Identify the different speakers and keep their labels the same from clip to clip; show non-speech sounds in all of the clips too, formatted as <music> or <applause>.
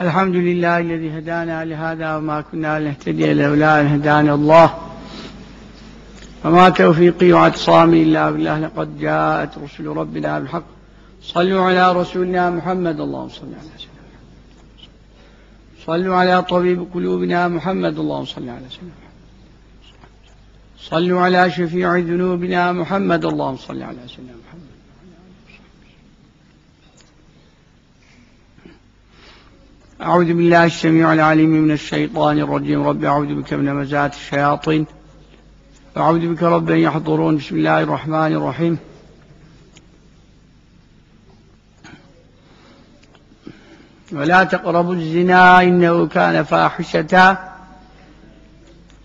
Speaker 1: الحمد لله الذي هدانا لهذا وما كنا لنهتدي لولا أن هدانا الله. وما توفيقي واعتصامي إلا بالله لقد جاءت رسل ربنا بالحق. صلوا على رسولنا محمد اللهم صل على سيدنا صلوا على طبيب قلوبنا محمد اللهم صل على سيدنا صلوا على شفيع ذنوبنا محمد اللهم صل على سيدنا محمد. أعوذ بالله السميع العليم من الشيطان الرجيم. رب أعوذ بك من مزات الشياطين. وأعوذ بك رب أن يحضرون. بسم الله الرحمن الرحيم. ولا تقربوا الزنا إنه كان فاحشة.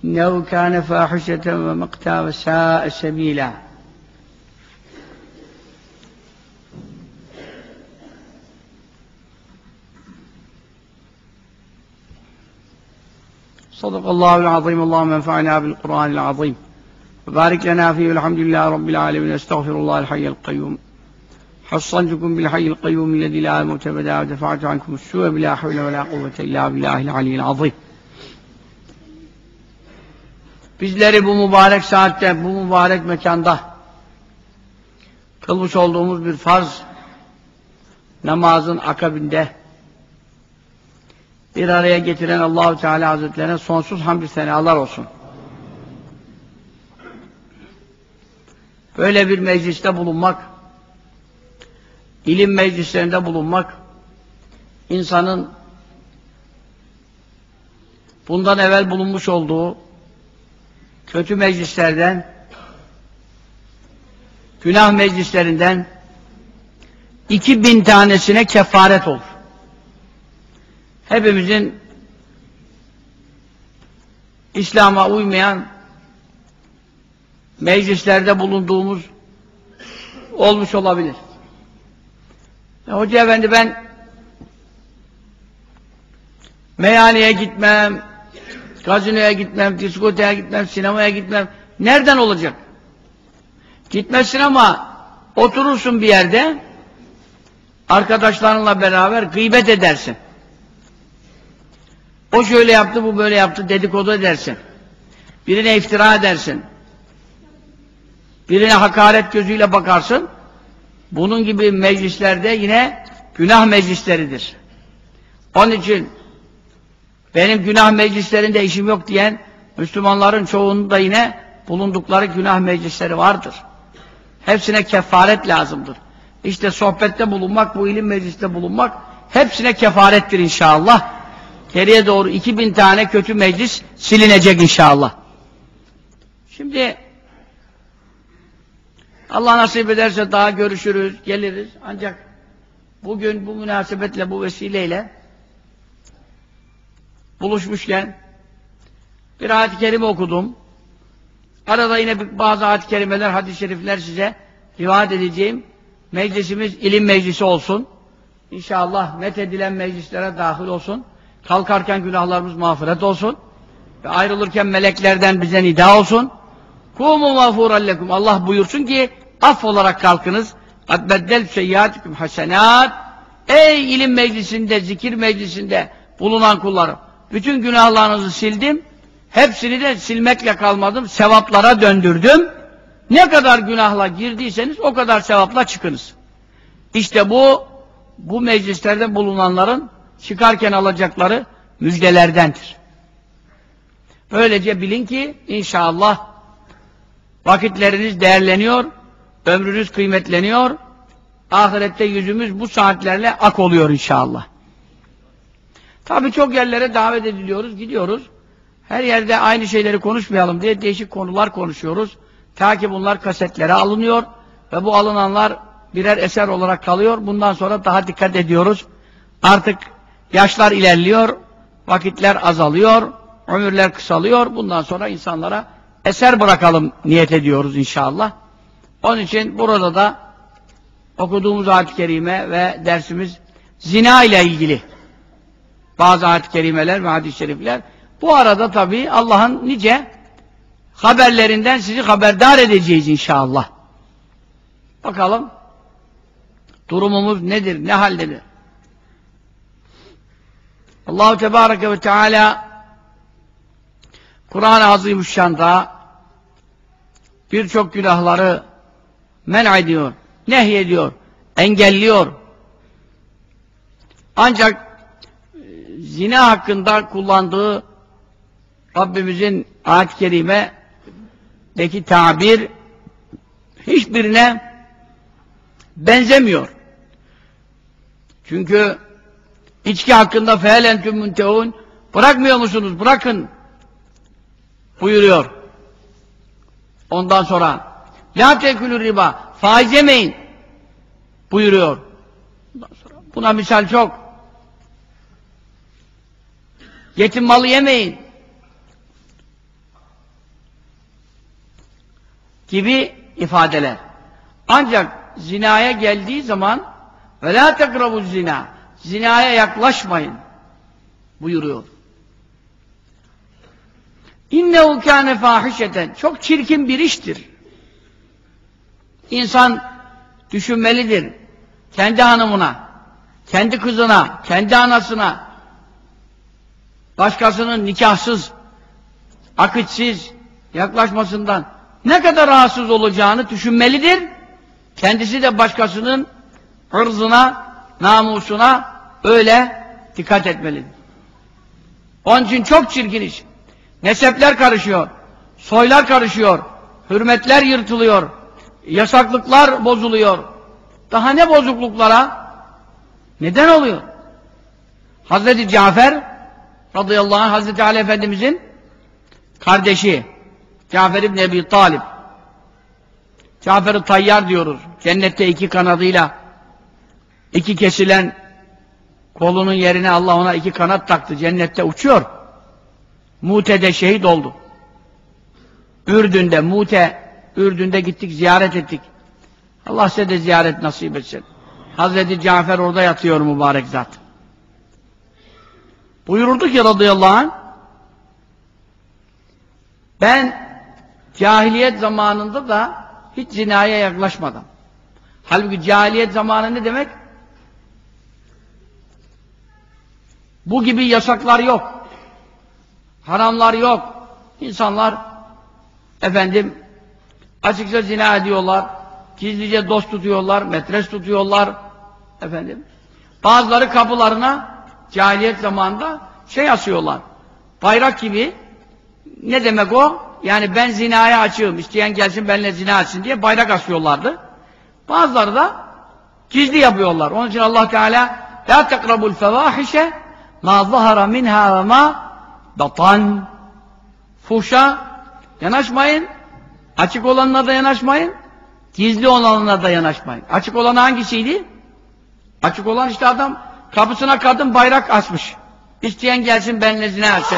Speaker 1: إنه كان فاحشة ومقتا وساء سبيلا. صدق الله العظيم اللهم انفعنا بالقرآن العظيم وبارك لنا فيه والحمد لله رب العالمين استغفر الله الحي القيوم حصنتكم بالحي القيوم الذي لا موت بدا ودفعت عنكم السوء بلا حول ولا قوة إلا بالله العلي العظيم Bizleri bu mübarek saatte, bu mübarek mekanda kılmış olduğumuz bir farz namazın akabinde bir araya getiren Allahu Teala Hazretlerine sonsuz hamdü senalar olsun. Böyle bir mecliste bulunmak, ilim meclislerinde bulunmak, insanın bundan evvel bulunmuş olduğu kötü meclislerden, günah meclislerinden iki bin tanesine kefaret olur. Hepimizin İslam'a uymayan meclislerde bulunduğumuz olmuş olabilir. Ya, Hoca efendi ben meyhaneye gitmem, gazinoya gitmem, diskoteye gitmem, sinemaya gitmem. Nereden olacak? Gitmezsin ama oturursun bir yerde arkadaşlarınla beraber gıybet edersin. O şöyle yaptı, bu böyle yaptı, dedikodu edersin. Birine iftira edersin. Birine hakaret gözüyle bakarsın. Bunun gibi meclislerde yine günah meclisleridir. Onun için benim günah meclislerinde işim yok diyen Müslümanların çoğunun da yine bulundukları günah meclisleri vardır. Hepsine kefaret lazımdır. İşte sohbette bulunmak, bu ilim mecliste bulunmak hepsine kefarettir inşallah. Geriye doğru 2000 tane kötü meclis silinecek inşallah. Şimdi Allah nasip ederse daha görüşürüz, geliriz. Ancak bugün bu münasebetle, bu vesileyle buluşmuşken bir ayet-i kerime okudum. Arada yine bazı ayet-i kerimeler, hadis-i şerifler size rivayet edeceğim. Meclisimiz ilim meclisi olsun. İnşallah methedilen meclislere dahil olsun. Kalkarken günahlarımız mağfiret olsun. Ve ayrılırken meleklerden bize nida olsun. Kumu mağfurallekum. Allah buyursun ki aff olarak kalkınız. Adbeddel seyyatikum hasenat. Ey ilim meclisinde, zikir meclisinde bulunan kullarım. Bütün günahlarınızı sildim. Hepsini de silmekle kalmadım. Sevaplara döndürdüm. Ne kadar günahla girdiyseniz o kadar sevapla çıkınız. İşte bu bu meclislerde bulunanların çıkarken alacakları müjdelerdendir. Böylece bilin ki inşallah vakitleriniz değerleniyor, ömrünüz kıymetleniyor, ahirette yüzümüz bu saatlerle ak oluyor inşallah. Tabi çok yerlere davet ediliyoruz, gidiyoruz. Her yerde aynı şeyleri konuşmayalım diye değişik konular konuşuyoruz. Ta ki bunlar kasetlere alınıyor ve bu alınanlar birer eser olarak kalıyor. Bundan sonra daha dikkat ediyoruz. Artık yaşlar ilerliyor, vakitler azalıyor, ömürler kısalıyor. Bundan sonra insanlara eser bırakalım niyet ediyoruz inşallah. Onun için burada da okuduğumuz ayet-i kerime ve dersimiz zina ile ilgili bazı ayet-i kerimeler ve hadis-i şerifler. Bu arada tabii Allah'ın nice haberlerinden sizi haberdar edeceğiz inşallah. Bakalım durumumuz nedir, ne haldedir? Allahu Tebareke ve Teala Kur'an-ı Azimüşşan'da birçok günahları men ediyor, nehyediyor, engelliyor. Ancak e, zina hakkında kullandığı Rabbimizin ayet-i kerimedeki tabir hiçbirine benzemiyor. Çünkü içki hakkında feelentüm münteun bırakmıyor musunuz? Bırakın buyuruyor. Ondan sonra La tekülü riba faiz yemeyin buyuruyor. Ondan sonra buna misal çok. Yetim malı yemeyin. Gibi ifadeler. Ancak zinaya geldiği zaman ve la tekrabu zina zinaya yaklaşmayın buyuruyor. İnnehu kâne fâhişeten çok çirkin bir iştir. İnsan düşünmelidir. Kendi hanımına, kendi kızına, kendi anasına başkasının nikahsız, akıtsız yaklaşmasından ne kadar rahatsız olacağını düşünmelidir. Kendisi de başkasının hırzına, namusuna öyle dikkat etmelidir. Onun için çok çirkin iş. Nesepler karışıyor, soylar karışıyor, hürmetler yırtılıyor, yasaklıklar bozuluyor. Daha ne bozukluklara? Neden oluyor? Hazreti Cafer radıyallahu anh Hazreti Ali Efendimizin kardeşi Cafer İbni Ebi Talip Cafer-i Tayyar diyoruz. Cennette iki kanadıyla iki kesilen kolunun yerine Allah ona iki kanat taktı. Cennette uçuyor. Mute'de şehit oldu. Ürdün'de, Mute, Ürdün'de gittik, ziyaret ettik. Allah size de ziyaret nasip etsin. Hazreti Cafer orada yatıyor mübarek zat. Buyururdu ki radıyallahu anh, ben cahiliyet zamanında da hiç zinaya yaklaşmadım. Halbuki cahiliyet zamanı ne demek? Bu gibi yasaklar yok. Haramlar yok. İnsanlar efendim açıkça zina ediyorlar. Gizlice dost tutuyorlar, metres tutuyorlar. Efendim. Bazıları kapılarına cahiliyet zamanında şey asıyorlar. Bayrak gibi ne demek o? Yani ben zinaya açığım, isteyen gelsin benimle zina etsin diye bayrak asıyorlardı. Bazıları da gizli yapıyorlar. Onun için Allah Teala La tekrabul fevahişe ma zahara minha ve ma batan. Fuhşa yanaşmayın. Açık olanına da yanaşmayın. Gizli olanına da yanaşmayın. Açık olan hangisiydi? açık olan işte adam kapısına kadın bayrak asmış isteyen gelsin benimle zina etsin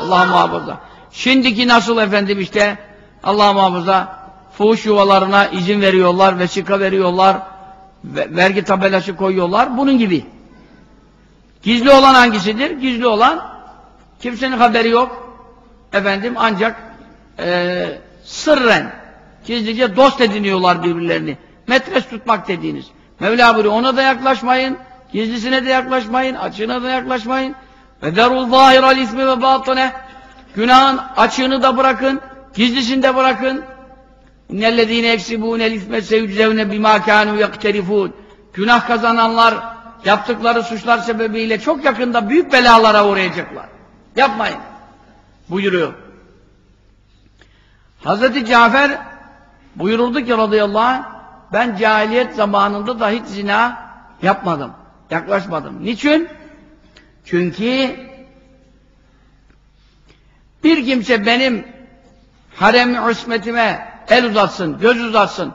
Speaker 1: Allah muhafaza. Şimdiki nasıl efendim işte Allah muhafaza fuhuş yuvalarına izin veriyorlar vesika veriyorlar vergi tabelası koyuyorlar. Bunun gibi Gizli olan hangisidir? Gizli olan kimsenin haberi yok. Efendim ancak e, sırren gizlice dost ediniyorlar birbirlerini. Metres tutmak dediğiniz. Mevla buyuruyor ona da yaklaşmayın. Gizlisine de yaklaşmayın. Açığına da yaklaşmayın. Ve derul zahiral ismi ve batine Günahın açığını da bırakın. Gizlisini de bırakın. İnnellezîne eksibûnel isme seyüczevne bimâ kânû yakterifûn Günah kazananlar yaptıkları suçlar sebebiyle çok yakında büyük belalara uğrayacaklar. Yapmayın. Buyuruyor. Hazreti Cafer buyuruldu ki radıyallahu anh ben cahiliyet zamanında da hiç zina yapmadım. Yaklaşmadım. Niçin? Çünkü bir kimse benim harem-i husmetime el uzatsın, göz uzatsın,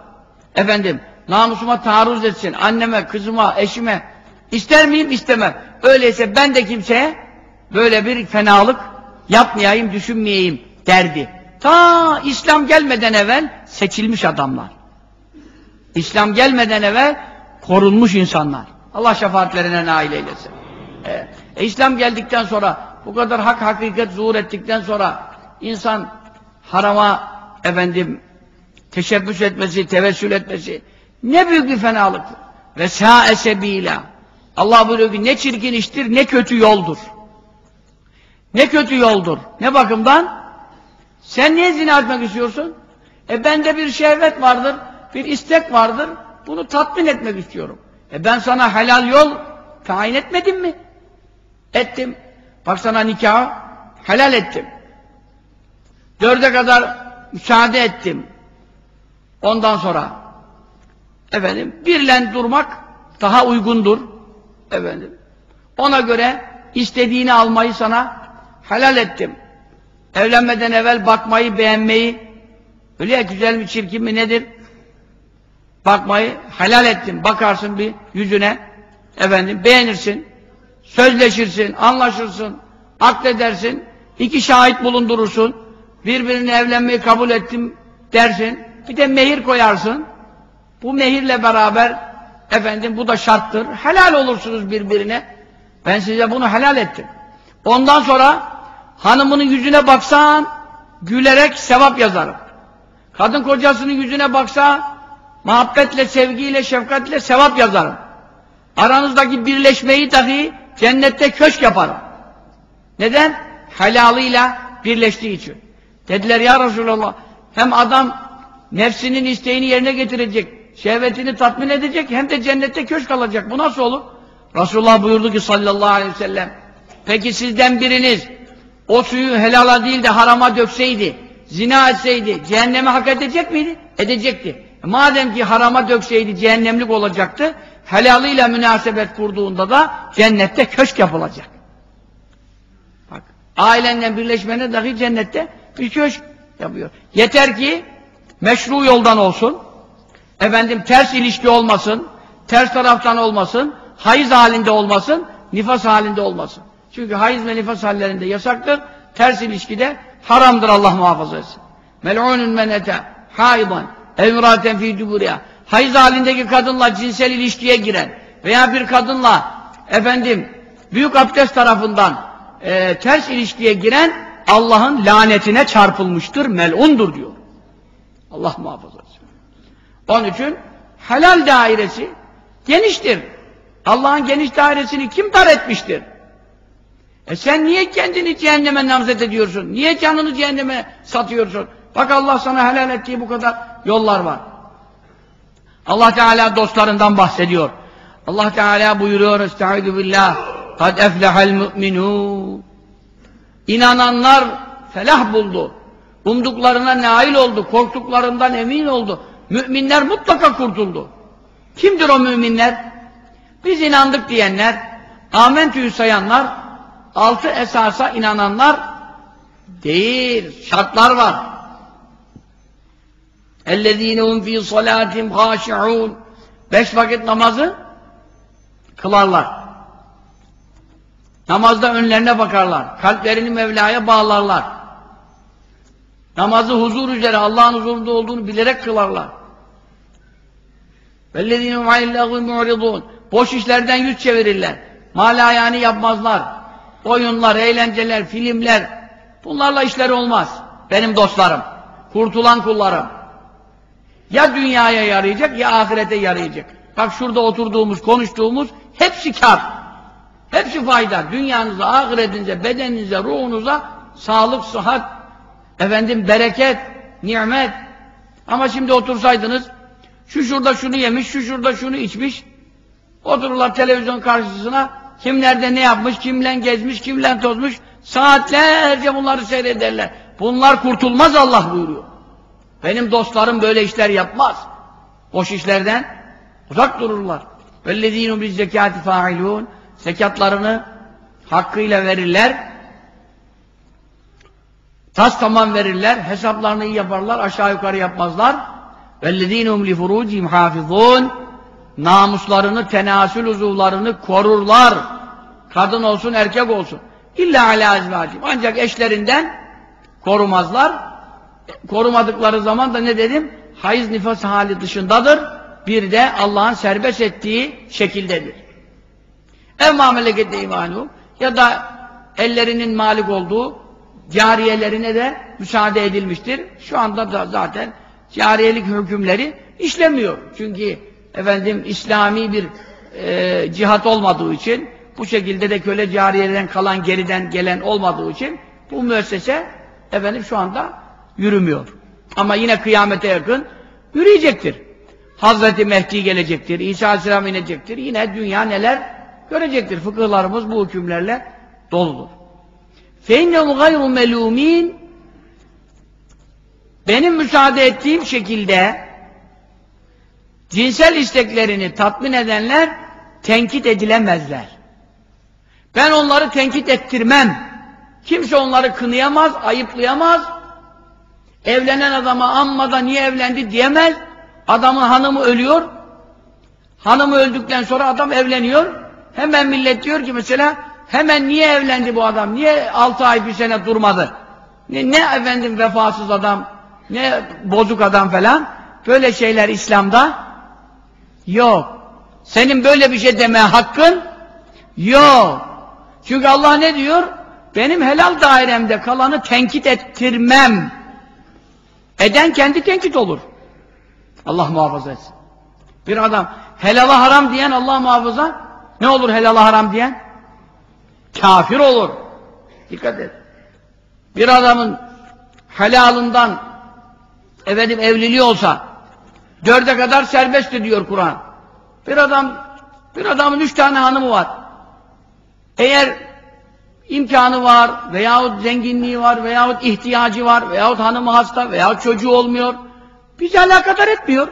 Speaker 1: efendim, namusuma taarruz etsin, anneme, kızıma, eşime, İster miyim? İstemem. Öyleyse ben de kimseye böyle bir fenalık yapmayayım, düşünmeyeyim derdi. Ta İslam gelmeden evvel seçilmiş adamlar. İslam gelmeden evvel korunmuş insanlar. Allah şefaatlerine nail eylesin. E, İslam geldikten sonra bu kadar hak hakikat zuhur ettikten sonra insan harama efendim teşebbüs etmesi, tevessül etmesi ne büyük bir fenalıktır. Ve sâ esebîlâ Allah buyuruyor ki ne çirkin iştir ne kötü yoldur. ne kötü yoldur. Ne bakımdan? Sen niye zina etmek istiyorsun? E bende bir şehvet vardır, bir istek vardır. Bunu tatmin etmek istiyorum. E ben sana helal yol tayin etmedim mi? Ettim. Bak sana nikahı helal ettim. Dörde kadar müsaade ettim. Ondan sonra efendim birlen durmak daha uygundur. Efendim. Ona göre istediğini almayı sana helal ettim. Evlenmeden evvel bakmayı, beğenmeyi öyle ya güzel mi çirkin mi nedir? Bakmayı helal ettim. Bakarsın bir yüzüne efendim beğenirsin. Sözleşirsin, anlaşırsın, akledersin. iki şahit bulundurursun. Birbirine evlenmeyi kabul ettim dersin. Bir de mehir koyarsın. Bu mehirle beraber efendim bu da şarttır. Helal olursunuz birbirine. Ben size bunu helal ettim. Ondan sonra hanımının yüzüne baksan gülerek sevap yazarım. Kadın kocasının yüzüne baksa muhabbetle, sevgiyle, şefkatle sevap yazarım. Aranızdaki birleşmeyi dahi cennette köşk yaparım. Neden? Helalıyla birleştiği için. Dediler ya Resulallah hem adam nefsinin isteğini yerine getirecek, şehvetini tatmin edecek hem de cennette köşk alacak. Bu nasıl olur? Resulullah buyurdu ki sallallahu aleyhi ve sellem peki sizden biriniz o suyu helala değil de harama dökseydi, zina etseydi cehenneme hak edecek miydi? Edecekti. E madem ki harama dökseydi cehennemlik olacaktı, helalıyla münasebet kurduğunda da cennette köşk yapılacak. Bak, ailenle birleşmene dahi cennette bir köşk yapıyor. Yeter ki meşru yoldan olsun, efendim ters ilişki olmasın, ters taraftan olmasın, hayız halinde olmasın, nifas halinde olmasın. Çünkü hayız ve nifas hallerinde yasaktır, ters ilişkide haramdır Allah muhafaza etsin. Mel'unun menete haidan emraten fi duburiya hayız halindeki kadınla cinsel ilişkiye giren veya bir kadınla efendim büyük abdest tarafından e, ters ilişkiye giren Allah'ın lanetine çarpılmıştır, mel'undur diyor. Allah muhafaza. Onun için helal dairesi geniştir. Allah'ın geniş dairesini kim dar etmiştir? E sen niye kendini cehenneme namzet ediyorsun? Niye canını cehenneme satıyorsun? Bak Allah sana helal ettiği bu kadar yollar var. Allah Teala dostlarından bahsediyor. Allah Teala buyuruyor Estaizu billah Kad eflehel mü'minûn İnananlar felah buldu. Umduklarına nail oldu. Korktuklarından emin oldu. Müminler mutlaka kurtuldu. Kimdir o müminler? Biz inandık diyenler, amentüyü sayanlar, altı esasa inananlar değil, şartlar var. اَلَّذ۪ينَ هُمْ ف۪ي صَلَاتِهِمْ خَاشِعُونَ Beş vakit namazı kılarlar. Namazda önlerine bakarlar. Kalplerini Mevla'ya bağlarlar. Namazı huzur üzere Allah'ın huzurunda olduğunu bilerek kılarlar. وَالَّذ۪ينَ هُمْ عَلِ اللّٰهُ مُعْرِضُونَ Boş işlerden yüz çevirirler. Malayani yapmazlar. Oyunlar, eğlenceler, filmler. Bunlarla işleri olmaz. Benim dostlarım. Kurtulan kullarım. Ya dünyaya yarayacak ya ahirete yarayacak. Bak şurada oturduğumuz, konuştuğumuz hepsi kar. Hepsi fayda. Dünyanıza, ahiretinize, bedeninize, ruhunuza sağlık, sıhhat, efendim bereket, nimet. Ama şimdi otursaydınız şu şurada şunu yemiş, şu şurada şunu içmiş. Otururlar televizyon karşısına. Kim nerede ne yapmış, kimle gezmiş, kimle tozmuş. Saatlerce bunları seyrederler. Bunlar kurtulmaz Allah buyuruyor. Benim dostlarım böyle işler yapmaz. Boş işlerden uzak dururlar. وَالَّذ۪ينُ بِالزَّكَاتِ فَاعِلُونَ Zekatlarını hakkıyla verirler. Tas tamam verirler. Hesaplarını iyi yaparlar. Aşağı yukarı yapmazlar. وَالَّذ۪ينُ هُمْ لِفُرُوجِهِمْ حَافِظُونَ Namuslarını, tenasül uzuvlarını korurlar. Kadın olsun, erkek olsun. İlla alâ ezvâcim. Ancak eşlerinden korumazlar. Korumadıkları zaman da ne dedim? Hayız nifas hali dışındadır. Bir de Allah'ın serbest ettiği şekildedir. Ev mamelekette imanum ya da ellerinin malik olduğu cariyelerine de müsaade edilmiştir. Şu anda da zaten cariyelik hükümleri işlemiyor. Çünkü efendim İslami bir e, cihat olmadığı için bu şekilde de köle cariyeden kalan geriden gelen olmadığı için bu müessese efendim şu anda yürümüyor. Ama yine kıyamete yakın yürüyecektir. Hazreti Mehdi gelecektir, İsa Aleyhisselam inecektir. Yine dünya neler görecektir. Fıkıhlarımız bu hükümlerle doludur. فَاِنَّهُ غَيْرُ مَلُوم۪ينَ Benim müsaade ettiğim şekilde cinsel isteklerini tatmin edenler tenkit edilemezler. Ben onları tenkit ettirmem. Kimse onları kınayamaz, ayıplayamaz. Evlenen adama amma da niye evlendi diyemez. Adamın hanımı ölüyor. Hanımı öldükten sonra adam evleniyor. Hemen millet diyor ki mesela hemen niye evlendi bu adam? Niye altı ay bir sene durmadı? Ne, ne efendim vefasız adam, ne bozuk adam falan. Böyle şeyler İslam'da yok. Senin böyle bir şey demeye hakkın yok. Çünkü Allah ne diyor? Benim helal dairemde kalanı tenkit ettirmem. Eden kendi tenkit olur. Allah muhafaza etsin. Bir adam helala haram diyen Allah muhafaza ne olur helala haram diyen? Kafir olur. Dikkat et. Bir adamın helalından efendim evliliği olsa dörde kadar serbest diyor Kur'an. Bir adam bir adamın üç tane hanımı var. Eğer imkanı var veyahut zenginliği var veyahut ihtiyacı var veyahut hanımı hasta veyahut çocuğu olmuyor bizi alakadar etmiyor.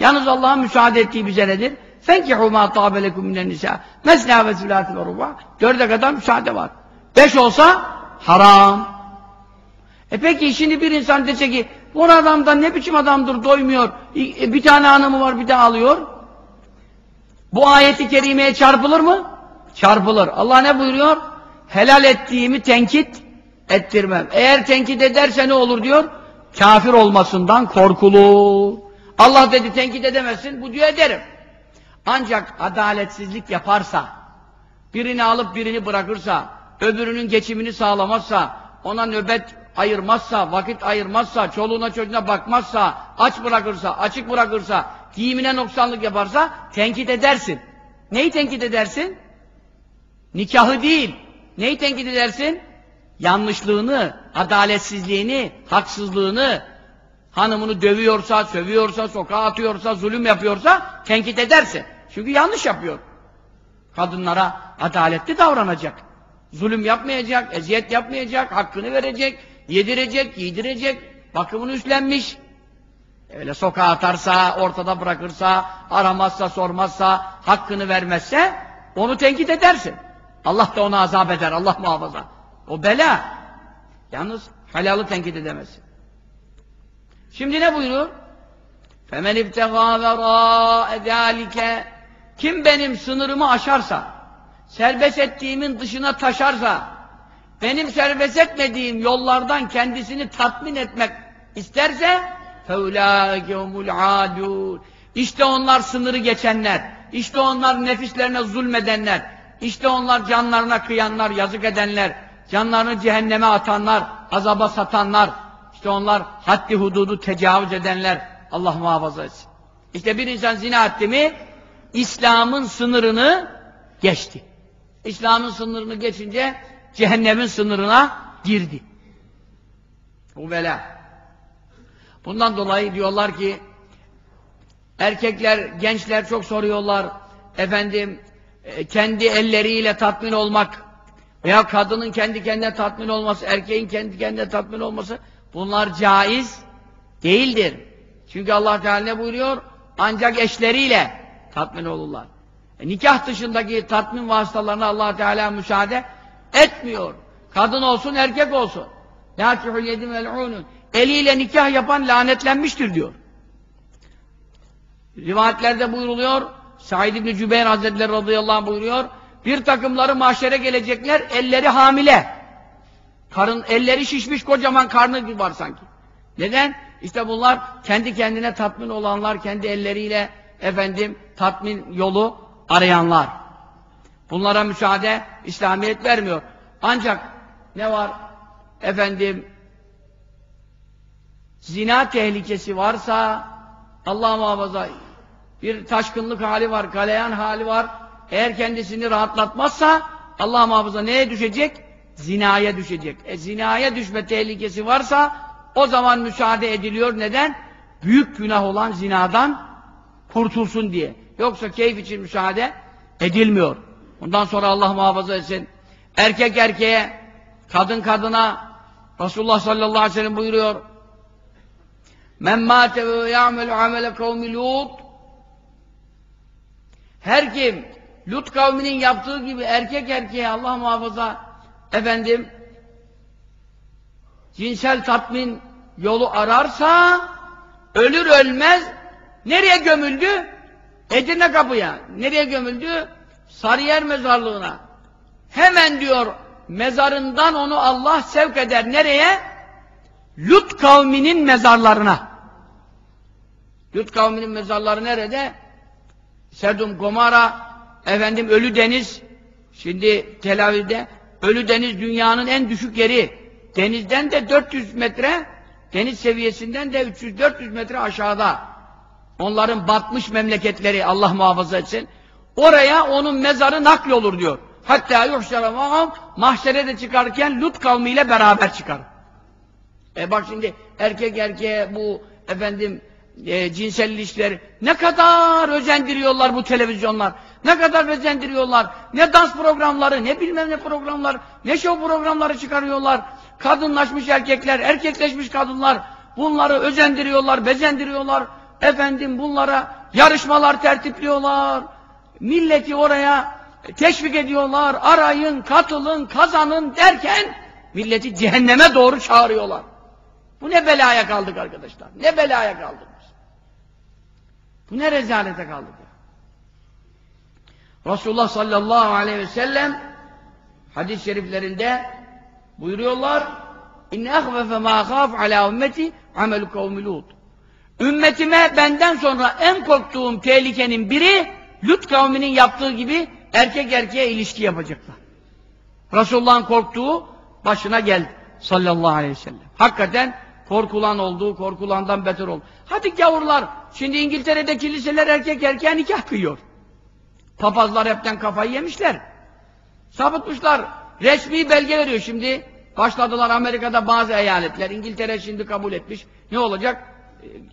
Speaker 1: Yalnız Allah'ın müsaade ettiği bize nedir? فَنْكِحُوا مَا طَابَ لَكُمْ مِنَ النِّسَاءِ مَسْنَا وَسُلَاتِ وَرُبَا Dörde kadar müsaade var. Beş olsa haram. E peki şimdi bir insan dese ki bu adamdan ne biçim adamdır doymuyor, e, bir tane hanımı var bir de alıyor. Bu ayeti kerimeye çarpılır mı? Çarpılır. Allah ne buyuruyor? Helal ettiğimi tenkit ettirmem. Eğer tenkit ederse ne olur diyor? Kafir olmasından korkulur. Allah dedi tenkit edemezsin, bu diyor ederim. Ancak adaletsizlik yaparsa, birini alıp birini bırakırsa, öbürünün geçimini sağlamazsa, ona nöbet ayırmazsa, vakit ayırmazsa, çoluğuna çocuğuna bakmazsa, aç bırakırsa, açık bırakırsa, giyimine noksanlık yaparsa tenkit edersin. Neyi tenkit edersin? Nikahı değil. Neyi tenkit edersin? Yanlışlığını, adaletsizliğini, haksızlığını, hanımını dövüyorsa, sövüyorsa, sokağa atıyorsa, zulüm yapıyorsa tenkit edersin. Çünkü yanlış yapıyor. Kadınlara adaletli davranacak. Zulüm yapmayacak, eziyet yapmayacak, hakkını verecek, yedirecek, giydirecek, bakımını üstlenmiş. Öyle sokağa atarsa, ortada bırakırsa, aramazsa, sormazsa, hakkını vermezse onu tenkit edersin. Allah da onu azap eder, Allah muhafaza. O bela. Yalnız helalı tenkit edemezsin. Şimdi ne buyuruyor? فَمَنْ اِبْتَغَى وَرَاءَ ذَٰلِكَ Kim benim sınırımı aşarsa, serbest ettiğimin dışına taşarsa, benim serbest etmediğim yollardan kendisini tatmin etmek isterse فَاُولَٰئِكَ هُمُ الْعَادُونَ İşte onlar sınırı geçenler, işte onlar nefislerine zulmedenler, işte onlar canlarına kıyanlar, yazık edenler, canlarını cehenneme atanlar, azaba satanlar, işte onlar haddi hududu tecavüz edenler, Allah muhafaza etsin. İşte bir insan zina etti mi, İslam'ın sınırını geçti. İslam'ın sınırını geçince cehennemin sınırına girdi. Bu bela. Bundan dolayı diyorlar ki erkekler, gençler çok soruyorlar efendim e, kendi elleriyle tatmin olmak veya kadının kendi kendine tatmin olması, erkeğin kendi kendine tatmin olması bunlar caiz değildir. Çünkü Allah Teala ne buyuruyor? Ancak eşleriyle tatmin olurlar. E, nikah dışındaki tatmin vasıtalarına Allah Teala müsaade etmiyor. Kadın olsun, erkek olsun. Nâkihul yedim vel'ûnun. Eliyle nikah yapan lanetlenmiştir diyor. Rivayetlerde buyuruluyor, Said İbni Cübeyr Hazretleri radıyallahu anh buyuruyor, bir takımları mahşere gelecekler, elleri hamile. Karın, elleri şişmiş, kocaman karnı var sanki. Neden? İşte bunlar kendi kendine tatmin olanlar, kendi elleriyle efendim tatmin yolu arayanlar. Bunlara müsaade İslamiyet vermiyor. Ancak ne var? Efendim zina tehlikesi varsa Allah muhafaza bir taşkınlık hali var, galeyan hali var. eğer kendisini rahatlatmazsa Allah muhafaza neye düşecek? Zinaya düşecek. E zinaya düşme tehlikesi varsa o zaman müsaade ediliyor. Neden? Büyük günah olan zinadan kurtulsun diye. Yoksa keyif için müsaade edilmiyor. Ondan sonra Allah muhafaza etsin. Erkek erkeğe, kadın kadına Resulullah sallallahu aleyhi ve sellem buyuruyor. Men mâte ve ya'melu amele kavmi Lut Her kim Lut kavminin yaptığı gibi erkek erkeğe Allah muhafaza efendim cinsel tatmin yolu ararsa ölür ölmez nereye gömüldü? Edirne kapıya. Nereye gömüldü? Sarıyer mezarlığına. Hemen diyor mezarından onu Allah sevk eder. Nereye? Lut kavminin mezarlarına. Lut kavminin mezarları nerede? Sedum, Gomara, efendim Ölü Deniz, şimdi Tel Aviv'de Ölü Deniz dünyanın en düşük yeri. Denizden de 400 metre, deniz seviyesinden de 300-400 metre aşağıda. Onların batmış memleketleri Allah muhafaza etsin. Oraya onun mezarı nakl olur diyor. Hatta yuhşaramahum mahşere de çıkarken Lut kavmiyle beraber çıkar. E bak şimdi erkek erkeğe bu efendim e, cinsel ilişkileri ne kadar özendiriyorlar bu televizyonlar. Ne kadar özendiriyorlar. Ne dans programları, ne bilmem ne programlar, ne show programları çıkarıyorlar. Kadınlaşmış erkekler, erkekleşmiş kadınlar bunları özendiriyorlar, bezendiriyorlar. Efendim bunlara yarışmalar tertipliyorlar. Milleti oraya teşvik ediyorlar. Arayın, katılın, kazanın derken milleti cehenneme doğru çağırıyorlar. Bu ne belaya kaldık arkadaşlar. Ne belaya kaldık. Bu ne rezalete kaldık. Resulullah sallallahu aleyhi ve sellem hadis-i şeriflerinde buyuruyorlar İnne ehvefe ma khaf ala ümmeti amelu kavmi Lut. Ümmetime benden sonra en korktuğum tehlikenin biri Lut kavminin yaptığı gibi erkek erkeğe ilişki yapacaklar. Resulullah'ın korktuğu başına geldi sallallahu aleyhi ve sellem. Hakikaten korkulan olduğu, korkulandan beter oldu. Hadi gavurlar, şimdi İngiltere'de kiliseler erkek erkeğe nikah kıyıyor. Papazlar hepten kafayı yemişler. Sapıtmışlar. Resmi belge veriyor şimdi. Başladılar Amerika'da bazı eyaletler. İngiltere şimdi kabul etmiş. Ne olacak?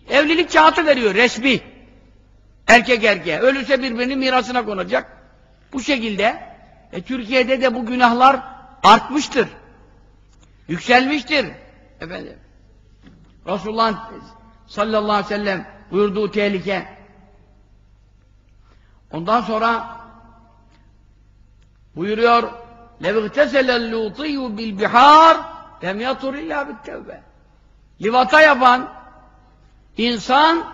Speaker 1: Evlilik kağıtı veriyor resmi. Erkek erkeğe. Ölürse birbirinin mirasına konacak. Bu şekilde e, Türkiye'de de bu günahlar artmıştır. Yükselmiştir. Efendim. Resulullah sallallahu aleyhi ve sellem buyurduğu tehlike. Ondan sonra buyuruyor لَوْ اغْتَسَلَ اللُّوطِيُّ بِالْبِحَارِ لَمْ يَطُرْ اِلَّا بِالْتَوْبَةِ Livata yapan insan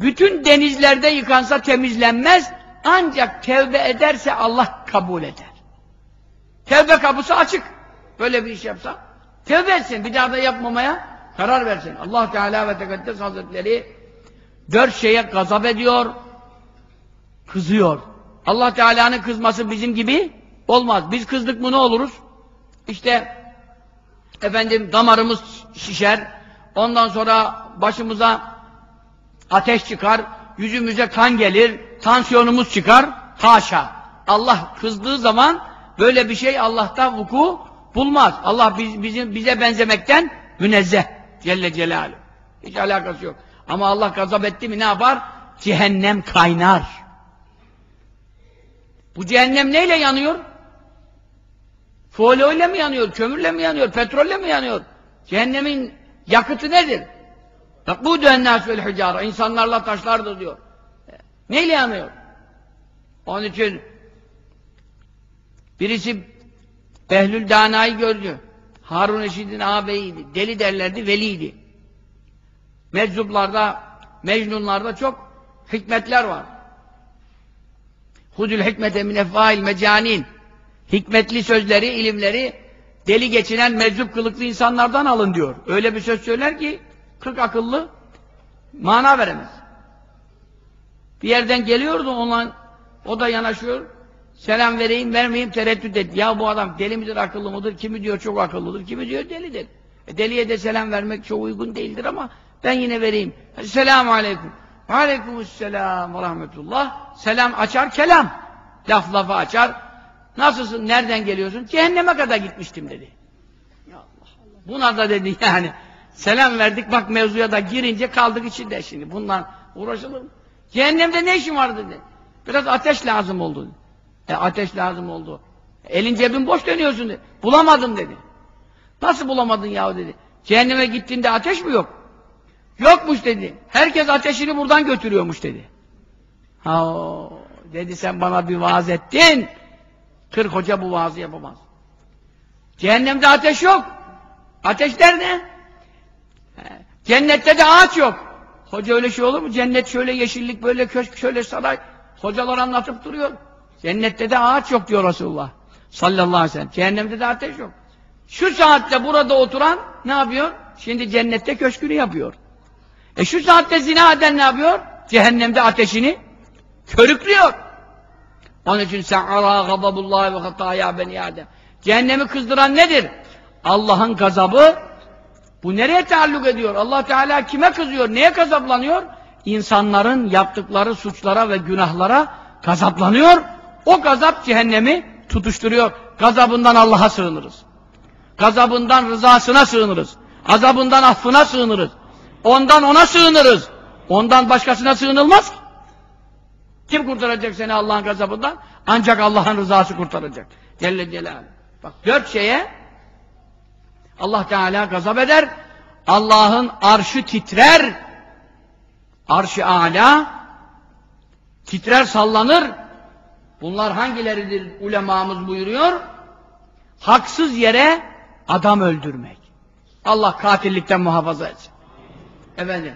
Speaker 1: bütün denizlerde yıkansa temizlenmez ancak tevbe ederse Allah kabul eder. Tevbe kapısı açık. Böyle bir iş yapsa tevbe etsin. Bir daha da yapmamaya karar versin. Allah Teala ve Tekaddes Hazretleri dört şeye gazap ediyor, kızıyor. Allah Teala'nın kızması bizim gibi olmaz. Biz kızdık mı ne oluruz? İşte efendim damarımız şişer, ondan sonra başımıza ateş çıkar, yüzümüze kan gelir, tansiyonumuz çıkar, haşa. Allah kızdığı zaman böyle bir şey Allah'ta vuku bulmaz. Allah biz, bizim, bize benzemekten münezzeh. Celle Celaluhu. Hiç alakası yok. Ama Allah gazap etti mi ne yapar? Cehennem kaynar. Bu cehennem neyle yanıyor? Folyoyla mı yanıyor? Kömürle mi yanıyor? Petrolle mi yanıyor? Cehennemin yakıtı nedir? Bak bu dühennâs vel hicâra. İnsanlarla taşlardır diyor. Neyle yanıyor? Onun için birisi Behlül Dana'yı gördü. Harun Eşid'in ağabeyiydi. Deli derlerdi, veliydi. Meczuplarda, Mecnunlarda çok hikmetler var. Hudül hikmete min efvail mecanin. Hikmetli sözleri, ilimleri deli geçinen meczup kılıklı insanlardan alın diyor. Öyle bir söz söyler ki kırk akıllı mana veremez. Bir yerden geliyordu ondan o da yanaşıyor. Selam vereyim vermeyeyim tereddüt et. Ya bu adam deli midir akıllı mıdır? Kimi diyor çok akıllıdır, kimi diyor delidir. E deliye de selam vermek çok uygun değildir ama ben yine vereyim. Selamun aleyküm. Aleykümselam ve rahmetullah. Selam açar kelam. Laf lafı açar. Nasılsın, nereden geliyorsun? Cehenneme kadar gitmiştim dedi. Ya Allah Allah. Buna da dedi yani. Selam verdik bak mevzuya da girince kaldık içinde şimdi. Bundan uğraşılır mı? Cehennemde ne işin var dedi. Biraz ateş lazım oldu. E ateş lazım oldu. Elin cebin boş dönüyorsun dedi. Bulamadım dedi. Nasıl bulamadın yahu dedi. Cehenneme gittiğinde ateş mi yok? Yokmuş dedi. Herkes ateşini buradan götürüyormuş dedi. Ha dedi sen bana bir vaaz ettin. Kırk hoca bu vaazı yapamaz. Cehennemde ateş yok. Ateş nerede? Cennette de ağaç yok. Hoca öyle şey olur mu? Cennet şöyle yeşillik, böyle köşk, şöyle saray. Hocalar anlatıp duruyor. Cennette de ağaç yok diyor Resulullah. Sallallahu aleyhi ve sellem. Cehennemde de ateş yok. Şu saatte burada oturan ne yapıyor? Şimdi cennette köşkünü yapıyor. E şu saatte zina eden ne yapıyor? Cehennemde ateşini körüklüyor. Onun için se'ara gadabullahi ve hataya beni Adem. Cehennemi kızdıran nedir? Allah'ın gazabı bu nereye taalluk ediyor? Allah Teala kime kızıyor? Neye gazaplanıyor? İnsanların yaptıkları suçlara ve günahlara gazaplanıyor. O gazap cehennemi tutuşturuyor. Gazabından Allah'a sığınırız. Gazabından rızasına sığınırız. Azabından affına sığınırız. Ondan ona sığınırız. Ondan başkasına sığınılmaz ki. Kim kurtaracak seni Allah'ın gazabından? Ancak Allah'ın rızası kurtaracak. Celle Celaluhu. Bak dört şeye Allah Teala gazap eder. Allah'ın arşı titrer. Arşı âlâ titrer sallanır. Bunlar hangileridir ulemamız buyuruyor? Haksız yere adam öldürmek. Allah katillikten muhafaza etsin. Efendim,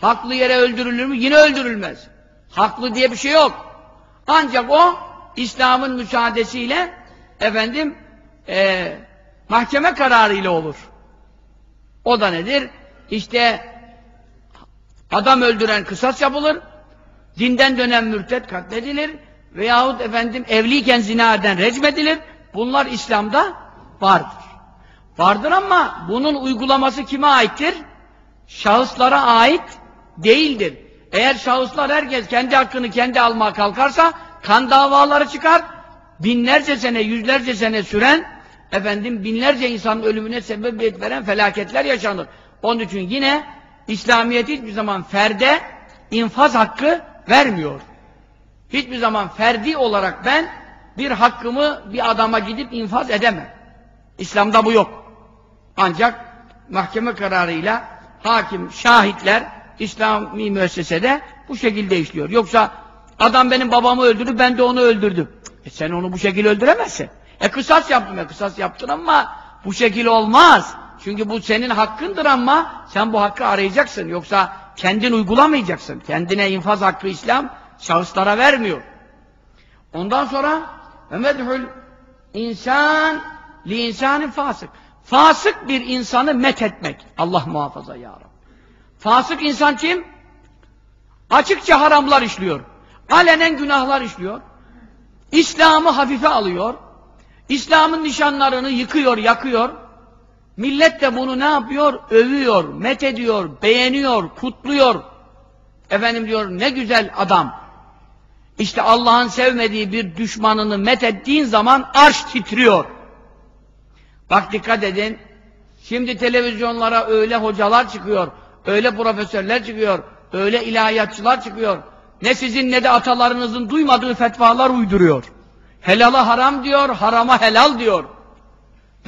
Speaker 1: haklı yere öldürülür mü? Yine öldürülmez. Haklı diye bir şey yok. Ancak o, İslam'ın müsaadesiyle, efendim, e, mahkeme kararıyla olur. O da nedir? İşte, adam öldüren kısas yapılır, dinden dönen mürtet katledilir, veyahut efendim evliyken zina eden recmedilir. Bunlar İslam'da vardır. Vardır ama bunun uygulaması kime aittir? Şahıslara ait değildir. Eğer şahıslar herkes kendi hakkını kendi almaya kalkarsa kan davaları çıkar. Binlerce sene, yüzlerce sene süren efendim binlerce insanın ölümüne sebebiyet veren felaketler yaşanır. Onun için yine İslamiyet hiçbir zaman ferde infaz hakkı vermiyor. Hiçbir zaman ferdi olarak ben bir hakkımı bir adama gidip infaz edemem. İslam'da bu yok. Ancak mahkeme kararıyla hakim, şahitler İslami müessesede bu şekilde işliyor. Yoksa adam benim babamı öldürdü, ben de onu öldürdüm. E sen onu bu şekilde öldüremezsin. E kısas yaptım ya, kısas yaptın ama bu şekilde olmaz. Çünkü bu senin hakkındır ama sen bu hakkı arayacaksın. Yoksa kendin uygulamayacaksın. Kendine infaz hakkı İslam şahıslara vermiyor. Ondan sonra Medhul insan li insanın fasık. Fasık bir insanı met etmek. Allah muhafaza ya. Fasık insan kim? Açıkça haramlar işliyor. Alenen günahlar işliyor. İslam'ı hafife alıyor. İslam'ın nişanlarını yıkıyor, yakıyor. Millet de bunu ne yapıyor? Övüyor, met ediyor, beğeniyor, kutluyor. Efendim diyor ne güzel adam. İşte Allah'ın sevmediği bir düşmanını met ettiğin zaman arş titriyor. Bak dikkat edin. Şimdi televizyonlara öyle hocalar çıkıyor, öyle profesörler çıkıyor, öyle ilahiyatçılar çıkıyor. Ne sizin ne de atalarınızın duymadığı fetvalar uyduruyor. Helala haram diyor, harama helal diyor.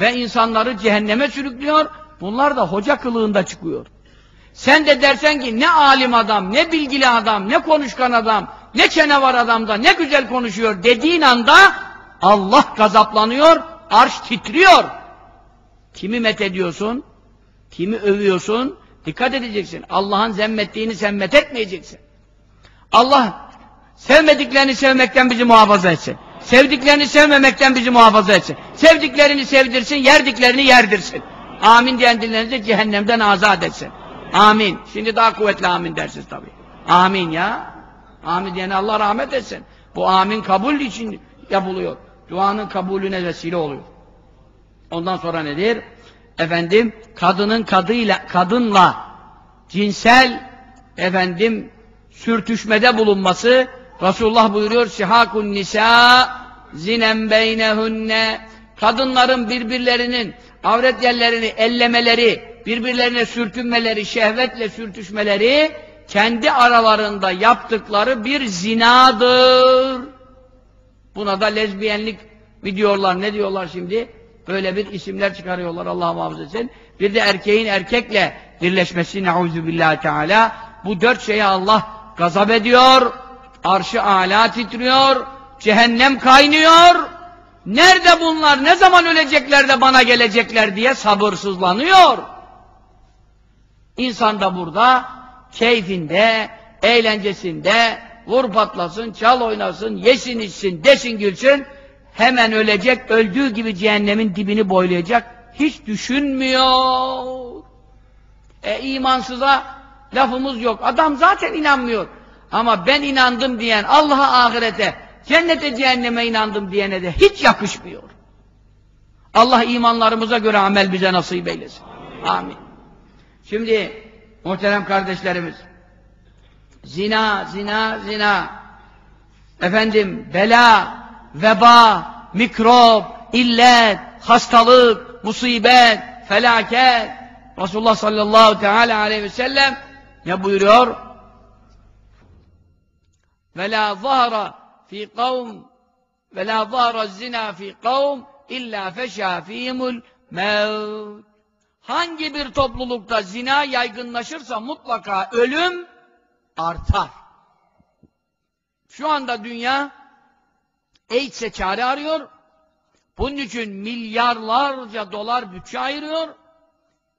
Speaker 1: Ve insanları cehenneme sürüklüyor. Bunlar da hoca kılığında çıkıyor. Sen de dersen ki ne alim adam, ne bilgili adam, ne konuşkan adam, ne çene var adamda, ne güzel konuşuyor dediğin anda Allah gazaplanıyor, arş titriyor. Kimi met ediyorsun? Kimi övüyorsun? Dikkat edeceksin. Allah'ın zemmettiğini sen met etmeyeceksin. Allah sevmediklerini sevmekten bizi muhafaza etsin. Sevdiklerini sevmemekten bizi muhafaza etsin. Sevdiklerini sevdirsin, yerdiklerini yerdirsin. Amin diyen dillerinizi cehennemden azat etsin. Amin. Şimdi daha kuvvetli amin dersiniz tabi. Amin ya. Amin diyene Allah rahmet etsin. Bu amin kabul için yapılıyor. Duanın kabulüne vesile oluyor. Ondan sonra nedir? Efendim kadının kadıyla kadınla cinsel efendim sürtüşmede bulunması Resulullah buyuruyor sihakun nisa zinen beynehunne kadınların birbirlerinin avret yerlerini ellemeleri, birbirlerine sürtünmeleri, şehvetle sürtüşmeleri kendi aralarında yaptıkları bir zinadır. Buna da lezbiyenlik mi diyorlar, ne diyorlar şimdi? Böyle bir isimler çıkarıyorlar Allah muhafaza etsin. Bir de erkeğin erkekle birleşmesi neuzu billahi teala. Bu dört şeye Allah gazap ediyor. Arşı âlâ titriyor. Cehennem kaynıyor. Nerede bunlar? Ne zaman ölecekler de bana gelecekler diye sabırsızlanıyor. İnsan da burada keyfinde, eğlencesinde vur patlasın, çal oynasın, yesin içsin, desin gülsün hemen ölecek, öldüğü gibi cehennemin dibini boylayacak hiç düşünmüyor. E imansıza lafımız yok. Adam zaten inanmıyor. Ama ben inandım diyen Allah'a ahirete, cennete cehenneme inandım diyene de hiç yakışmıyor. Allah imanlarımıza göre amel bize nasip eylesin. Amin. Şimdi muhterem kardeşlerimiz zina, zina, zina efendim bela, veba, mikrop, illet, hastalık, musibet, felaket Resulullah sallallahu teala aleyhi ve sellem ne buyuruyor? Ve la zahara fi kavm ve la zahara zina fi kavm illa feşâ fîhimul mevt. Hangi bir toplulukta zina yaygınlaşırsa mutlaka ölüm artar. Şu anda dünya AIDS'e çare arıyor. Bunun için milyarlarca dolar bütçe ayırıyor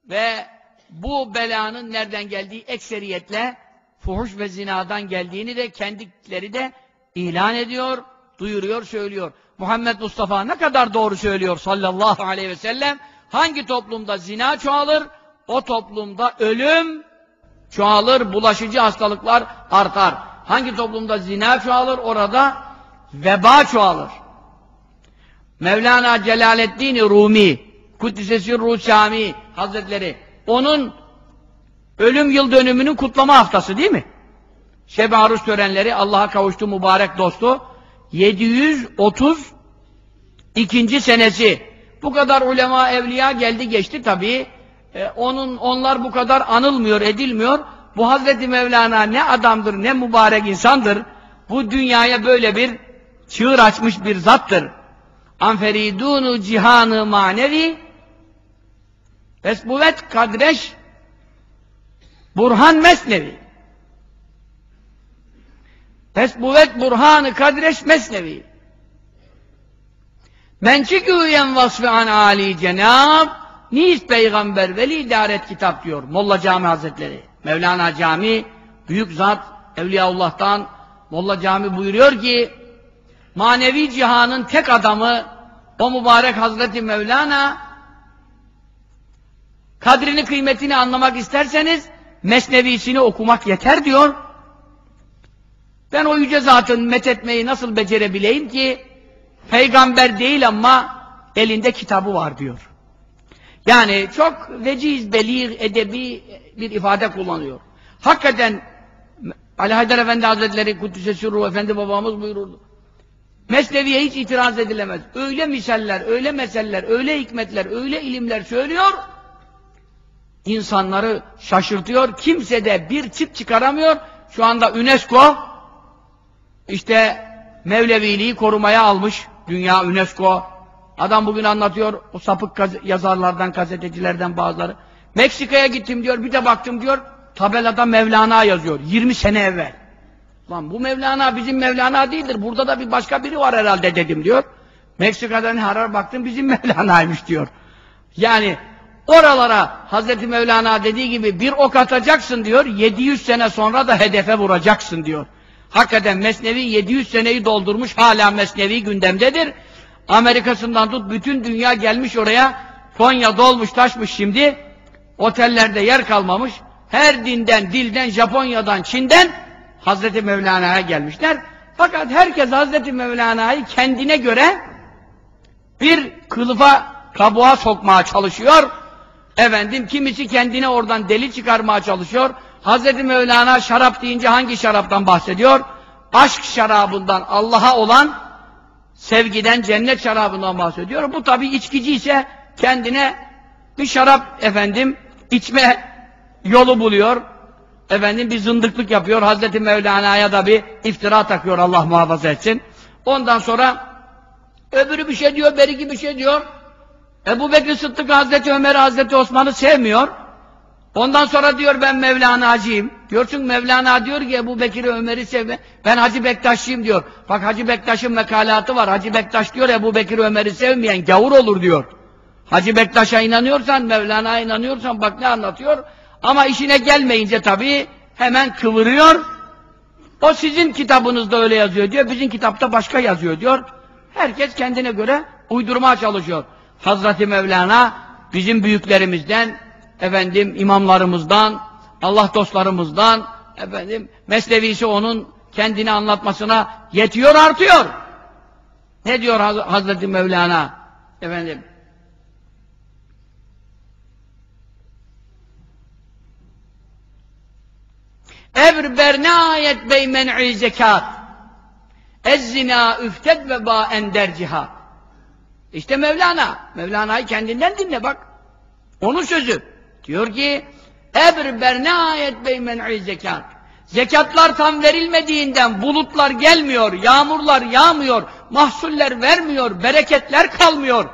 Speaker 1: ve bu belanın nereden geldiği ekseriyetle fuhuş ve zinadan geldiğini de kendileri de ilan ediyor, duyuruyor, söylüyor. Muhammed Mustafa ne kadar doğru söylüyor sallallahu aleyhi ve sellem. Hangi toplumda zina çoğalır, o toplumda ölüm çoğalır, bulaşıcı hastalıklar artar. Hangi toplumda zina çoğalır, orada veba çoğalır. Mevlana Celaleddin Rumi, Kuddisesi Ruh Hazretleri, onun ölüm yıl dönümünün kutlama haftası değil mi? Şeb-i törenleri, Allah'a kavuştu mübarek dostu, 730 ikinci senesi. Bu kadar ulema, evliya geldi geçti tabii. Ee, onun, onlar bu kadar anılmıyor, edilmiyor. Bu Hazreti Mevlana ne adamdır, ne mübarek insandır. Bu dünyaya böyle bir çığır açmış bir zattır. Anferidunu cihanı manevi Esbuvet kadreş Burhan Mesnevi. Esbuvet Burhanı kadreş Mesnevi. Mençiküyen vasfı an Ali cenab Niz peygamber veli idaret kitap diyor Molla Cami Hazretleri. Mevlana Cami büyük zat Evliyaullah'tan Molla Cami buyuruyor ki manevi cihanın tek adamı o mübarek Hazreti Mevlana kadrini kıymetini anlamak isterseniz mesnevisini okumak yeter diyor. Ben o yüce zatın methetmeyi nasıl becerebileyim ki peygamber değil ama elinde kitabı var diyor. Yani çok veciz, belir, edebi bir ifade kullanıyor. Hakikaten Ali Haydar Efendi Hazretleri Kuddüs'e Ruh Efendi babamız buyururdu. Mesneviye hiç itiraz edilemez. Öyle misaller, öyle meseller, öyle hikmetler, öyle ilimler söylüyor, insanları şaşırtıyor. Kimse de bir çip çıkaramıyor. Şu anda UNESCO işte Mevleviliği korumaya almış. Dünya UNESCO. Adam bugün anlatıyor o sapık yazarlardan, gazetecilerden bazıları. Meksika'ya gittim diyor, bir de baktım diyor, tabelada Mevlana yazıyor. 20 sene evvel. Lan bu Mevlana bizim Mevlana değildir. Burada da bir başka biri var herhalde dedim diyor. Meksika'dan harar baktım bizim <laughs> Mevlana'ymış diyor. Yani oralara Hazreti Mevlana dediği gibi bir ok atacaksın diyor. 700 sene sonra da hedefe vuracaksın diyor. Hakikaten Mesnevi 700 seneyi doldurmuş hala Mesnevi gündemdedir. Amerika'sından tut bütün dünya gelmiş oraya. Konya dolmuş taşmış şimdi. Otellerde yer kalmamış. Her dinden, dilden, Japonya'dan, Çin'den Hazreti Mevlana'ya gelmişler. Fakat herkes Hazreti Mevlana'yı kendine göre bir kılıfa, kabuğa sokmaya çalışıyor. Efendim kimisi kendine oradan deli çıkarmaya çalışıyor. Hazreti Mevlana şarap deyince hangi şaraptan bahsediyor? aşk şarabından, Allah'a olan sevgiden, cennet şarabından bahsediyor. Bu tabi içkici ise kendine bir şarap efendim içme yolu buluyor. Efendim bir zındıklık yapıyor. Hazreti Mevlana'ya da bir iftira takıyor Allah muhafaza etsin. Ondan sonra öbürü bir şey diyor, beriki bir şey diyor. Ebu Bekir Sıddık Hazreti Ömer Hazreti Osman'ı sevmiyor. Ondan sonra diyor ben Mevlana'cıyım. Diyor çünkü Mevlana diyor ki Ebu Bekir'i Ömer'i sevme. Ben Hacı Bektaşçıyım diyor. Bak Hacı Bektaş'ın mekalatı var. Hacı Bektaş diyor Ebu Bekir'i Ömer'i sevmeyen gavur olur diyor. Hacı Bektaş'a inanıyorsan, Mevlana'ya inanıyorsan bak ne anlatıyor. Ama işine gelmeyince tabii hemen kıvırıyor. O sizin kitabınızda öyle yazıyor diyor. Bizim kitapta başka yazıyor diyor. Herkes kendine göre uydurmaya çalışıyor. Hazreti Mevlana bizim büyüklerimizden, efendim imamlarımızdan, Allah dostlarımızdan, efendim meslevisi onun kendini anlatmasına yetiyor artıyor. Ne diyor Haz Hazreti Mevlana? Efendim Evr berne ayet bey men'i zekat. Ez-zina üftet ve ba ender cihat. İşte Mevlana. Mevlana'yı kendinden dinle bak. Onun sözü. Diyor ki Ebr ayet bey men'i zekat. Zekatlar tam verilmediğinden bulutlar gelmiyor, yağmurlar yağmıyor, mahsuller vermiyor, bereketler kalmıyor.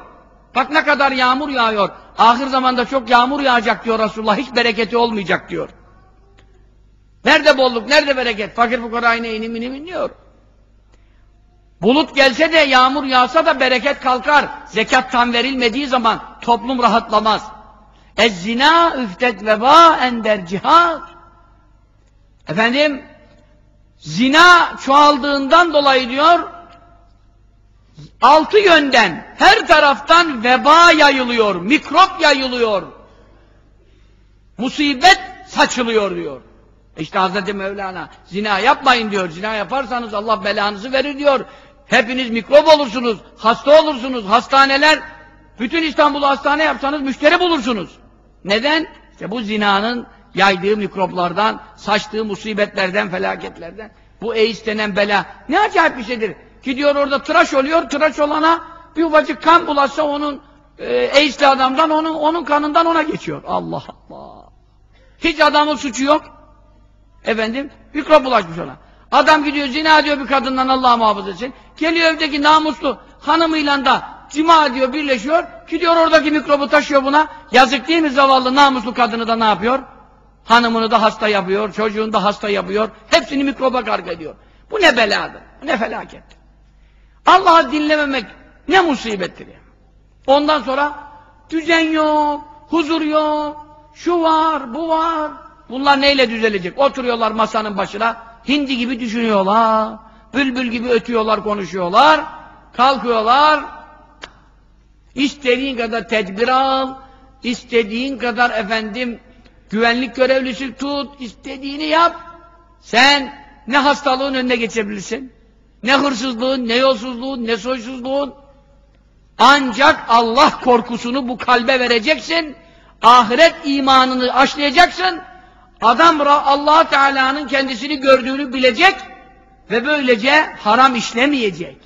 Speaker 1: Bak ne kadar yağmur yağıyor. Ahir zamanda çok yağmur yağacak diyor Resulullah, hiç bereketi olmayacak diyor. Nerede bolluk, nerede bereket? Fakir fukara yine inim inim iniyor. Bulut gelse de, yağmur yağsa da bereket kalkar. Zekat tam verilmediği zaman toplum rahatlamaz. Ez-zina üftet veba ender cihad. Efendim, zina çoğaldığından dolayı diyor, altı yönden, her taraftan veba yayılıyor, mikrop yayılıyor. Musibet saçılıyor diyor. İşte Hazreti Mevlana zina yapmayın diyor. Zina yaparsanız Allah belanızı verir diyor. Hepiniz mikrop olursunuz, hasta olursunuz, hastaneler, bütün İstanbul'u hastane yapsanız müşteri bulursunuz. Neden? İşte bu zinanın yaydığı mikroplardan, saçtığı musibetlerden, felaketlerden. Bu AIDS denen bela ne acayip bir şeydir. Gidiyor orada tıraş oluyor, tıraş olana bir ufacık kan bulaşsa onun e, AIDS'li adamdan, onun, onun kanından ona geçiyor. Allah Allah. Hiç adamın suçu yok. Efendim, mikrop bulaşmış ona. Adam gidiyor zina diyor bir kadından Allah muhafaza etsin. Geliyor evdeki namuslu hanımıyla da cima diyor birleşiyor. Gidiyor oradaki mikrobu taşıyor buna. Yazık değil mi zavallı namuslu kadını da ne yapıyor? Hanımını da hasta yapıyor, çocuğunu da hasta yapıyor. Hepsini mikroba karg ediyor. Bu ne beladır, ne felaket. Allah'ı dinlememek ne musibettir ya. Ondan sonra düzen yok, huzur yok, şu var, bu var. Bunlar neyle düzelecek? Oturuyorlar masanın başına, hindi gibi düşünüyorlar, bülbül gibi ötüyorlar, konuşuyorlar, kalkıyorlar, istediğin kadar tedbir al, istediğin kadar efendim güvenlik görevlisi tut, istediğini yap. Sen ne hastalığın önüne geçebilirsin, ne hırsızlığın, ne yolsuzluğun, ne soysuzluğun. Ancak Allah korkusunu bu kalbe vereceksin, ahiret imanını aşlayacaksın, Adam allah Teala'nın kendisini gördüğünü bilecek ve böylece haram işlemeyecek.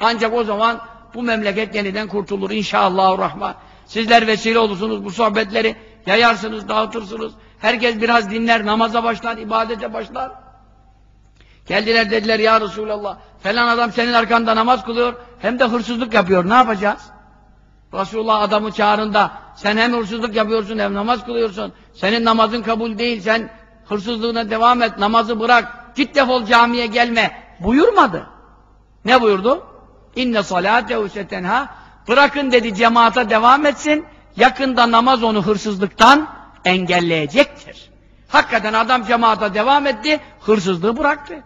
Speaker 1: Ancak o zaman bu memleket yeniden kurtulur inşallahurrahman. Sizler vesile olursunuz bu sohbetleri yayarsınız, dağıtırsınız. Herkes biraz dinler, namaza başlar, ibadete başlar. Geldiler dediler ya Resulallah falan adam senin arkanda namaz kılıyor hem de hırsızlık yapıyor ne yapacağız? Resulullah adamı çağrında sen hem hırsızlık yapıyorsun hem namaz kılıyorsun. Senin namazın kabul değil. Sen hırsızlığına devam et. Namazı bırak. Git defol camiye gelme. Buyurmadı. Ne buyurdu? İnne salâtehu setenha Bırakın dedi cemaata devam etsin. Yakında namaz onu hırsızlıktan engelleyecektir. Hakikaten adam cemaata devam etti. Hırsızlığı bıraktı.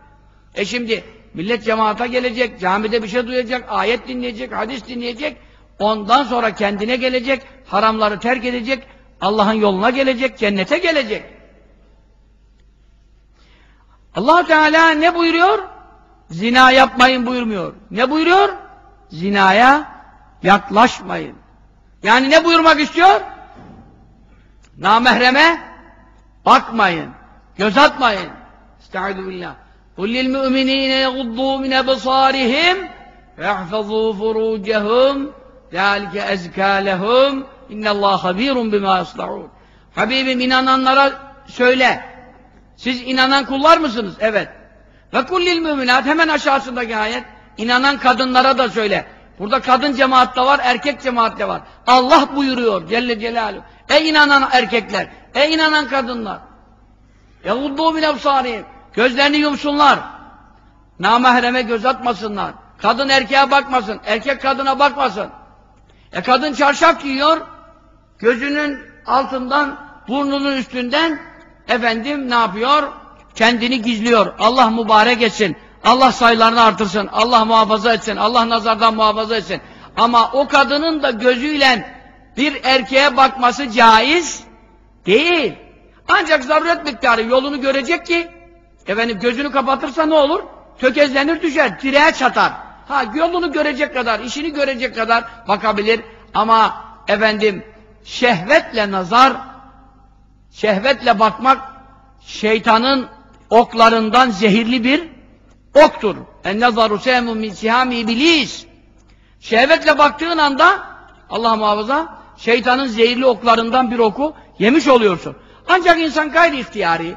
Speaker 1: E şimdi millet cemaata gelecek. Camide bir şey duyacak. Ayet dinleyecek. Hadis dinleyecek. Ondan sonra kendine gelecek, haramları terk edecek, Allah'ın yoluna gelecek, cennete gelecek allah Teala ne buyuruyor? Zina yapmayın buyurmuyor. Ne buyuruyor? Zinaya yaklaşmayın. Yani ne buyurmak istiyor? Namahreme bakmayın. Göz atmayın. Estaizu billah. قُلْ لِلْمُؤْمِنِينَ يَغُضُّوا مِنْ أَبْصَارِهِمْ وَيَحْفَظُوا فُرُوجَهُمْ ذَٰلِكَ اَزْكَى لَهُمْ اِنَّ اللّٰهَ خَب۪يرٌ بِمَا يَصْلَعُونَ Habibim inananlara söyle. siz inanan kullar mısınız? Evet. Ve kullil müminat hemen aşağısındaki ayet inanan kadınlara da söyle. Burada kadın cemaat da var, erkek cemaat de var. Allah buyuruyor Celle Celaluhu. Ey inanan erkekler, ey inanan kadınlar. Yahuddu min absarihim. Gözlerini yumsunlar. Namahreme göz atmasınlar. Kadın erkeğe bakmasın, erkek kadına bakmasın. E kadın çarşaf giyiyor, gözünün altından, burnunun üstünden efendim ne yapıyor? Kendini gizliyor. Allah mübarek etsin. Allah sayılarını artırsın. Allah muhafaza etsin. Allah nazardan muhafaza etsin. Ama o kadının da gözüyle bir erkeğe bakması caiz değil. Ancak zaruret miktarı yolunu görecek ki efendim gözünü kapatırsa ne olur? Tökezlenir düşer, direğe çatar. Ha yolunu görecek kadar, işini görecek kadar bakabilir ama efendim şehvetle nazar şehvetle bakmak şeytanın oklarından zehirli bir oktur. En-nazaru sehmun min sihami iblis. Şehvetle baktığın anda Allah muhafaza şeytanın zehirli oklarından bir oku yemiş oluyorsun. Ancak insan gayri ihtiyari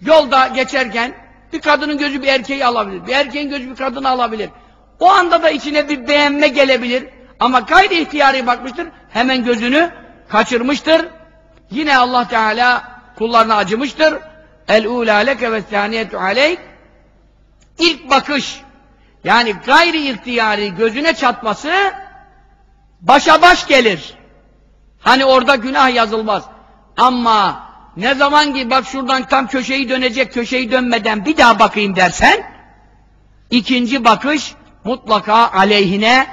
Speaker 1: yolda geçerken bir kadının gözü bir erkeği alabilir. Bir erkeğin gözü bir kadını alabilir. O anda da içine bir beğenme gelebilir. Ama gayri ihtiyari bakmıştır. Hemen gözünü kaçırmıştır. Yine Allah Teala kullarına acımıştır. El-ûlâ leke ve sâniyetu aleyk İlk bakış yani gayri ihtiyari gözüne çatması başa baş gelir. Hani orada günah yazılmaz. Ama ne zaman ki bak şuradan tam köşeyi dönecek, köşeyi dönmeden bir daha bakayım dersen ikinci bakış mutlaka aleyhine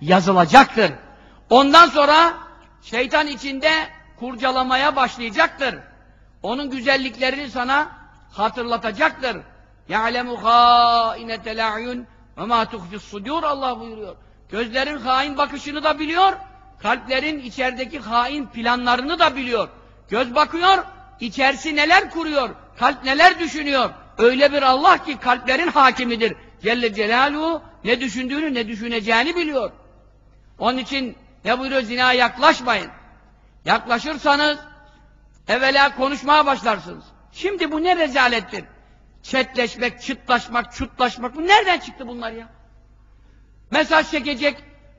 Speaker 1: yazılacaktır. Ondan sonra şeytan içinde kurcalamaya başlayacaktır. Onun güzelliklerini sana hatırlatacaktır. يَعْلَمُ خَائِنَةَ الْاَعْيُنْ وَمَا تُخْفِ الصُّدُورِ Allah buyuruyor. Gözlerin hain bakışını da biliyor, kalplerin içerideki hain planlarını da biliyor. Göz bakıyor, içerisi neler kuruyor, kalp neler düşünüyor. Öyle bir Allah ki kalplerin hakimidir. Celle Celaluhu ne düşündüğünü ne düşüneceğini biliyor. Onun için ne buyuruyor? Zina yaklaşmayın. Yaklaşırsanız evvela konuşmaya başlarsınız. Şimdi bu ne rezalettir? Çetleşmek, çıtlaşmak, çutlaşmak. Bu nereden çıktı bunlar ya? Mesaj çekecek,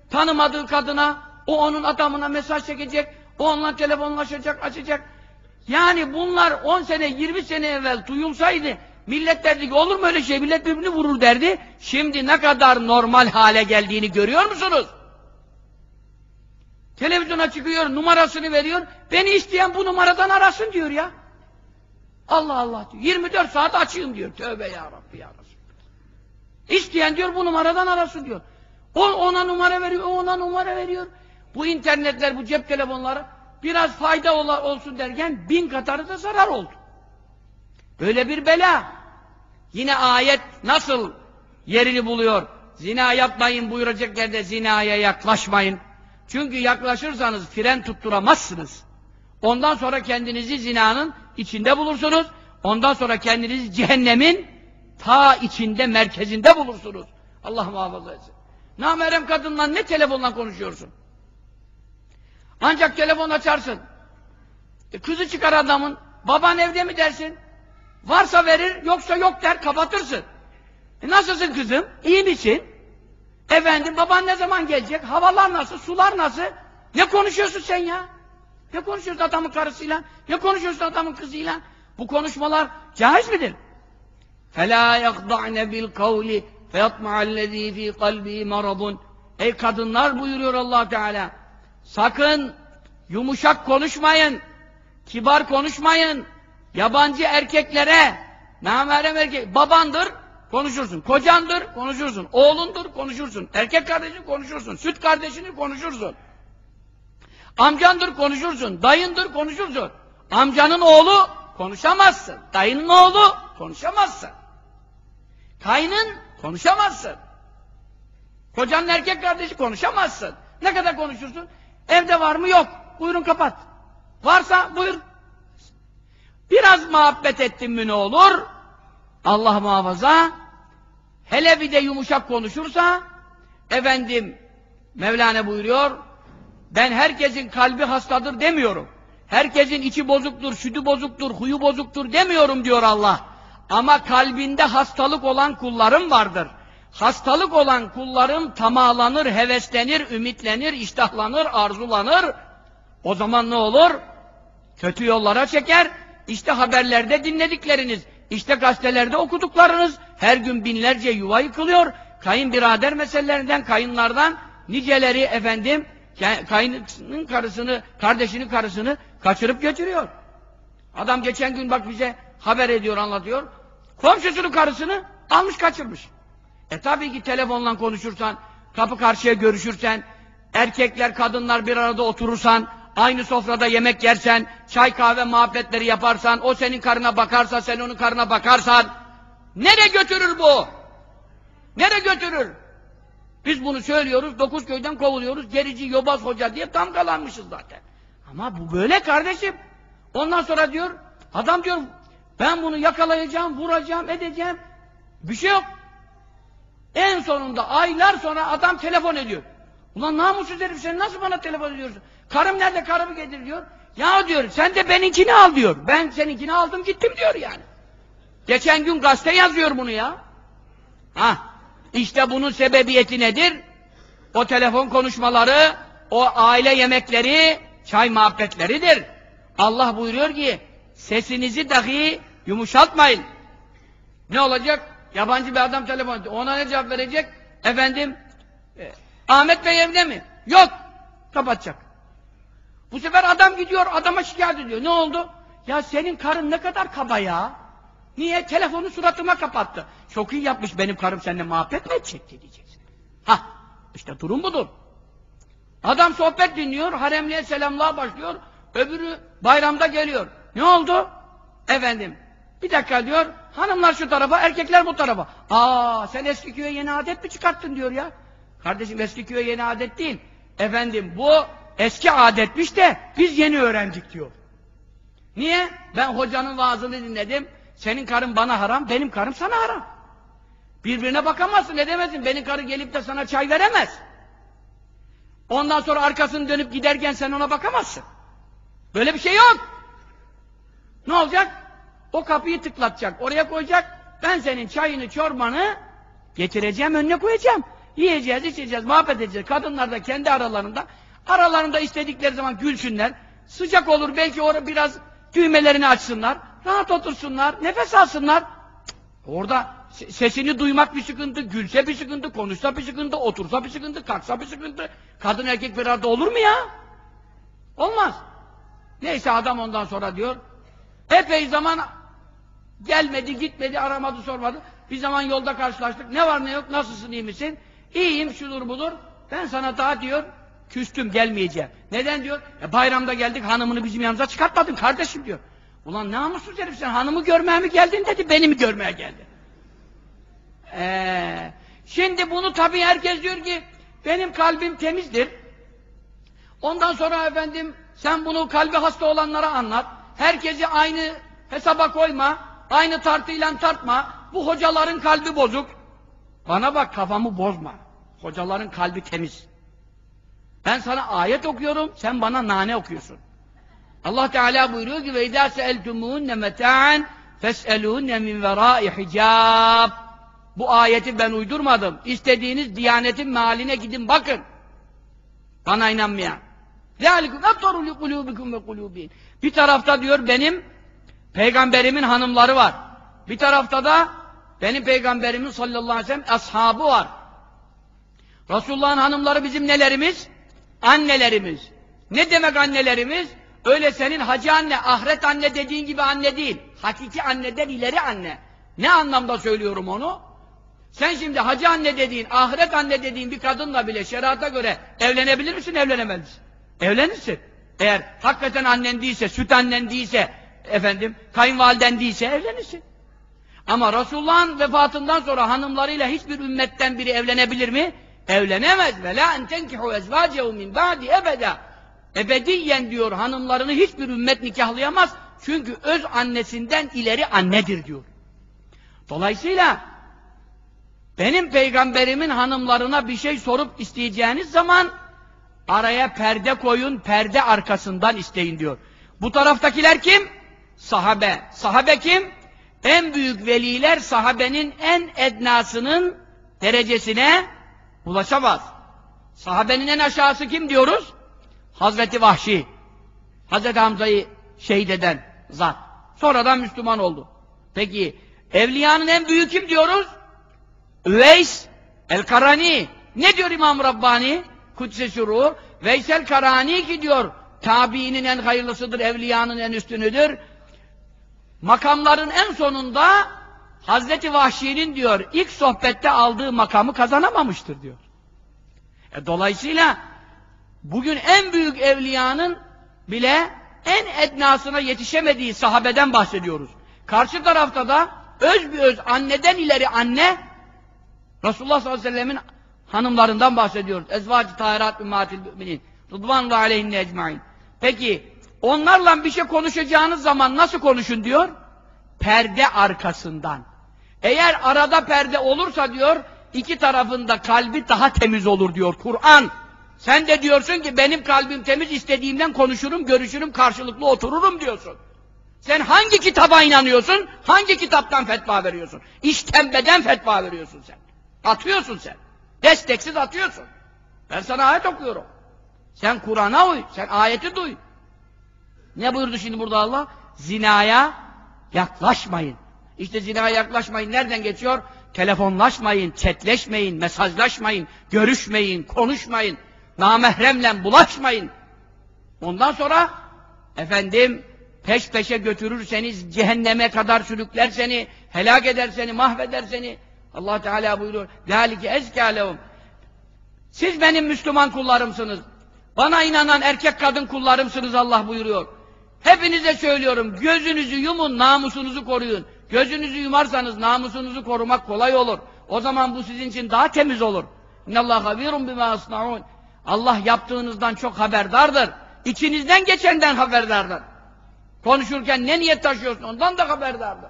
Speaker 1: tanımadığı kadına, o onun adamına mesaj çekecek, o onunla telefonlaşacak, açacak. Yani bunlar 10 sene, 20 sene evvel duyulsaydı, millet derdi ki olur mu öyle şey, millet birbirini vurur derdi. Şimdi ne kadar normal hale geldiğini görüyor musunuz? Televizyona çıkıyor, numarasını veriyor, beni isteyen bu numaradan arasın diyor ya. Allah Allah diyor. 24 saat açayım diyor. Tövbe ya Rabbi ya. İsteyen diyor bu numaradan arasın diyor. O ona numara veriyor, o ona numara veriyor. Bu internetler, bu cep telefonları biraz fayda ola, olsun derken bin katarı da zarar oldu. Böyle bir bela. Yine ayet nasıl yerini buluyor? Zina yapmayın buyuracak yerde zinaya yaklaşmayın. Çünkü yaklaşırsanız fren tutturamazsınız. Ondan sonra kendinizi zinanın içinde bulursunuz. Ondan sonra kendinizi cehennemin ta içinde, merkezinde bulursunuz. Allah muhafaza etsin. Namerem kadınla ne telefonla konuşuyorsun? Ancak telefon açarsın. E, kızı çıkar adamın. Baban evde mi dersin? Varsa verir, yoksa yok der, kapatırsın. E, nasılsın kızım? İyi misin? Efendim, baban ne zaman gelecek? Havalar nasıl? Sular nasıl? Ne konuşuyorsun sen ya? Ne konuşuyorsun adamın karısıyla? Ne konuşuyorsun adamın kızıyla? Bu konuşmalar caiz midir? فَلَا يَخْضَعْنَ بِالْقَوْلِ فَيَطْمَعَ الَّذ۪ي ف۪ي قَلْبِهِ مَرَضٌ Ey kadınlar buyuruyor allah Teala. Sakın yumuşak konuşmayın, kibar konuşmayın. Yabancı erkeklere, namerem erkek, babandır, konuşursun. Kocandır, konuşursun. Oğlundur, konuşursun. Erkek kardeşin konuşursun. Süt kardeşini konuşursun. Amcandır konuşursun, dayındır konuşursun. Amcanın oğlu konuşamazsın. Dayının oğlu konuşamazsın. Kaynın konuşamazsın. Kocanın erkek kardeşi konuşamazsın. Ne kadar konuşursun? Evde var mı? Yok. Buyurun kapat. Varsa buyur. Biraz muhabbet ettin mi ne olur? Allah muhafaza hele bir de yumuşak konuşursa efendim Mevlana buyuruyor ben herkesin kalbi hastadır demiyorum. Herkesin içi bozuktur, şüdü bozuktur, huyu bozuktur demiyorum diyor Allah. Ama kalbinde hastalık olan kullarım vardır. Hastalık olan kullarım tamalanır, heveslenir, ümitlenir, iştahlanır, arzulanır. O zaman ne olur? Kötü yollara çeker. İşte haberlerde dinledikleriniz, işte gazetelerde okuduklarınız, her gün binlerce yuva yıkılıyor. Kayınbirader meselelerinden, kayınlardan niceleri efendim, kayının karısını, kardeşinin karısını kaçırıp götürüyor. Adam geçen gün bak bize haber ediyor, anlatıyor. Komşusunun karısını almış kaçırmış. E tabii ki telefonla konuşursan, kapı karşıya görüşürsen, erkekler, kadınlar bir arada oturursan, aynı sofrada yemek yersen, çay kahve muhabbetleri yaparsan, o senin karına bakarsa, sen onun karına bakarsan, nereye götürür bu? Nereye götürür? Biz bunu söylüyoruz, dokuz köyden kovuluyoruz, gerici, yobaz hoca diye damgalanmışız zaten. Ama bu böyle kardeşim. Ondan sonra diyor, adam diyor, ben bunu yakalayacağım, vuracağım, edeceğim. Bir şey yok. En sonunda aylar sonra adam telefon ediyor. Ulan namussuz herif sen nasıl bana telefon ediyorsun? Karım nerede karımı getir diyor. Ya diyor sen de benimkini al diyor. Ben seninkini aldım gittim diyor yani. Geçen gün gazete yazıyor bunu ya. Ha, işte bunun sebebiyeti nedir? O telefon konuşmaları, o aile yemekleri, çay muhabbetleridir. Allah buyuruyor ki sesinizi dahi yumuşatmayın. Ne olacak? Yabancı bir adam telefon ediyor. Ona ne cevap verecek? Efendim e, Ahmet Bey evde mi? Yok. Kapatacak. Bu sefer adam gidiyor adama şikayet ediyor. Ne oldu? Ya senin karın ne kadar kaba ya. Niye? Telefonu suratıma kapattı. Çok iyi yapmış benim karım seninle muhabbet mi edecekti diyeceksin. Ha, işte durum budur. Adam sohbet dinliyor, haremliğe selamlığa başlıyor, öbürü bayramda geliyor. Ne oldu? Efendim, bir dakika diyor, hanımlar şu tarafa, erkekler bu tarafa. Aa, sen eski köye yeni adet mi çıkarttın diyor ya. Kardeşim eski köye yeni adet değil. Efendim, bu eski adetmiş de biz yeni öğrendik diyor. Niye? Ben hocanın vaazını dinledim. Senin karın bana haram, benim karım sana haram. Birbirine bakamazsın, ne demezsin. Benim karı gelip de sana çay veremez. Ondan sonra arkasını dönüp giderken sen ona bakamazsın. Böyle bir şey yok. Ne olacak? O kapıyı tıklatacak, oraya koyacak. Ben senin çayını, çorbanı getireceğim, önüne koyacağım. Yiyeceğiz, içeceğiz, muhabbet edeceğiz. Kadınlar da kendi aralarında, aralarında istedikleri zaman gülsünler. Sıcak olur, belki orada biraz düğmelerini açsınlar. Rahat otursunlar, nefes alsınlar. Orada sesini duymak bir sıkıntı, gülse bir sıkıntı, konuşsa bir sıkıntı, otursa bir sıkıntı, kalksa bir sıkıntı. Kadın erkek bir arada olur mu ya? Olmaz. Neyse adam ondan sonra diyor, epey zaman gelmedi, gitmedi, aramadı, sormadı. Bir zaman yolda karşılaştık, ne var ne yok, nasılsın, iyi misin? İyiyim, şudur budur. Ben sana daha diyor, küstüm, gelmeyeceğim. Neden diyor? E, bayramda geldik, hanımını bizim yanımıza çıkartmadın kardeşim diyor. Ulan namussuz herif sen hanımı görmeye mi geldin dedi, beni mi görmeye geldin? Ee, şimdi bunu tabii herkes diyor ki, benim kalbim temizdir. Ondan sonra efendim, sen bunu kalbi hasta olanlara anlat. Herkesi aynı hesaba koyma, aynı tartıyla tartma. Bu hocaların kalbi bozuk. Bana bak kafamı bozma. Hocaların kalbi temiz. Ben sana ayet okuyorum, sen bana nane okuyorsun. Allah Teala buyuruyor ki ve idâ seeltumuunne meta'an fes'elûnne min verâi hicab. Bu ayeti ben uydurmadım. İstediğiniz diyanetin mealine gidin bakın. Bana inanmayan. ذَٰلِكُمْ اَطَّرُوا لِقُلُوبِكُمْ وَقُلُوبِينَ Bir tarafta diyor benim peygamberimin hanımları var. Bir tarafta da benim peygamberimin sallallahu aleyhi ve sellem ashabı var. Resulullah'ın hanımları bizim nelerimiz? Annelerimiz. Ne demek annelerimiz? Öyle senin hacı anne, ahiret anne dediğin gibi anne değil. Hakiki anneden ileri anne. Ne anlamda söylüyorum onu? Sen şimdi hacı anne dediğin, ahiret anne dediğin bir kadınla bile şerata göre evlenebilir misin, evlenemez misin? Evlenirsin. Eğer hakikaten annen değilse, süt annen değilse, efendim, kayınvaliden değilse evlenirsin. Ama Resulullah'ın vefatından sonra hanımlarıyla hiçbir ümmetten biri evlenebilir mi? Evlenemez. Ve la en tenkihu ezvacehu min ba'di ebeda. Ebediyen diyor hanımlarını hiçbir ümmet nikahlayamaz. Çünkü öz annesinden ileri annedir diyor. Dolayısıyla benim peygamberimin hanımlarına bir şey sorup isteyeceğiniz zaman araya perde koyun, perde arkasından isteyin diyor. Bu taraftakiler kim? Sahabe. Sahabe kim? En büyük veliler sahabenin en ednasının derecesine ulaşamaz. Sahabenin en aşağısı kim diyoruz? Hazreti Vahşi. Hazreti Hamza'yı şehit eden zat. Sonradan Müslüman oldu. Peki evliyanın en büyüğü kim diyoruz? Üveys el-Karani. Ne diyor İmam Rabbani? Kudüs'e ruh. Veysel Karani ki diyor tabiinin en hayırlısıdır, evliyanın en üstünüdür. Makamların en sonunda Hazreti Vahşi'nin diyor ilk sohbette aldığı makamı kazanamamıştır diyor. E, dolayısıyla bugün en büyük evliyanın bile en ednasına yetişemediği sahabeden bahsediyoruz. Karşı tarafta da öz bir öz anneden ileri anne Resulullah sallallahu aleyhi ve sellemin hanımlarından bahsediyoruz. Ezvacı tahirat ümmatil müminin. Rıdvanullah aleyhinne ecmain. Peki onlarla bir şey konuşacağınız zaman nasıl konuşun diyor? Perde arkasından. Eğer arada perde olursa diyor iki tarafında kalbi daha temiz olur diyor Kur'an. Sen de diyorsun ki benim kalbim temiz istediğimden konuşurum, görüşürüm, karşılıklı otururum diyorsun. Sen hangi kitaba inanıyorsun? Hangi kitaptan fetva veriyorsun? İştembeden fetva veriyorsun sen. Atıyorsun sen. Desteksiz atıyorsun. Ben sana ayet okuyorum. Sen Kur'an'a uy, sen ayeti duy. Ne buyurdu şimdi burada Allah? Zinaya yaklaşmayın. İşte zinaya yaklaşmayın nereden geçiyor? Telefonlaşmayın, chatleşmeyin, mesajlaşmayın, görüşmeyin, konuşmayın, namahremle bulaşmayın. Ondan sonra efendim peş peşe götürürseniz cehenneme kadar sürükler seni, helak eder seni, mahveder seni. Allah Teala buyuruyor. Galike ezkalehum. Siz benim Müslüman kullarımsınız. Bana inanan erkek kadın kullarımsınız Allah buyuruyor. Hepinize söylüyorum, gözünüzü yumun, namusunuzu koruyun. Gözünüzü yumarsanız namusunuzu korumak kolay olur. O zaman bu sizin için daha temiz olur. İnnallâh habîrun bimâ asna'ûn. Allah yaptığınızdan çok haberdardır. İçinizden geçenden haberdardır. Konuşurken ne niyet taşıyorsun ondan da haberdardır.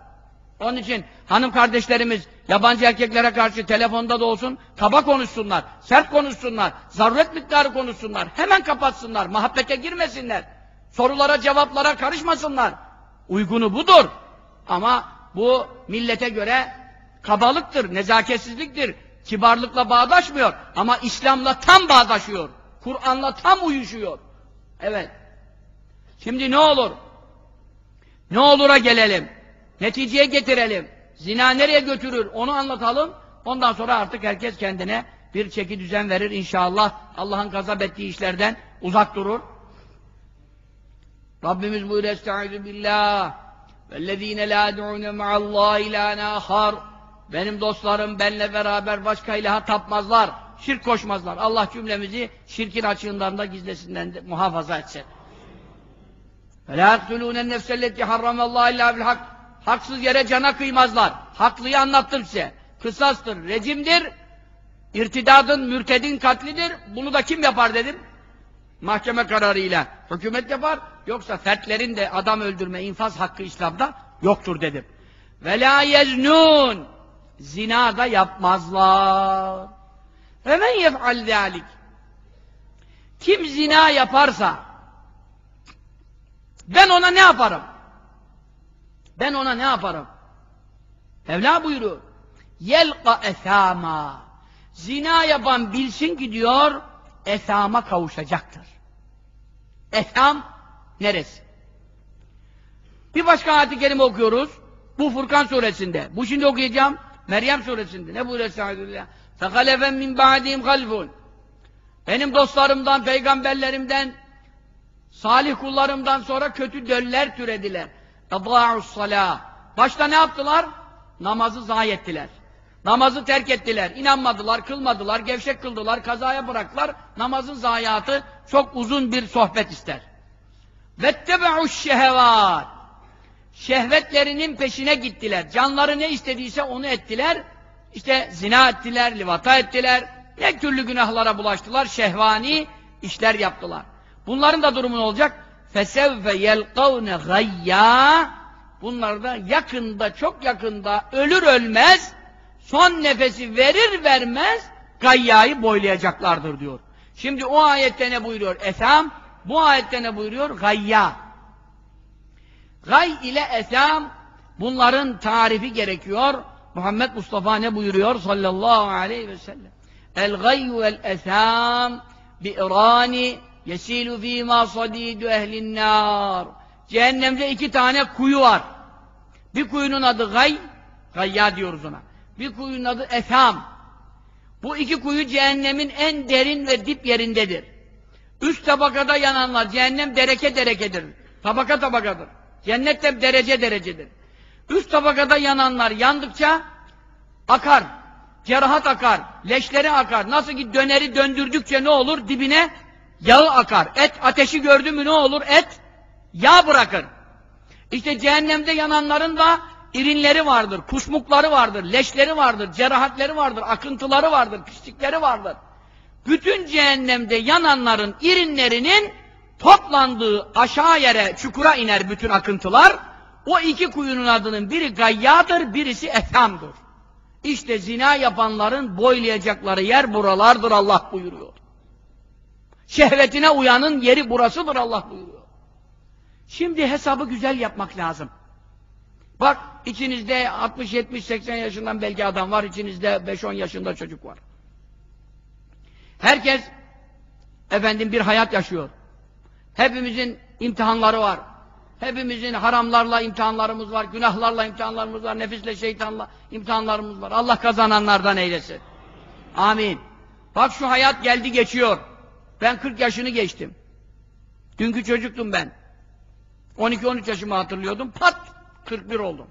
Speaker 1: Onun için hanım kardeşlerimiz yabancı erkeklere karşı telefonda da olsun kaba konuşsunlar, sert konuşsunlar, zaruret miktarı konuşsunlar, hemen kapatsınlar, muhabbete girmesinler, sorulara cevaplara karışmasınlar. Uygunu budur. Ama bu millete göre kabalıktır, nezaketsizliktir, kibarlıkla bağdaşmıyor. Ama İslam'la tam bağdaşıyor. Kur'an'la tam uyuşuyor. Evet. Şimdi ne olur? Ne olura gelelim? Neticeye getirelim. Zina nereye götürür? Onu anlatalım. Ondan sonra artık herkes kendine bir çeki düzen verir inşallah. Allah'ın gazap ettiği işlerden uzak durur. Rabbimiz buyuruyor Estaizu billah وَالَّذ۪ينَ لَا دُعُونَ مَعَ اللّٰهِ اِلٰهَ آخَرٍ Benim dostlarım benle beraber başka ilaha tapmazlar, şirk koşmazlar. Allah cümlemizi şirkin açığından da gizlesinden de muhafaza etsin. فَلَا يَقْتُلُونَ النَّفْسَ الَّتِي حَرَّمَ اللّٰهِ اِلَّا بِالْحَقِّ Haksız yere cana kıymazlar. Haklıyı anlattım size. Kısastır, rejimdir, irtidadın, mürtedin katlidir. Bunu da kim yapar dedim? Mahkeme kararıyla. Hükümet yapar. Yoksa fertlerin de adam öldürme, infaz hakkı İslam'da yoktur dedim. Ve la yeznun. Zina da yapmazlar. Ve men yef'al zâlik. Kim zina yaparsa ben ona ne yaparım? Ben ona ne yaparım? Evla buyuruyor. Yelqa esama. Zina yapan bilsin ki diyor, esama kavuşacaktır. Esam neresi? Bir başka ayet-i kerime okuyoruz. Bu Furkan suresinde. Bu şimdi okuyacağım. Meryem suresinde. Ne buyuruyor Estağfirullah? فَخَلَفًا min بَعْدِهِمْ خَلْفٌ Benim dostlarımdan, peygamberlerimden, salih kullarımdan sonra kötü döller türediler. اَضَاعُ salah. Başta ne yaptılar? Namazı zayi ettiler. Namazı terk ettiler. inanmadılar, kılmadılar, gevşek kıldılar, kazaya bıraktılar. Namazın zayiatı çok uzun bir sohbet ister. وَاتَّبَعُ الشَّهَوَاتِ Şehvetlerinin peşine gittiler. Canları ne istediyse onu ettiler. İşte zina ettiler, livata ettiler. Ne türlü günahlara bulaştılar. Şehvani işler yaptılar. Bunların da durumu ne olacak? فَسَوْفَ يَلْقَوْنَ غَيَّا Bunlar da yakında, çok yakında ölür ölmez, son nefesi verir vermez gayyayı boylayacaklardır diyor. Şimdi o ayette ne buyuruyor? Esam, bu ayette ne buyuruyor? Gayya. Gay ile esam, bunların tarifi gerekiyor. Muhammed Mustafa ne buyuruyor sallallahu aleyhi ve sellem? El gayyu vel esam bi irani yesilu fîmâ sadîdü ehlin nâr. Cehennemde iki tane kuyu var. Bir kuyunun adı gay, gayya diyoruz ona. Bir kuyunun adı esam. Bu iki kuyu cehennemin en derin ve dip yerindedir. Üst tabakada yananlar, cehennem dereke derekedir. Tabaka tabakadır. Cennet de derece derecedir. Üst tabakada yananlar yandıkça akar. Cerahat akar. Leşleri akar. Nasıl ki döneri döndürdükçe ne olur? Dibine yağı akar. Et ateşi gördü mü ne olur? Et yağ bırakır. İşte cehennemde yananların da irinleri vardır, kusmukları vardır, leşleri vardır, cerahatleri vardır, akıntıları vardır, pislikleri vardır. Bütün cehennemde yananların irinlerinin toplandığı aşağı yere, çukura iner bütün akıntılar. O iki kuyunun adının biri gayyadır, birisi ethamdır. İşte zina yapanların boylayacakları yer buralardır Allah buyuruyor. Şehvetine uyanın yeri burasıdır Allah buyuruyor. Şimdi hesabı güzel yapmak lazım. Bak içinizde 60, 70, 80 yaşından belki adam var, içinizde 5-10 yaşında çocuk var. Herkes efendim bir hayat yaşıyor. Hepimizin imtihanları var. Hepimizin haramlarla imtihanlarımız var, günahlarla imtihanlarımız var, nefisle şeytanla imtihanlarımız var. Allah kazananlardan eylesin. Amin. Bak şu hayat geldi geçiyor. Ben 40 yaşını geçtim. Dünkü çocuktum ben. 12-13 yaşımı hatırlıyordum. Pat! 41 oldum.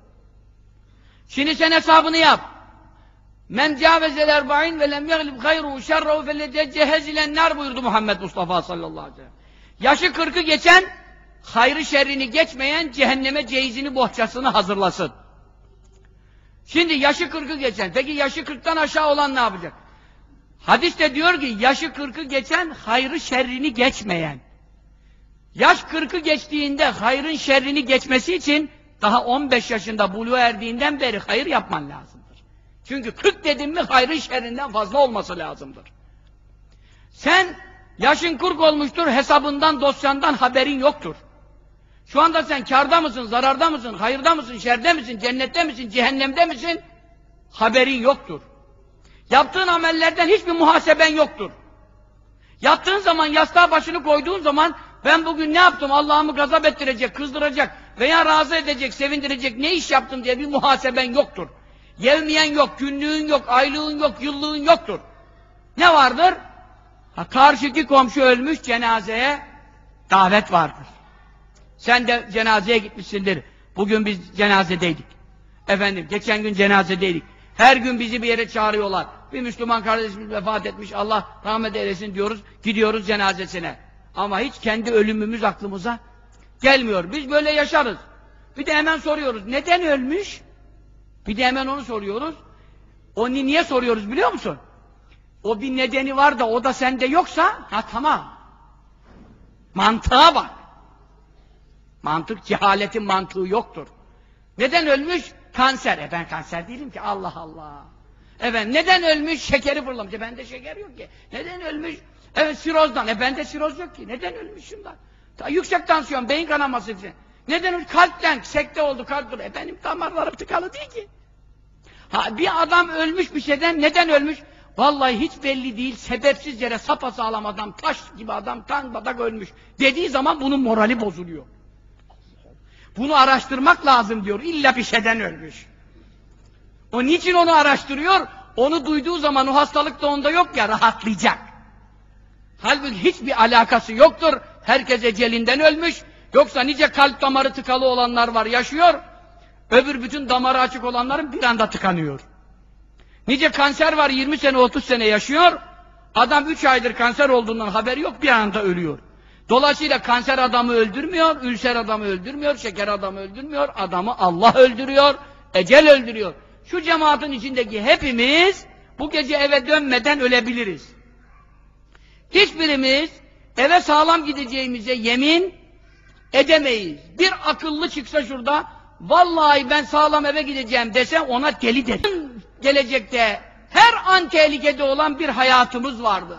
Speaker 1: Şimdi sen hesabını yap. Men câvezel erba'in ve lem yeglib hayruhu şerrehu fellecehhez ilen nar buyurdu Muhammed Mustafa sallallahu aleyhi ve sellem. Yaşı 40'ı geçen, hayrı şerrini geçmeyen cehenneme cehizini bohçasını hazırlasın. Şimdi yaşı 40'ı geçen, peki yaşı 40'tan aşağı olan ne yapacak? Hadis de diyor ki yaşı 40'ı geçen, hayrı şerrini geçmeyen. Yaş 40'ı geçtiğinde hayrın şerrini geçmesi için daha 15 yaşında buluğa erdiğinden beri hayır yapman lazımdır. Çünkü 40 dedim mi hayrın şerrinden fazla olması lazımdır. Sen yaşın 40 olmuştur, hesabından, dosyandan haberin yoktur. Şu anda sen karda mısın, zararda mısın, hayırda mısın, şerde misin, cennette misin, cehennemde misin? Haberin yoktur. Yaptığın amellerden hiçbir muhaseben yoktur. Yattığın zaman, yastığa başını koyduğun zaman ben bugün ne yaptım, Allah'ımı gazap ettirecek, kızdıracak veya razı edecek, sevindirecek ne iş yaptım diye bir muhaseben yoktur. Yevmiyen yok, günlüğün yok, aylığın yok, yıllığın yoktur. Ne vardır? Ha, karşıki komşu ölmüş cenazeye davet vardır. Sen de cenazeye gitmişsindir. Bugün biz cenazedeydik. Efendim, geçen gün cenazedeydik. Her gün bizi bir yere çağırıyorlar. Bir Müslüman kardeşimiz vefat etmiş, Allah rahmet eylesin diyoruz, gidiyoruz cenazesine. Ama hiç kendi ölümümüz aklımıza gelmiyor. Biz böyle yaşarız. Bir de hemen soruyoruz, neden ölmüş? Bir de hemen onu soruyoruz. Onu niye soruyoruz biliyor musun? O bir nedeni var da o da sende yoksa, ha tamam. Mantığa bak. Mantık, cehaletin mantığı yoktur. Neden ölmüş? Kanser. E ben kanser değilim ki. Allah Allah. Evet, neden ölmüş? Şekeri fırlamış. E bende şeker yok ki. Neden ölmüş? Evet, sirozdan. E bende siroz yok ki. Neden ölmüş şundan? Ta, yüksek tansiyon, beyin kanaması için. Neden ölmüş? Kalpten, sekte oldu, kalp. E benim damarlarım tıkalı değil ki. Ha, bir adam ölmüş bir şeyden, neden ölmüş? Vallahi hiç belli değil, sebepsiz yere sapasağlam adam, taş gibi adam, kan badak ölmüş. Dediği zaman bunun morali bozuluyor. Bunu araştırmak lazım diyor. İlla bir şeyden ölmüş. O niçin onu araştırıyor? Onu duyduğu zaman o hastalık da onda yok ya rahatlayacak. Halbuki hiçbir alakası yoktur. Herkes ecelinden ölmüş. Yoksa nice kalp damarı tıkalı olanlar var yaşıyor. Öbür bütün damarı açık olanların bir anda tıkanıyor. Nice kanser var 20 sene 30 sene yaşıyor. Adam 3 aydır kanser olduğundan haberi yok bir anda ölüyor. Dolayısıyla kanser adamı öldürmüyor, ülser adamı öldürmüyor, şeker adamı öldürmüyor, adamı Allah öldürüyor, ecel öldürüyor. Şu cemaatin içindeki hepimiz bu gece eve dönmeden ölebiliriz. Hiçbirimiz eve sağlam gideceğimize yemin edemeyiz. Bir akıllı çıksa şurada vallahi ben sağlam eve gideceğim dese ona deli dedi. Gelecekte her an tehlikede olan bir hayatımız vardı.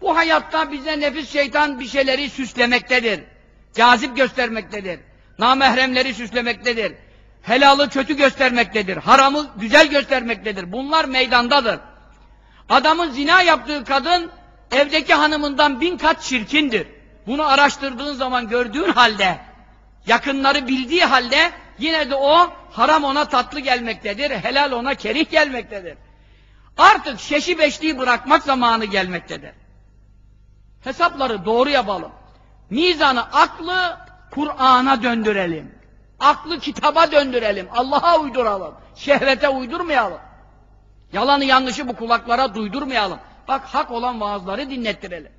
Speaker 1: Bu hayatta bize nefis şeytan bir şeyleri süslemektedir. Cazip göstermektedir. Namahremleri süslemektedir. Helalı kötü göstermektedir. Haramı güzel göstermektedir. Bunlar meydandadır. Adamın zina yaptığı kadın evdeki hanımından bin kat çirkindir. Bunu araştırdığın zaman gördüğün halde, yakınları bildiği halde yine de o haram ona tatlı gelmektedir, helal ona kerih gelmektedir. Artık şeşi beşliği bırakmak zamanı gelmektedir. Hesapları doğru yapalım. Mizanı, aklı Kur'an'a döndürelim. Aklı kitaba döndürelim. Allah'a uyduralım. Şehvete uydurmayalım. Yalanı yanlışı bu kulaklara duydurmayalım. Bak hak olan vaazları dinlettirelim.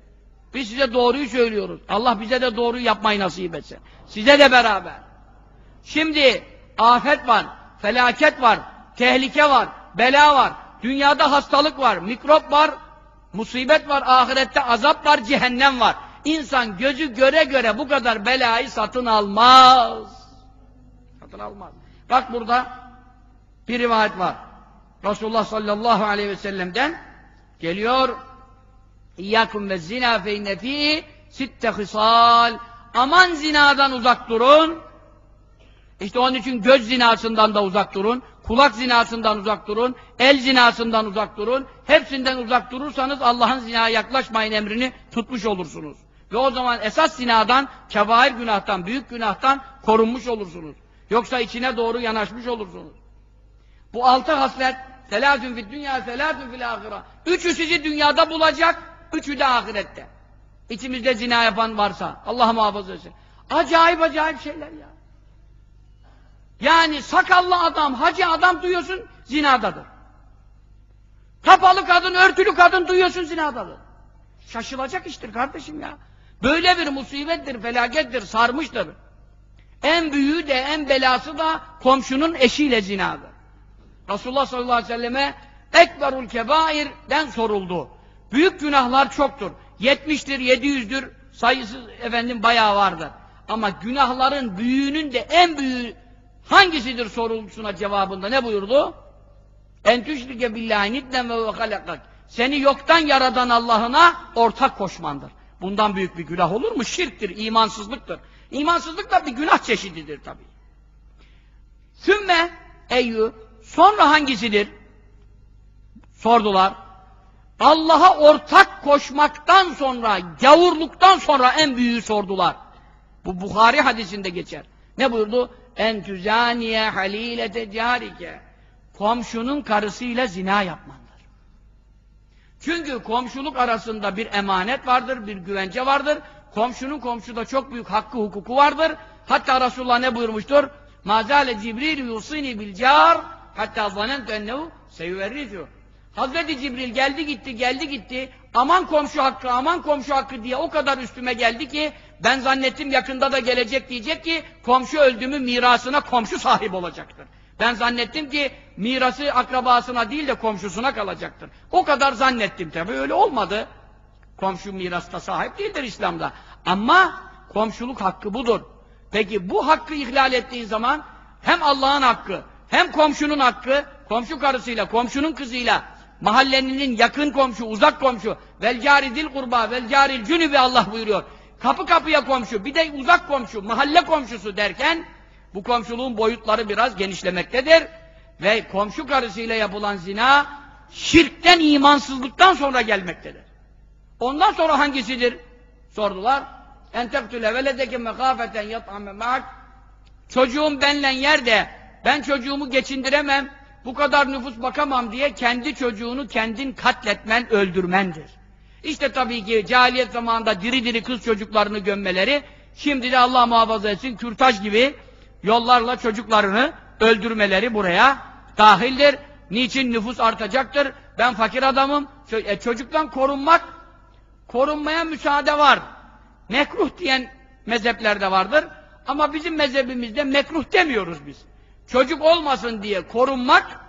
Speaker 1: Biz size doğruyu söylüyoruz. Allah bize de doğruyu yapmayı nasip etsin. Size de beraber. Şimdi afet var, felaket var, tehlike var, bela var. Dünyada hastalık var, mikrop var, musibet var, ahirette azap var, cehennem var. İnsan gözü göre göre bu kadar belayı satın almaz. Satın almaz. Bak burada bir rivayet var. Resulullah sallallahu aleyhi ve sellem'den geliyor. İyyâkum ve zina fe inne fî sitte hısal. Aman zinadan uzak durun. İşte onun için göz zinasından da uzak durun. Kulak zinasından uzak durun. El zinasından uzak durun. Hepsinden uzak durursanız Allah'ın zinaya yaklaşmayın emrini tutmuş olursunuz. Ve o zaman esas zinadan, kebair günahtan, büyük günahtan korunmuş olursunuz. Yoksa içine doğru yanaşmış olursunuz. Bu altı haslet, selâsün fid dünya, selâsün fil ahira. Üçü sizi dünyada bulacak, üçü de ahirette. İçimizde zina yapan varsa, Allah muhafaza etsin. Acayip acayip şeyler ya. Yani sakallı adam, hacı adam duyuyorsun, zinadadır. Kapalı kadın, örtülü kadın duyuyorsun, zinadadır. Şaşılacak iştir kardeşim ya. Böyle bir musibettir, felakettir, sarmıştır. En büyüğü de, en belası da komşunun eşiyle zinadır. Resulullah sallallahu aleyhi ve selleme ekberul kebairden soruldu. Büyük günahlar çoktur. 70'tir, 700'dür, sayısı efendim bayağı vardır. Ama günahların büyüğünün de en büyüğü hangisidir sorulusuna cevabında ne buyurdu? En tüşrike billahi nidden ve halakak. Seni yoktan yaradan Allah'ına ortak koşmandır. Bundan büyük bir günah olur mu? Şirktir, imansızlıktır. İmansızlık da bir günah çeşididir tabi. Sümme eyyü sonra hangisidir? Sordular. Allah'a ortak koşmaktan sonra, gavurluktan sonra en büyüğü sordular. Bu Bukhari hadisinde geçer. Ne buyurdu? En tüzaniye halilete carike. Komşunun karısıyla zina yapmandır. Çünkü komşuluk arasında bir emanet vardır, bir güvence vardır. Komşunun komşuda çok büyük hakkı, hukuku vardır. Hatta Resulullah ne buyurmuştur? Mazale Cibril yusini bil car hatta zanentu ennehu seyüverrizu. Hazreti Cibril geldi gitti, geldi gitti. Aman komşu hakkı, aman komşu hakkı diye o kadar üstüme geldi ki ben zannettim yakında da gelecek diyecek ki komşu öldüğümü mirasına komşu sahip olacaktır. Ben zannettim ki mirası akrabasına değil de komşusuna kalacaktır. O kadar zannettim tabi öyle olmadı. Komşu mirasta sahip değildir İslam'da. Ama komşuluk hakkı budur. Peki bu hakkı ihlal ettiğin zaman hem Allah'ın hakkı hem komşunun hakkı komşu karısıyla komşunun kızıyla mahalleninin yakın komşu uzak komşu vel caridil kurba vel caril cünübi Allah buyuruyor. Kapı kapıya komşu bir de uzak komşu mahalle komşusu derken bu komşuluğun boyutları biraz genişlemektedir. Ve komşu karısıyla yapılan zina şirkten, imansızlıktan sonra gelmektedir. Ondan sonra hangisidir? Sordular. En tektüle veledeke mekafeten yat'ame Çocuğum benle yer de ben çocuğumu geçindiremem, bu kadar nüfus bakamam diye kendi çocuğunu kendin katletmen, öldürmendir. İşte tabii ki cahiliyet zamanında diri diri kız çocuklarını gömmeleri, şimdi de Allah muhafaza etsin kürtaj gibi yollarla çocuklarını öldürmeleri buraya dahildir. Niçin nüfus artacaktır? Ben fakir adamım. E, çocuktan korunmak, korunmaya müsaade var. Mekruh diyen mezheplerde vardır. Ama bizim mezhebimizde mekruh demiyoruz biz. Çocuk olmasın diye korunmak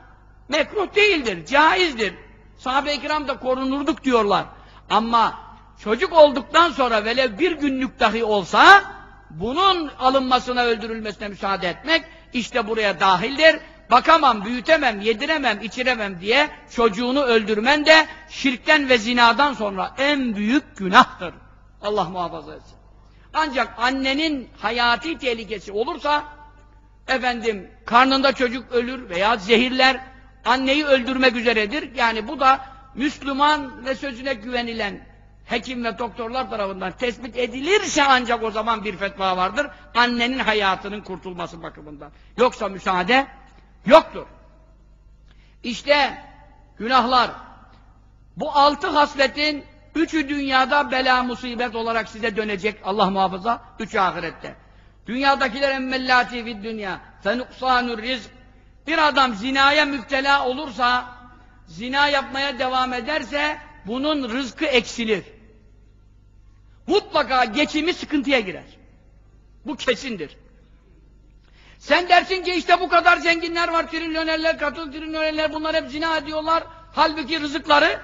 Speaker 1: mekruh değildir, caizdir. Sahabe-i kiram da korunurduk diyorlar. Ama çocuk olduktan sonra velev bir günlük dahi olsa bunun alınmasına, öldürülmesine müsaade etmek işte buraya dahildir. Bakamam, büyütemem, yediremem, içiremem diye çocuğunu öldürmen de şirkten ve zinadan sonra en büyük günahtır. Allah muhafaza etsin. Ancak annenin hayati tehlikesi olursa efendim karnında çocuk ölür veya zehirler anneyi öldürmek üzeredir. Yani bu da Müslüman ve sözüne güvenilen hekim ve doktorlar tarafından tespit edilirse ancak o zaman bir fetva vardır. Annenin hayatının kurtulması bakımından. Yoksa müsaade yoktur. İşte günahlar. Bu altı hasletin üçü dünyada bela musibet olarak size dönecek Allah muhafaza, üçü ahirette. Dünyadakiler emmellâti fid dünya fenuksanur rizk bir adam zinaya müptela olursa zina yapmaya devam ederse bunun rızkı eksilir. Mutlaka geçimi sıkıntıya girer. Bu kesindir. Sen dersin ki işte bu kadar zenginler var, trilyonerler, katıl trilyonerler, bunlar hep zina ediyorlar. Halbuki rızıkları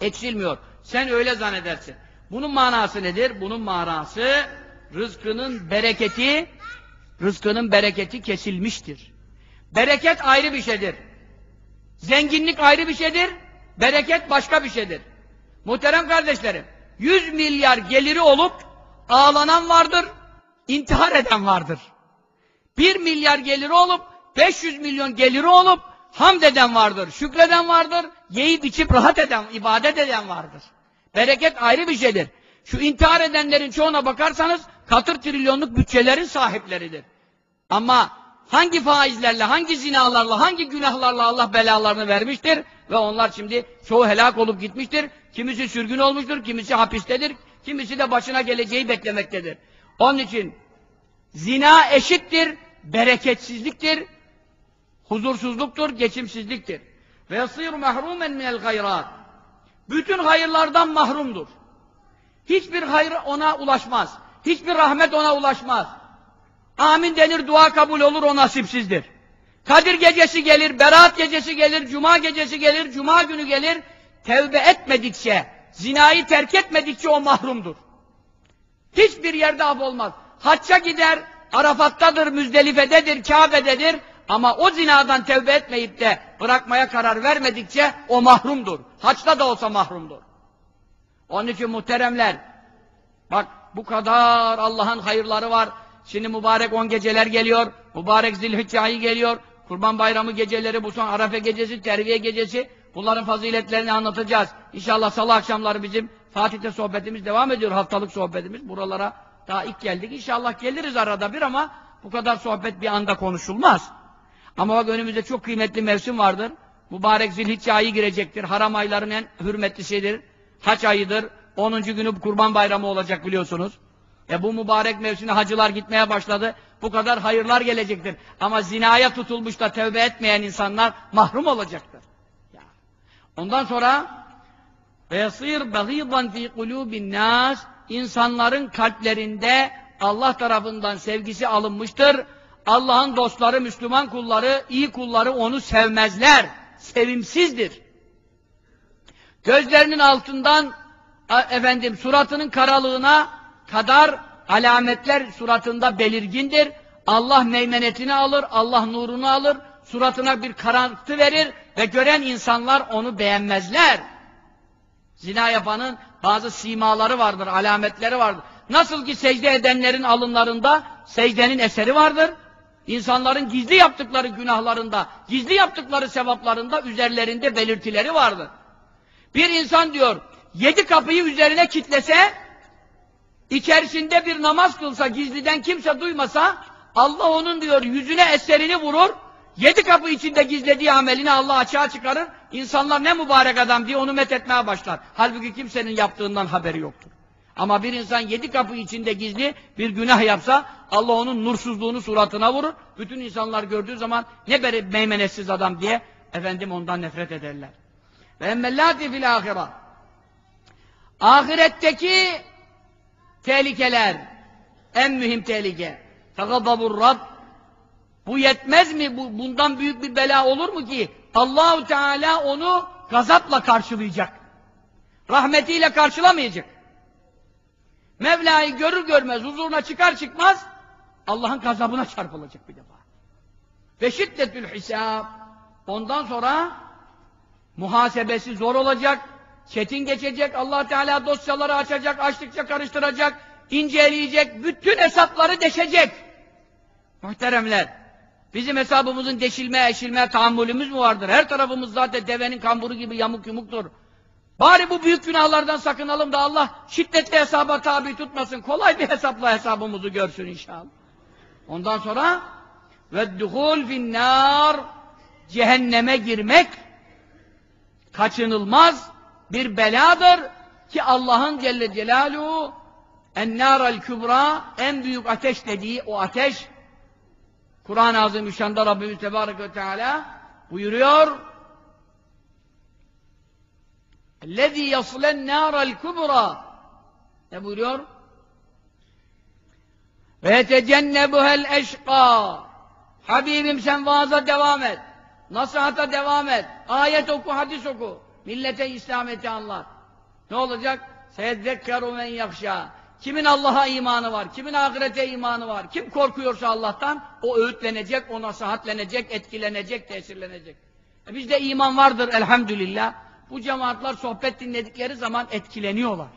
Speaker 1: eksilmiyor. Sen öyle zannedersin. Bunun manası nedir? Bunun manası rızkının bereketi, rızkının bereketi kesilmiştir. Bereket ayrı bir şeydir. Zenginlik ayrı bir şeydir. Bereket başka bir şeydir. Muhterem kardeşlerim, 100 milyar geliri olup ağlanan vardır, intihar eden vardır. 1 milyar geliri olup 500 milyon geliri olup hamd eden vardır, şükreden vardır, yiyip içip rahat eden, ibadet eden vardır. Bereket ayrı bir şeydir. Şu intihar edenlerin çoğuna bakarsanız katır trilyonluk bütçelerin sahipleridir. Ama hangi faizlerle, hangi zinalarla, hangi günahlarla Allah belalarını vermiştir ve onlar şimdi çoğu helak olup gitmiştir. Kimisi sürgün olmuştur, kimisi hapistedir, kimisi de başına geleceği beklemektedir. Onun için zina eşittir, bereketsizliktir, huzursuzluktur, geçimsizliktir. Ve yasir mahrumen minel gayrat. Bütün hayırlardan mahrumdur. Hiçbir hayır ona ulaşmaz. Hiçbir rahmet ona ulaşmaz. Amin denir, dua kabul olur, o nasipsizdir. Kadir gecesi gelir, Berat gecesi gelir, Cuma gecesi gelir, Cuma günü gelir. Tevbe etmedikçe, zinayı terk etmedikçe o mahrumdur. Hiçbir yerde af olmaz. Hacca gider, Arafat'tadır, Müzdelife'dedir, Kabe'dedir. Ama o zinadan tevbe etmeyip de bırakmaya karar vermedikçe o mahrumdur. Haçta da olsa mahrumdur. Onun için muhteremler, bak bu kadar Allah'ın hayırları var. Şimdi mübarek on geceler geliyor, mübarek zilhicce ayı geliyor, kurban bayramı geceleri, bu son Arafe gecesi, terviye gecesi, bunların faziletlerini anlatacağız. İnşallah salı akşamları bizim Fatih'te sohbetimiz devam ediyor, haftalık sohbetimiz. Buralara daha ilk geldik. İnşallah geliriz arada bir ama bu kadar sohbet bir anda konuşulmaz. Ama bak önümüzde çok kıymetli mevsim vardır. Mübarek zilhicce ayı girecektir. Haram ayların en hürmetlisidir. Haç ayıdır. 10. günü kurban bayramı olacak biliyorsunuz. E bu mübarek mevsimde hacılar gitmeye başladı. Bu kadar hayırlar gelecektir. Ama zinaya tutulmuş da tövbe etmeyen insanlar mahrum olacaktır. Ya. Ondan sonra وَيَصِيرْ بَغِيضًا ف۪ي قُلُوبِ النَّاسِ insanların kalplerinde Allah tarafından sevgisi alınmıştır. Allah'ın dostları, Müslüman kulları, iyi kulları onu sevmezler. Sevimsizdir. Gözlerinin altından efendim suratının karalığına kadar alametler suratında belirgindir. Allah meymenetini alır, Allah nurunu alır, suratına bir karartı verir ve gören insanlar onu beğenmezler. Zina yapanın bazı simaları vardır, alametleri vardır. Nasıl ki secde edenlerin alınlarında secdenin eseri vardır. İnsanların gizli yaptıkları günahlarında, gizli yaptıkları sevaplarında üzerlerinde belirtileri vardır. Bir insan diyor, yedi kapıyı üzerine kitlese, içerisinde bir namaz kılsa, gizliden kimse duymasa, Allah onun diyor yüzüne eserini vurur, yedi kapı içinde gizlediği amelini Allah açığa çıkarır, insanlar ne mübarek adam diye onu methetmeye başlar. Halbuki kimsenin yaptığından haberi yoktur. Ama bir insan yedi kapı içinde gizli bir günah yapsa, Allah onun nursuzluğunu suratına vurur, bütün insanlar gördüğü zaman ne beri meymenetsiz adam diye, efendim ondan nefret ederler. Ve emmellâti fil âhira. Ahiretteki tehlikeler, en mühim tehlike. Tegababur Rab. Bu yetmez mi? Bu, bundan büyük bir bela olur mu ki? Allahu Teala onu gazapla karşılayacak. Rahmetiyle karşılamayacak. Mevla'yı görür görmez huzuruna çıkar çıkmaz Allah'ın gazabına çarpılacak bir defa. Ve şiddetül hisab. Ondan sonra muhasebesi zor olacak, çetin geçecek, allah Teala dosyaları açacak, açtıkça karıştıracak, inceleyecek, bütün hesapları deşecek. Muhteremler, bizim hesabımızın deşilme, eşilme tahammülümüz mü vardır? Her tarafımız zaten devenin kamburu gibi yamuk yumuktur. Bari bu büyük günahlardan sakınalım da Allah şiddetli hesaba tabi tutmasın. Kolay bir hesapla hesabımızı görsün inşallah. Ondan sonra ve duhul finnar cehenneme girmek kaçınılmaz bir beladır ki Allah'ın Celle Celaluhu ennâral kübra en büyük ateş dediği o ateş Kur'an-ı Azimüşşan'da Rabbimiz Tebarek ve Teala buyuruyor اَلَّذ۪ي يَصْلَ النَّارَ الْكُبْرَى ne buyuruyor? وَيَتَجَنَّبُهَا الْاَشْقَى Habibim sen vaaza devam et. Nasihata devam et. Ayet oku, hadis oku. Millete İslamiyet'i anlat. Ne olacak? Seyezzekkeru men yakşa. Kimin Allah'a imanı var, kimin ahirete imanı var, kim korkuyorsa Allah'tan o öğütlenecek, o nasihatlenecek, etkilenecek, tesirlenecek. E bizde iman vardır elhamdülillah. Bu cemaatler sohbet dinledikleri zaman etkileniyorlar.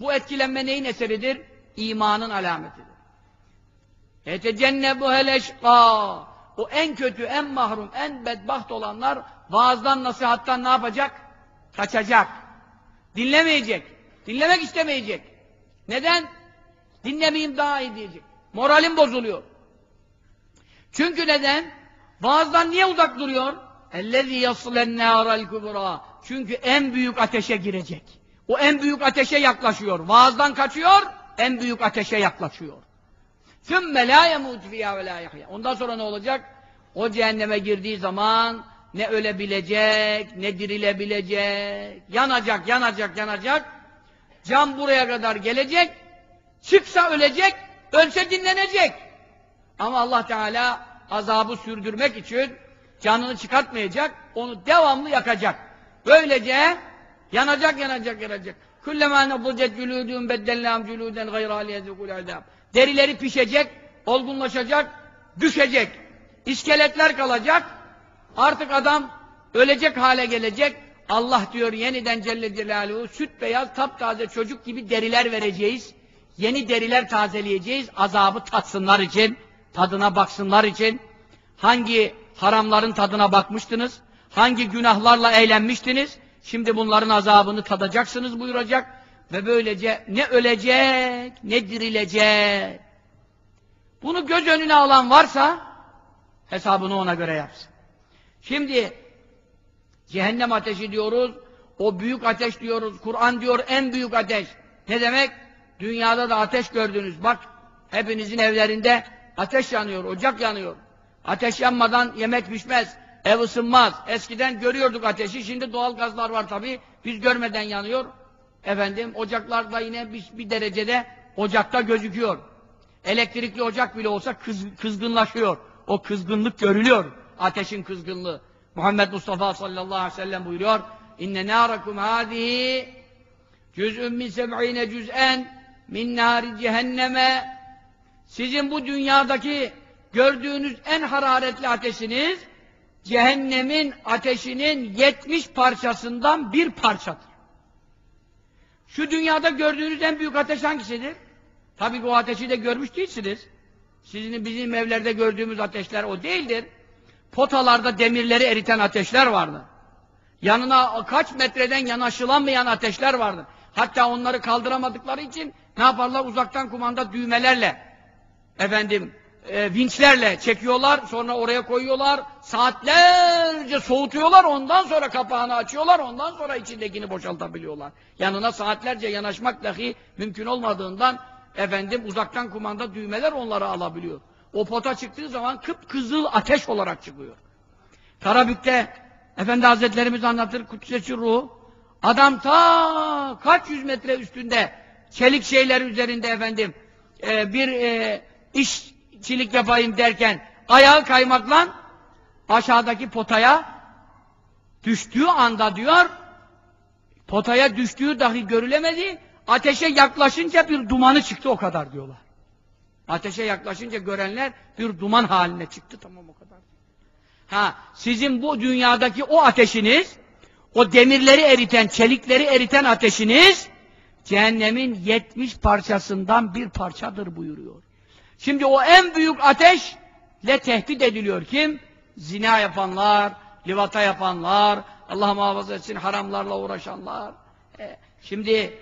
Speaker 1: Bu etkilenme neyin eseridir? İmanın alametidir. Etecennebuhel eşqa. O en kötü, en mahrum, en bedbaht olanlar vaazdan, nasihattan ne yapacak? Kaçacak. Dinlemeyecek. Dinlemek istemeyecek. Neden? Dinlemeyeyim daha iyi diyecek. Moralim bozuluyor. Çünkü neden? Vaazdan niye uzak duruyor? اَلَّذ۪ي يَصْلَ النَّارَ الْكُبْرَى Çünkü en büyük ateşe girecek. O en büyük ateşe yaklaşıyor. Vaazdan kaçıyor, en büyük ateşe yaklaşıyor. ثُمَّ لَا يَمُوتُ فِيهَا وَلَا يَحْيَا Ondan sonra ne olacak? O cehenneme girdiği zaman ne ölebilecek, ne dirilebilecek. Yanacak, yanacak, yanacak. Can buraya kadar gelecek. Çıksa ölecek, ölse dinlenecek. Ama Allah Teala azabı sürdürmek için canını çıkartmayacak, onu devamlı yakacak. Böylece yanacak, yanacak, yanacak. Kullema nebudcet cülûdûn beddellâhum cülûden gayrâ liyezûkul azâb. Derileri pişecek, olgunlaşacak, düşecek. İskeletler kalacak. Artık adam ölecek hale gelecek. Allah diyor yeniden Celle Celaluhu süt beyaz taptaze çocuk gibi deriler vereceğiz. Yeni deriler tazeleyeceğiz. Azabı tatsınlar için, tadına baksınlar için. Hangi haramların tadına bakmıştınız? Hangi günahlarla eğlenmiştiniz? Şimdi bunların azabını tadacaksınız buyuracak. Ve böylece ne ölecek, ne dirilecek. Bunu göz önüne alan varsa hesabını ona göre yapsın. Şimdi cehennem ateşi diyoruz, o büyük ateş diyoruz, Kur'an diyor en büyük ateş. Ne demek? Dünyada da ateş gördünüz. Bak hepinizin evlerinde ateş yanıyor, ocak yanıyor. Ateş yanmadan yemek pişmez, ev ısınmaz. Eskiden görüyorduk ateşi, şimdi doğal gazlar var tabi. Biz görmeden yanıyor. Efendim, ocaklarda yine bir, bir derecede ocakta gözüküyor. Elektrikli ocak bile olsa kız, kızgınlaşıyor. O kızgınlık görülüyor. Ateşin kızgınlığı. Muhammed Mustafa sallallahu aleyhi ve sellem buyuruyor. İnne nârakum hâzihi cüz'ün min seb'ine cüz'en min nâri cehenneme sizin bu dünyadaki gördüğünüz en hararetli ateşiniz cehennemin ateşinin yetmiş parçasından bir parçadır. Şu dünyada gördüğünüz en büyük ateş hangisidir? Tabii bu ateşi de görmüş değilsiniz. Sizin bizim evlerde gördüğümüz ateşler o değildir. Potalarda demirleri eriten ateşler vardı. Yanına kaç metreden yanaşılamayan ateşler vardı. Hatta onları kaldıramadıkları için ne yaparlar? Uzaktan kumanda düğmelerle efendim e, vinçlerle çekiyorlar, sonra oraya koyuyorlar, saatlerce soğutuyorlar, ondan sonra kapağını açıyorlar, ondan sonra içindekini boşaltabiliyorlar. Yanına saatlerce yanaşmak dahi mümkün olmadığından efendim uzaktan kumanda düğmeler onları alabiliyor. O pota çıktığı zaman kıpkızıl ateş olarak çıkıyor. Karabük'te Efendi Hazretlerimiz anlatır Kudüs'e ruhu. Adam ta kaç yüz metre üstünde çelik şeyler üzerinde efendim e, bir e, işçilik yapayım derken ayağı kaymakla aşağıdaki potaya düştüğü anda diyor potaya düştüğü dahi görülemedi ateşe yaklaşınca bir dumanı çıktı o kadar diyorlar. Ateşe yaklaşınca görenler bir duman haline çıktı tamam o kadar. Ha, sizin bu dünyadaki o ateşiniz, o demirleri eriten, çelikleri eriten ateşiniz, cehennemin yetmiş parçasından bir parçadır buyuruyor. Şimdi o en büyük ateşle tehdit ediliyor. Kim? Zina yapanlar, livata yapanlar, Allah muhafaza etsin haramlarla uğraşanlar. E, şimdi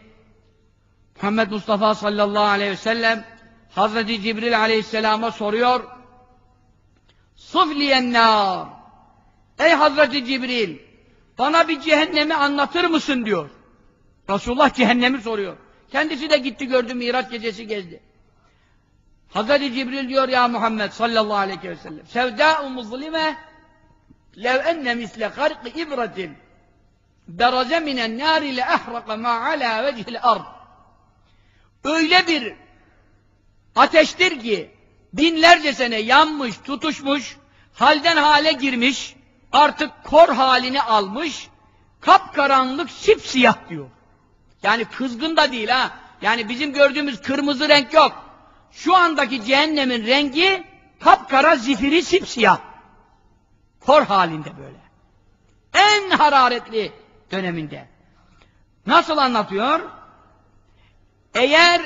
Speaker 1: Muhammed Mustafa sallallahu aleyhi ve sellem Hazreti Cibril aleyhisselama soruyor. Sufliyen nar. Ey Hazreti Cibril, bana bir cehennemi anlatır mısın diyor. Resulullah cehennemi soruyor. Kendisi de gitti gördü Miraç gecesi gezdi. Hazreti Cibril diyor ya Muhammed sallallahu aleyhi ve sellem sevdâ'u muzlime lev enne misle karqi ibretin beraze minen nâri le ehraka ma ala vecihil ard öyle bir ateştir ki binlerce sene yanmış, tutuşmuş, halden hale girmiş, artık kor halini almış, kapkaranlık sipsiyah diyor. Yani kızgın da değil ha. Yani bizim gördüğümüz kırmızı renk yok. Şu andaki cehennemin rengi kapkara zifiri sipsiyah. Kor halinde böyle. En hararetli döneminde. Nasıl anlatıyor? Eğer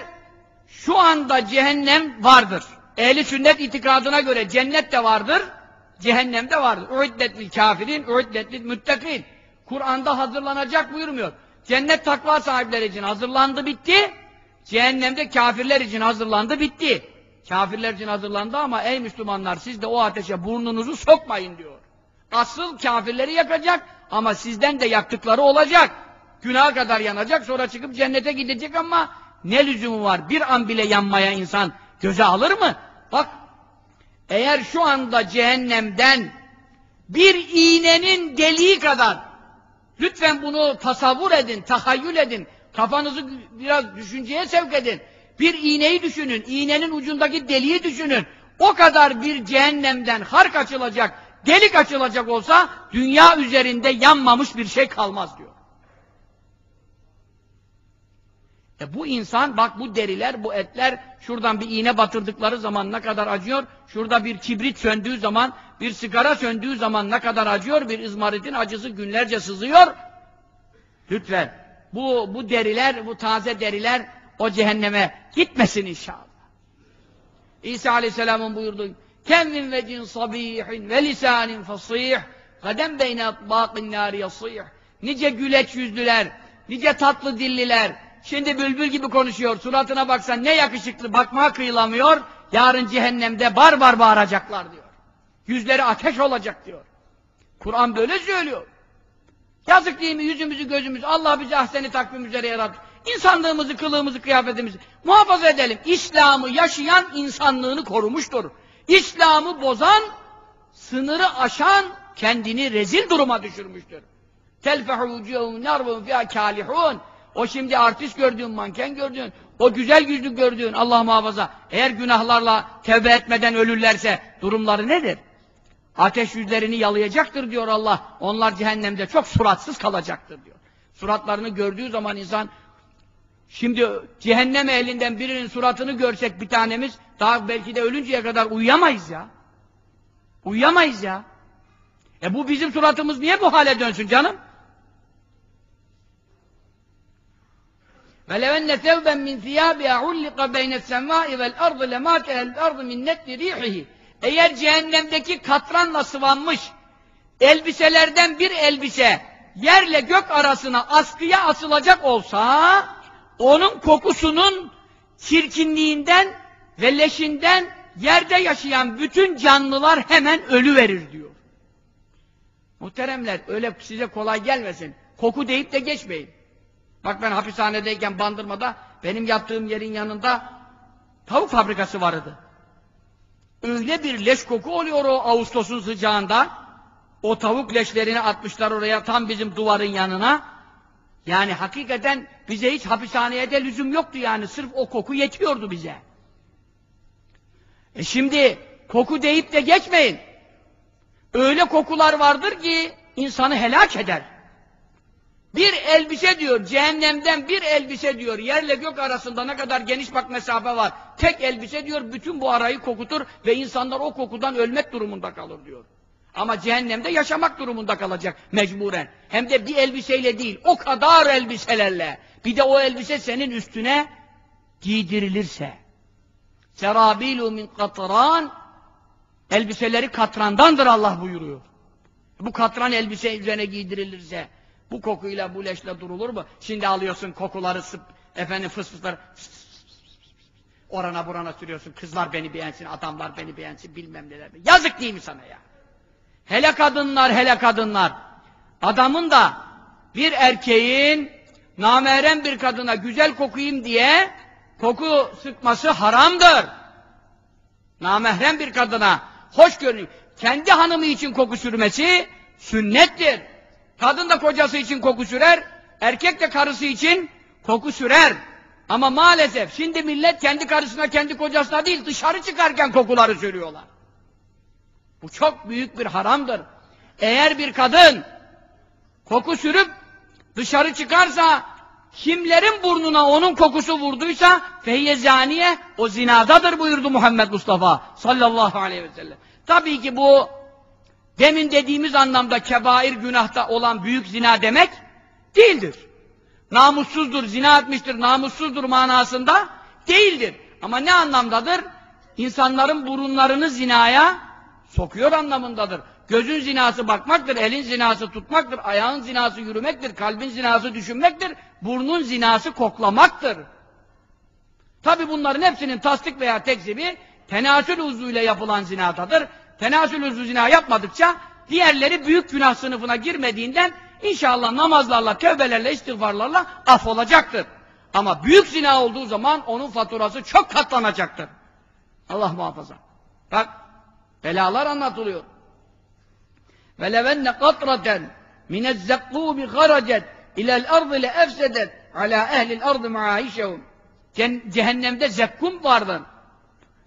Speaker 1: şu anda cehennem vardır. Ehli sünnet itikadına göre cennet de vardır, cehennem de vardır. Uiddetlil kafirin, uiddetlil müttakin. Kur'an'da hazırlanacak buyurmuyor. Cennet takva sahipleri için hazırlandı bitti. Cehennemde kafirler için hazırlandı bitti. Kafirler için hazırlandı ama ey Müslümanlar siz de o ateşe burnunuzu sokmayın diyor. Asıl kafirleri yakacak ama sizden de yaktıkları olacak. Günaha kadar yanacak sonra çıkıp cennete gidecek ama ne lüzumu var? Bir an bile yanmaya insan göze alır mı? Bak eğer şu anda cehennemden bir iğnenin deliği kadar lütfen bunu tasavvur edin, tahayyül edin. Kafanızı biraz düşünceye sevk edin. Bir iğneyi düşünün, iğnenin ucundaki deliği düşünün. O kadar bir cehennemden hark açılacak, delik açılacak olsa dünya üzerinde yanmamış bir şey kalmaz diyor. E bu insan bak bu deriler, bu etler şuradan bir iğne batırdıkları zaman ne kadar acıyor? Şurada bir kibrit söndüğü zaman, bir sigara söndüğü zaman ne kadar acıyor? Bir izmaritin acısı günlerce sızıyor. Lütfen bu bu deriler, bu taze deriler o cehenneme gitmesin inşallah. İsa Aleyhisselam'ın buyurduğu Kemmim vecin sabihin ve lisanin fasih kadem beyne atbâqin nâri yasih Nice güleç yüzlüler, nice tatlı dilliler, Şimdi bülbül gibi konuşuyor. Suratına baksan ne yakışıklı. Bakmaya kıyılamıyor. Yarın cehennemde bar bar bağıracaklar diyor. Yüzleri ateş olacak diyor. Kur'an böyle söylüyor. Yazık değil mi yüzümüzü gözümüzü Allah bizi ahseni takvim üzere yarattı. İnsanlığımızı, kılığımızı, kıyafetimizi muhafaza edelim. İslam'ı yaşayan insanlığını korumuştur. İslam'ı bozan, sınırı aşan kendini rezil duruma düşürmüştür. Telfehu vucuhum narvum fiha kalihun o şimdi artist gördüğün, manken gördüğün, o güzel yüzlü gördüğün Allah muhafaza eğer günahlarla tevbe etmeden ölürlerse durumları nedir? Ateş yüzlerini yalayacaktır diyor Allah. Onlar cehennemde çok suratsız kalacaktır diyor. Suratlarını gördüğü zaman insan şimdi cehennem elinden birinin suratını görsek bir tanemiz daha belki de ölünceye kadar uyuyamayız ya. Uyuyamayız ya. E bu bizim suratımız niye bu hale dönsün canım? وَلَوَنَّ ثَوْبًا مِنْ ثِيَابِهَا عُلِّقَ بَيْنَ السَّمَاءِ وَالْأَرْضِ لَمَاتَهَا الْأَرْضِ مِنْ نَتْلِ رِيحِهِ Eğer cehennemdeki katranla sıvanmış elbiselerden bir elbise yerle gök arasına askıya asılacak olsa onun kokusunun çirkinliğinden ve leşinden yerde yaşayan bütün canlılar hemen ölü verir diyor. Muhteremler öyle size kolay gelmesin. Koku deyip de geçmeyin. Bak ben hapishanedeyken Bandırma'da benim yattığım yerin yanında tavuk fabrikası vardı. Öyle bir leş koku oluyor o Ağustos'un sıcağında. O tavuk leşlerini atmışlar oraya tam bizim duvarın yanına. Yani hakikaten bize hiç hapishaneye de lüzum yoktu yani. Sırf o koku yetiyordu bize. E şimdi koku deyip de geçmeyin. Öyle kokular vardır ki insanı helak eder. Bir elbise diyor, cehennemden bir elbise diyor, yerle gök arasında ne kadar geniş bak mesafe var. Tek elbise diyor, bütün bu arayı kokutur ve insanlar o kokudan ölmek durumunda kalır diyor. Ama cehennemde yaşamak durumunda kalacak mecburen. Hem de bir elbiseyle değil, o kadar elbiselerle. Bir de o elbise senin üstüne giydirilirse. Serabilu min katran elbiseleri katrandandır Allah buyuruyor. Bu katran elbise üzerine giydirilirse bu kokuyla bu leşle durulur mu? Şimdi alıyorsun kokuları sıp efendim fıs fıslar orana burana sürüyorsun. Kızlar beni beğensin, adamlar beni beğensin bilmem neler. Yazık değil mi sana ya? Hele kadınlar, hele kadınlar. Adamın da bir erkeğin namerem bir kadına güzel kokuyayım diye koku sıkması haramdır. Namahrem bir kadına hoş görünüyor. Kendi hanımı için koku sürmesi sünnettir. Kadın da kocası için koku sürer, erkek de karısı için koku sürer. Ama maalesef şimdi millet kendi karısına, kendi kocasına değil dışarı çıkarken kokuları sürüyorlar. Bu çok büyük bir haramdır. Eğer bir kadın koku sürüp dışarı çıkarsa kimlerin burnuna onun kokusu vurduysa feyye zaniye o zinadadır buyurdu Muhammed Mustafa sallallahu aleyhi ve sellem. Tabii ki bu demin dediğimiz anlamda kebair günahta olan büyük zina demek değildir. Namussuzdur, zina etmiştir, namussuzdur manasında değildir. Ama ne anlamdadır? İnsanların burunlarını zinaya sokuyor anlamındadır. Gözün zinası bakmaktır, elin zinası tutmaktır, ayağın zinası yürümektir, kalbin zinası düşünmektir, burnun zinası koklamaktır. Tabi bunların hepsinin tasdik veya tekzibi tenasül uzvuyla yapılan zinadadır Tenasül uzvu zina yapmadıkça diğerleri büyük günah sınıfına girmediğinden inşallah namazlarla, tövbelerle, istiğfarlarla af olacaktır. Ama büyük zina olduğu zaman onun faturası çok katlanacaktır. Allah muhafaza. Bak belalar anlatılıyor. وَلَوَنَّ قَطْرَةً مِنَ الزَّقُّومِ خَرَجَتْ اِلَى الْأَرْضِ لَاَفْسَدَتْ عَلَى اَهْلِ الْأَرْضِ مَعَايِشَهُمْ Cehennemde zekkum vardır.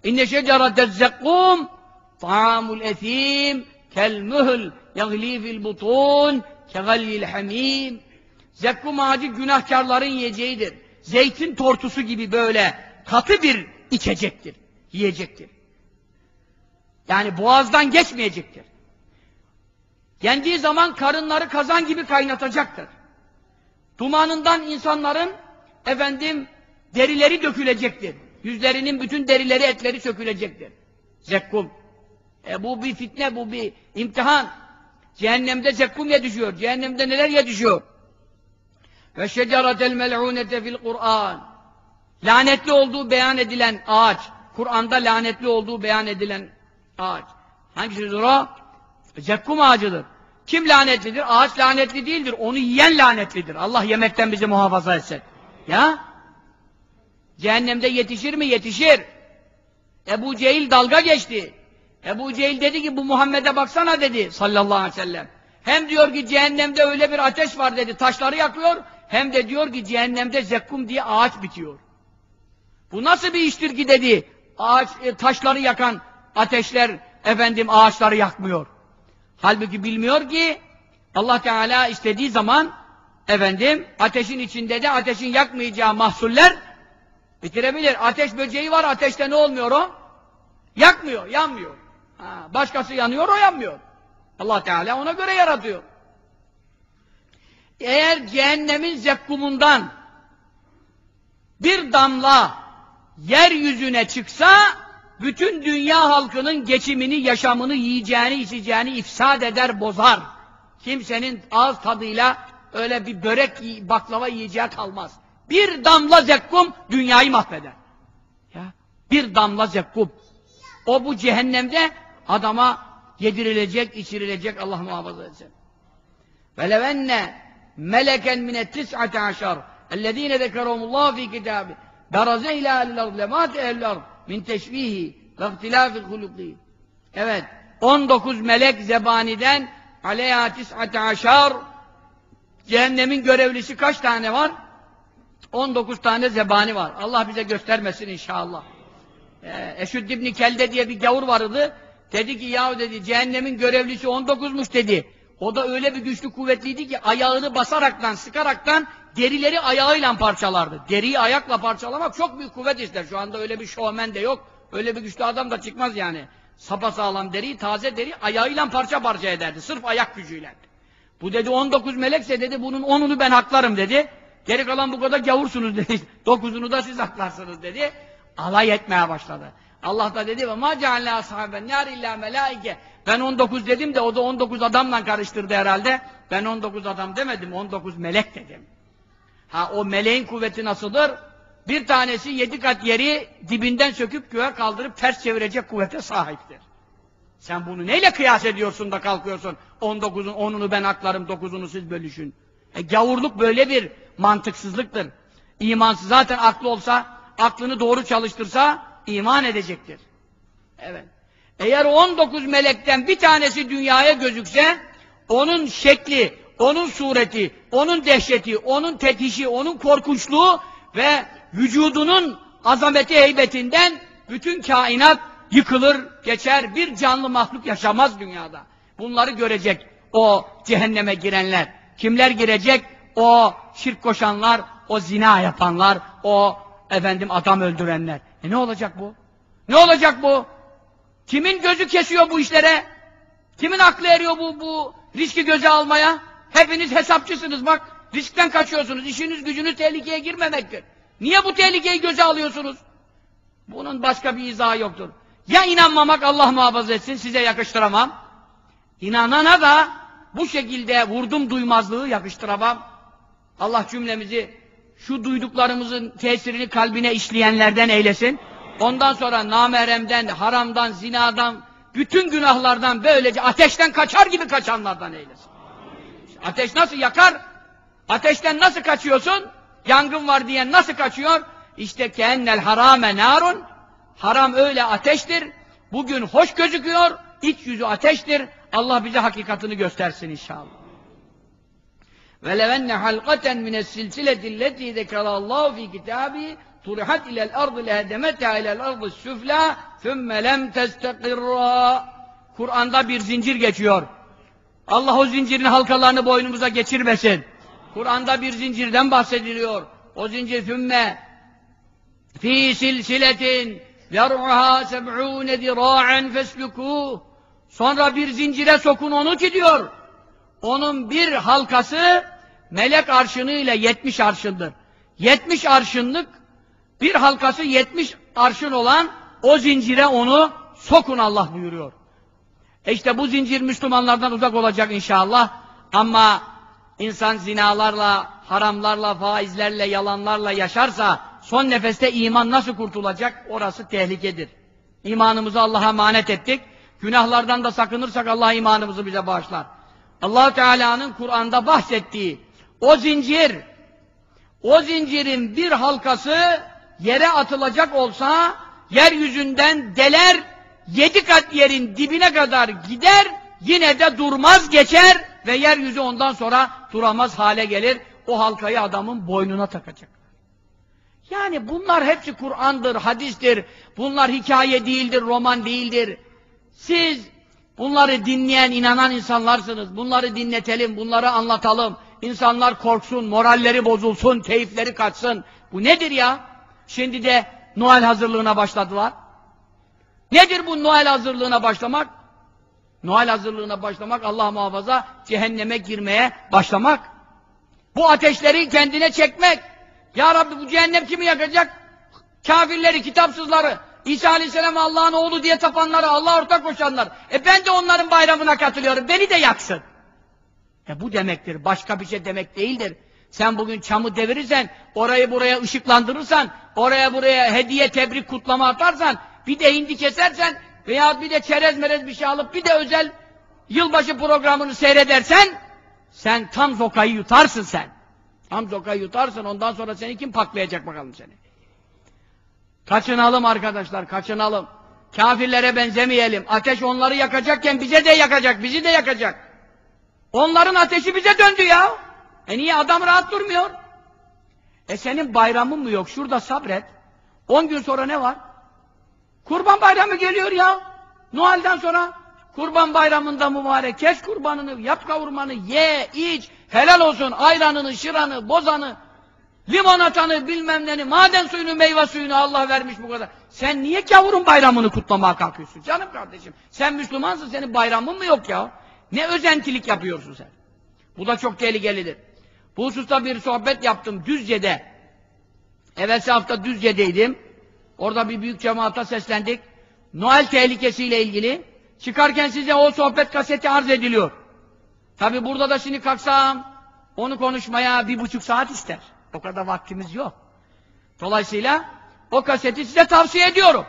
Speaker 1: İnne şecerete zekkum ta'amul etim kel mühl yagli fil butun kegallil hamim Zekkum ağacı günahkarların yiyeceğidir. Zeytin tortusu gibi böyle katı bir içecektir. Yiyecektir. Yani boğazdan geçmeyecektir. Yendiği zaman karınları kazan gibi kaynatacaktır. Dumanından insanların efendim derileri dökülecektir. Yüzlerinin bütün derileri, etleri sökülecektir. Zekkum. E bu bir fitne, bu bir imtihan. Cehennemde zekkum yetişiyor. Cehennemde neler yetişiyor? Ve şeceratel mel'unete fil Kur'an. Lanetli olduğu beyan edilen ağaç. Kur'an'da lanetli olduğu beyan edilen ağaç. Hangisidir o? Zekkum ağacıdır. Kim lanetlidir? Ağaç lanetli değildir. Onu yiyen lanetlidir. Allah yemekten bizi muhafaza etsin. Ya? Cehennemde yetişir mi? Yetişir. Ebu Cehil dalga geçti. Ebu Cehil dedi ki bu Muhammed'e baksana dedi sallallahu aleyhi ve sellem. Hem diyor ki cehennemde öyle bir ateş var dedi taşları yakıyor. Hem de diyor ki cehennemde zekkum diye ağaç bitiyor. Bu nasıl bir iştir ki dedi. Ağaç, e, taşları yakan ateşler efendim ağaçları yakmıyor. Halbuki bilmiyor ki Allah Teala istediği zaman efendim ateşin içinde de ateşin yakmayacağı mahsuller bitirebilir. Ateş böceği var ateşte ne olmuyor o? Yakmıyor, yanmıyor. Başkası yanıyor o yanmıyor. Allah Teala ona göre yaratıyor. Eğer cehennemin zekkumundan bir damla yeryüzüne çıksa bütün dünya halkının geçimini, yaşamını, yiyeceğini, içeceğini ifsad eder, bozar. Kimsenin ağız tadıyla öyle bir börek, baklava yiyeceği kalmaz. Bir damla zekkum dünyayı mahveder. Ya, bir damla zekkum. O bu cehennemde adama yedirilecek, içirilecek Allah muhafaza etsin. Velevenne meleken mine tis'ate aşar ellezine zekerahumullahu fi kitabi beraze ila ellard lemate ellard min teşbihi ve ihtilafi huluki evet 19 melek zebaniden aleyha tis'ate aşar cehennemin görevlisi kaç tane var? 19 tane zebani var. Allah bize göstermesin inşallah. Ee, Eşüd İbni Kelde diye bir gavur vardı. Dedi ki yahu dedi cehennemin görevlisi 19'muş dedi. O da öyle bir güçlü kuvvetliydi ki ayağını basaraktan, sıkaraktan derileri ayağıyla parçalardı. Deriyi ayakla parçalamak çok büyük kuvvet ister. Şu anda öyle bir şovmen de yok. Öyle bir güçlü adam da çıkmaz yani. Sapasağlam deri, taze deri ayağıyla parça parça ederdi. Sırf ayak gücüyle. Bu dedi 19 melekse dedi bunun 10'unu ben haklarım dedi. Geri kalan bu kadar gavursunuz dedi. <laughs> 9'unu da siz haklarsınız dedi. Alay etmeye başladı. Allah da dedi ve ma cealle ashaben nar illa melaike. Ben 19 dedim de o da 19 adamla karıştırdı herhalde. Ben 19 adam demedim, 19 melek dedim. Ha o meleğin kuvveti nasıldır? Bir tanesi yedi kat yeri dibinden söküp göğe kaldırıp ters çevirecek kuvvete sahiptir. Sen bunu neyle kıyas ediyorsun da kalkıyorsun? 19'un 10'unu ben aklarım, 9'unu siz bölüşün. E gavurluk böyle bir mantıksızlıktır. İmansız zaten aklı olsa, aklını doğru çalıştırsa iman edecektir. Evet. Eğer 19 melekten bir tanesi dünyaya gözükse, onun şekli, onun sureti, onun dehşeti, onun tetişi, onun korkunçluğu ve vücudunun azameti heybetinden bütün kainat yıkılır, geçer, bir canlı mahluk yaşamaz dünyada. Bunları görecek o cehenneme girenler. Kimler girecek? O şirk koşanlar, o zina yapanlar, o efendim adam öldürenler. E ne olacak bu? Ne olacak bu? Kimin gözü kesiyor bu işlere? Kimin aklı eriyor bu, bu riski göze almaya? Hepiniz hesapçısınız bak. Riskten kaçıyorsunuz. İşiniz gücünüz tehlikeye girmemektir. Niye bu tehlikeyi göze alıyorsunuz? Bunun başka bir izahı yoktur. Ya inanmamak Allah muhafaza etsin size yakıştıramam. İnanana da bu şekilde vurdum duymazlığı yakıştıramam. Allah cümlemizi şu duyduklarımızın tesirini kalbine işleyenlerden eylesin. Ondan sonra nameremden, haramdan, zinadan, bütün günahlardan böylece ateşten kaçar gibi kaçanlardan eylesin. Ateş nasıl yakar? Ateşten nasıl kaçıyorsun? Yangın var diyen nasıl kaçıyor? İşte keennel harame narun. Haram öyle ateştir. Bugün hoş gözüküyor. İç yüzü ateştir. Allah bize hakikatini göstersin inşallah. Ve levenne halqaten mines silsileti lleti zekerallahu fi kitabi turihat ilel ardı lehedemeta ilel ardı süfla thumme lem testekirra Kur'an'da bir zincir geçiyor. Allah o zincirin halkalarını boynumuza geçirmesin. Kur'an'da bir zincirden bahsediliyor. O zincir thumme fi silsiletin yer'uha seb'ûne zirâ'en feslukûh Sonra bir zincire sokun onu ki diyor. Onun bir halkası melek arşını ile yetmiş arşındır. Yetmiş arşınlık bir halkası yetmiş arşın olan o zincire onu sokun Allah buyuruyor. E işte bu zincir Müslümanlardan uzak olacak inşallah. Ama insan zinalarla, haramlarla, faizlerle, yalanlarla yaşarsa son nefeste iman nasıl kurtulacak? Orası tehlikedir. İmanımızı Allah'a emanet ettik. Günahlardan da sakınırsak Allah imanımızı bize bağışlar. allah Teala'nın Kur'an'da bahsettiği o zincir, o zincirin bir halkası yere atılacak olsa yeryüzünden deler, yedi kat yerin dibine kadar gider, yine de durmaz geçer ve yeryüzü ondan sonra duramaz hale gelir. O halkayı adamın boynuna takacak. Yani bunlar hepsi Kur'an'dır, hadistir. Bunlar hikaye değildir, roman değildir. Siz bunları dinleyen, inanan insanlarsınız. Bunları dinletelim, bunları anlatalım. İnsanlar korksun, moralleri bozulsun, keyifleri kaçsın. Bu nedir ya? Şimdi de Noel hazırlığına başladılar. Nedir bu Noel hazırlığına başlamak? Noel hazırlığına başlamak, Allah muhafaza, cehenneme girmeye başlamak. Bu ateşleri kendine çekmek. Ya Rabbi bu cehennem kimi yakacak? Kafirleri, kitapsızları, İsa Aleyhisselam Allah'ın oğlu diye tapanları, Allah ortak koşanlar. E ben de onların bayramına katılıyorum, beni de yaksın. E bu demektir, başka bir şey demek değildir. Sen bugün çamı devirirsen, orayı buraya ışıklandırırsan, oraya buraya hediye, tebrik, kutlama atarsan, bir de hindi kesersen veya bir de çerez merez bir şey alıp bir de özel yılbaşı programını seyredersen, sen tam zokayı yutarsın sen. Tam zokayı yutarsın, ondan sonra seni kim paklayacak bakalım seni. Kaçınalım arkadaşlar, kaçınalım. Kafirlere benzemeyelim. Ateş onları yakacakken bize de yakacak, bizi de yakacak. Onların ateşi bize döndü ya. E niye adam rahat durmuyor? E senin bayramın mı yok? Şurada sabret. On gün sonra ne var? Kurban bayramı geliyor ya. Noel'den sonra kurban bayramında mübarek kes kurbanını, yap kavurmanı, ye, iç, helal olsun ayranını, şıranı, bozanı, limonatanı, bilmem neni, maden suyunu, meyve suyunu Allah vermiş bu kadar. Sen niye gavurun bayramını kutlamaya kalkıyorsun? Canım kardeşim, sen Müslümansın, senin bayramın mı yok ya? Ne özentilik yapıyorsun sen? Bu da çok tehlikelidir. Bu hususta bir sohbet yaptım Düzce'de. Evvelsi hafta Düzce'deydim. Orada bir büyük cemaata seslendik. Noel tehlikesiyle ilgili. Çıkarken size o sohbet kaseti arz ediliyor. Tabi burada da şimdi kalksam onu konuşmaya bir buçuk saat ister. O kadar vaktimiz yok. Dolayısıyla o kaseti size tavsiye ediyorum.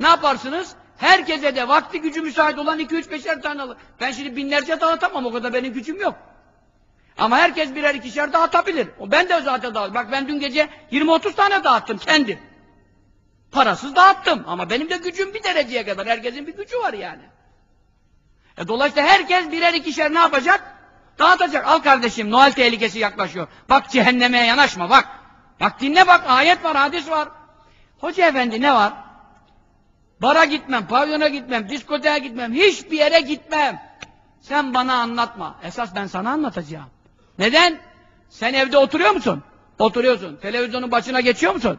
Speaker 1: Ne yaparsınız? Herkese de vakti gücü müsait olan 2-3 beşer tane alır. Ben şimdi binlerce dağıtamam o kadar benim gücüm yok. Ama herkes birer ikişer dağıtabilir. Ben de zaten dağıttım. Bak ben dün gece 20-30 tane dağıttım kendim. Parasız dağıttım. Ama benim de gücüm bir dereceye kadar. Herkesin bir gücü var yani. E dolayısıyla herkes birer ikişer ne yapacak? Dağıtacak. Al kardeşim Noel tehlikesi yaklaşıyor. Bak cehenneme yanaşma bak. Bak dinle bak ayet var hadis var. Hoca efendi ne var? Bara gitmem, pavyona gitmem, diskoteye gitmem, hiçbir yere gitmem. Sen bana anlatma. Esas ben sana anlatacağım. Neden? Sen evde oturuyor musun? Oturuyorsun. Televizyonun başına geçiyor musun?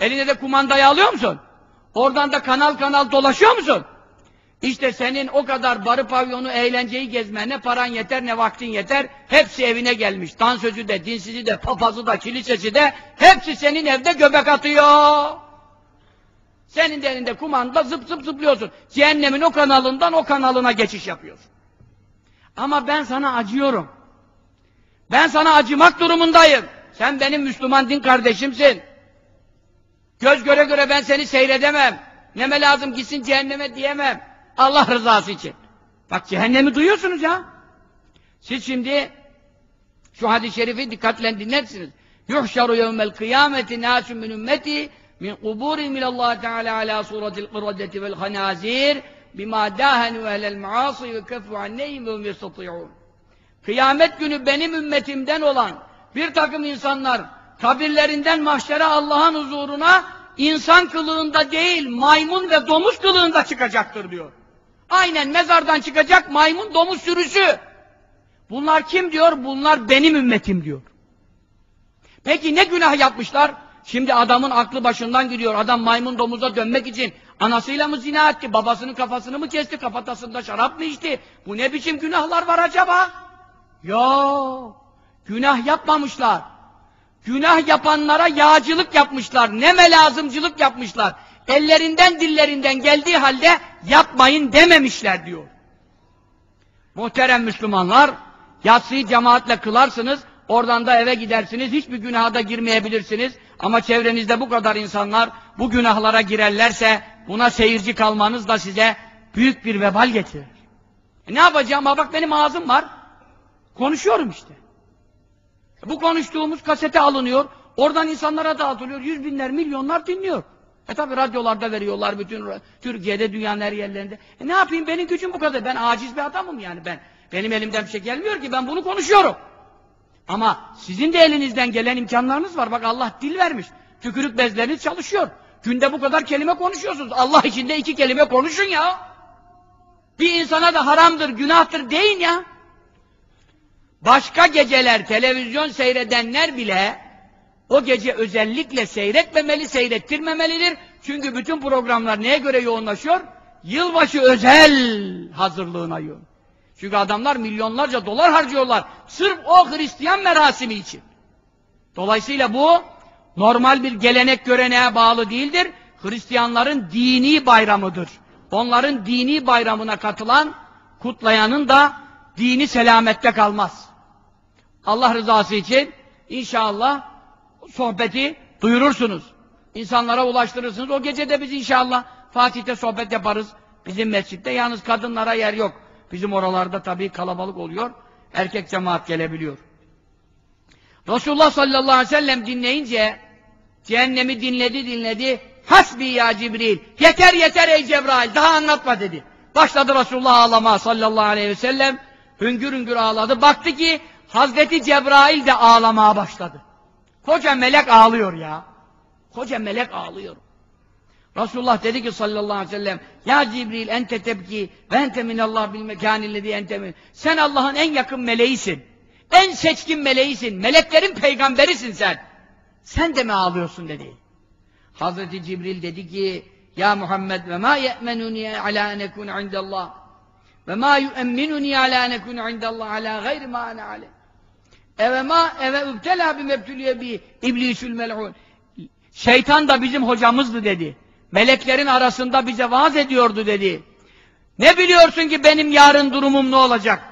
Speaker 1: Eline de kumandayı alıyor musun? Oradan da kanal kanal dolaşıyor musun? İşte senin o kadar barı pavyonu, eğlenceyi gezme, ne paran yeter ne vaktin yeter, hepsi evine gelmiş. Dansözü de, dinsizi de, papazı da, kilisesi de, hepsi senin evde göbek atıyor. Senin de elinde kumanda zıp zıp zıplıyorsun. Cehennemin o kanalından o kanalına geçiş yapıyorsun. Ama ben sana acıyorum. Ben sana acımak durumundayım. Sen benim Müslüman din kardeşimsin. Göz göre göre ben seni seyredemem. Neme lazım gitsin cehenneme diyemem. Allah rızası için. Bak cehennemi duyuyorsunuz ya. Siz şimdi şu hadis-i şerifi dikkatle dinlersiniz. Yuhşaru yevmel kıyameti nâsün min ümmeti min kuburi minallah teala ala suratil kıradeti vel hanazir bima dâhenu ehlel maasi ve kefu anneyim ve hum yestati'un. Kıyamet günü benim ümmetimden olan bir takım insanlar kabirlerinden mahşere Allah'ın huzuruna insan kılığında değil maymun ve domuz kılığında çıkacaktır diyor. Aynen mezardan çıkacak maymun domuz sürüsü. Bunlar kim diyor? Bunlar benim ümmetim diyor. Peki ne günah yapmışlar? Şimdi adamın aklı başından gidiyor. Adam maymun domuza dönmek için anasıyla mı zina etti? Babasının kafasını mı kesti? Kafatasında şarap mı içti? Bu ne biçim günahlar var acaba? Ya günah yapmamışlar. Günah yapanlara yağcılık yapmışlar. Neme lazımcılık yapmışlar. Ellerinden dillerinden geldiği halde yapmayın dememişler diyor. Muhterem Müslümanlar, yatsıyı cemaatle kılarsınız, oradan da eve gidersiniz, hiçbir günaha da girmeyebilirsiniz. Ama çevrenizde bu kadar insanlar bu günahlara girerlerse, buna seyirci kalmanız da size büyük bir vebal getirir. E ne yapacağım? Ha bak benim ağzım var. Konuşuyorum işte. Bu konuştuğumuz kasete alınıyor, oradan insanlara dağıtılıyor, yüz binler, milyonlar dinliyor. E tabi radyolarda veriyorlar bütün Türkiye'de, dünyanın her yerlerinde. E ne yapayım benim gücüm bu kadar. Ben aciz bir adamım yani ben. Benim elimden bir şey gelmiyor ki ben bunu konuşuyorum. Ama sizin de elinizden gelen imkanlarınız var. Bak Allah dil vermiş. Tükürük bezleriniz çalışıyor. Günde bu kadar kelime konuşuyorsunuz. Allah için de iki kelime konuşun ya. Bir insana da haramdır, günahtır deyin ya. Başka geceler televizyon seyredenler bile o gece özellikle seyretmemeli, seyrettirmemelidir. Çünkü bütün programlar neye göre yoğunlaşıyor? Yılbaşı özel hazırlığına yoğun. Çünkü adamlar milyonlarca dolar harcıyorlar. Sırf o Hristiyan merasimi için. Dolayısıyla bu normal bir gelenek göreneğe bağlı değildir. Hristiyanların dini bayramıdır. Onların dini bayramına katılan, kutlayanın da dini selamette kalmaz. Allah rızası için inşallah sohbeti duyurursunuz. İnsanlara ulaştırırsınız. O gece de biz inşallah Fatih'te sohbet yaparız. Bizim mescitte. Yalnız kadınlara yer yok. Bizim oralarda tabii kalabalık oluyor. Erkek cemaat gelebiliyor. Resulullah sallallahu aleyhi ve sellem dinleyince cehennemi dinledi dinledi. Hasbi ya Cibril. Yeter yeter ey Cebrail. Daha anlatma dedi. Başladı Resulullah ağlama sallallahu aleyhi ve sellem. Hüngür hüngür ağladı. Baktı ki Hazreti Cebrail de ağlamaya başladı. Koca melek ağlıyor ya. Koca melek ağlıyor. Resulullah dedi ki sallallahu aleyhi ve sellem Ya Cibril ente tebki ve ente minallah bil mekanillezi ente min. Sen Allah'ın en yakın meleğisin. En seçkin meleğisin. Meleklerin peygamberisin sen. Sen de mi ağlıyorsun dedi. Hazreti Cibril dedi ki Ya Muhammed ve ma ye'menuni ala en ekun indallah ve ma yu'emminuni ala en ekun indallah ala gayri ma ana aleyh. Eve ma eve übtela bi mebtülüye bi iblisül mel'un. Şeytan da bizim hocamızdı dedi. Meleklerin arasında bize vaaz ediyordu dedi. Ne biliyorsun ki benim yarın durumum ne olacak?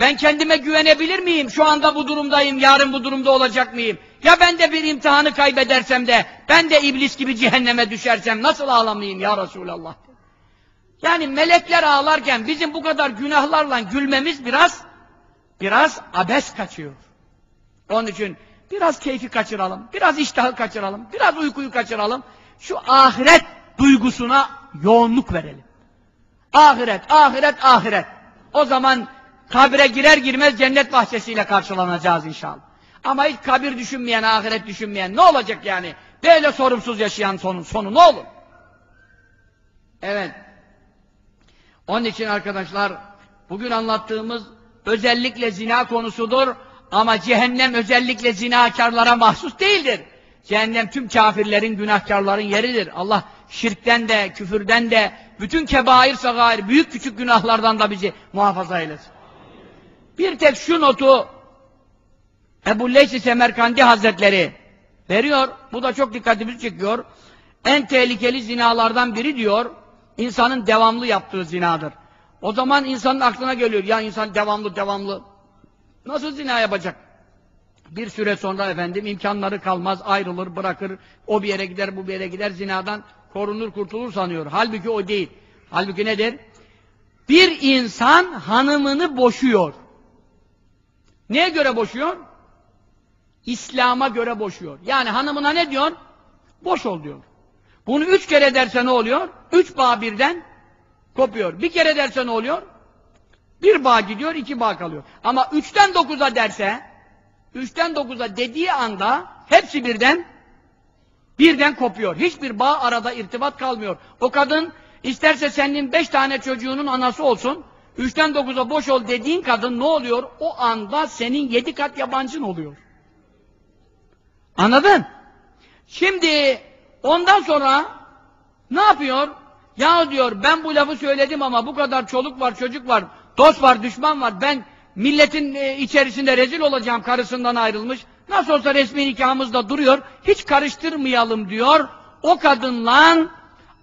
Speaker 1: Ben kendime güvenebilir miyim? Şu anda bu durumdayım, yarın bu durumda olacak mıyım? Ya ben de bir imtihanı kaybedersem de, ben de iblis gibi <laughs> cehenneme düşersem nasıl ağlamayayım ya Resulallah? Yani melekler ağlarken bizim bu kadar günahlarla gülmemiz biraz, biraz abes kaçıyor. Onun için biraz keyfi kaçıralım, biraz iştahı kaçıralım, biraz uykuyu kaçıralım. Şu ahiret duygusuna yoğunluk verelim. Ahiret, ahiret, ahiret. O zaman kabire girer girmez cennet bahçesiyle karşılanacağız inşallah. Ama hiç kabir düşünmeyen, ahiret düşünmeyen ne olacak yani? Böyle sorumsuz yaşayan sonu, sonu ne olur? Evet. Onun için arkadaşlar bugün anlattığımız özellikle zina konusudur ama cehennem özellikle zinakarlara mahsus değildir. Cehennem tüm kafirlerin, günahkarların yeridir. Allah şirkten de, küfürden de, bütün kebair, sagair, büyük küçük günahlardan da bizi muhafaza eylesin. Bir tek şu notu Ebu Leysi Semerkandi Hazretleri veriyor. Bu da çok dikkatimizi çekiyor. En tehlikeli zinalardan biri diyor, insanın devamlı yaptığı zinadır. O zaman insanın aklına geliyor, ya insan devamlı devamlı nasıl zina yapacak? Bir süre sonra efendim imkanları kalmaz, ayrılır, bırakır, o bir yere gider, bu bir yere gider, zinadan korunur, kurtulur sanıyor. Halbuki o değil. Halbuki nedir? Bir insan hanımını boşuyor. Neye göre boşuyor? İslam'a göre boşuyor. Yani hanımına ne diyor? Boş ol diyor. Bunu üç kere derse ne oluyor? Üç bağ birden kopuyor. Bir kere derse ne oluyor? Bir bağ gidiyor, iki bağ kalıyor. Ama üçten dokuza derse, üçten dokuza dediği anda hepsi birden birden kopuyor. Hiçbir bağ arada irtibat kalmıyor. O kadın isterse senin beş tane çocuğunun anası olsun, üçten dokuza boş ol dediğin kadın ne oluyor? O anda senin yedi kat yabancın oluyor. Anladın? Şimdi ondan sonra ne yapıyor? Ya diyor ben bu lafı söyledim ama bu kadar çoluk var, çocuk var, dost var, düşman var. Ben milletin e, içerisinde rezil olacağım karısından ayrılmış. Nasıl olsa resmi nikahımızda duruyor. Hiç karıştırmayalım diyor. O kadınla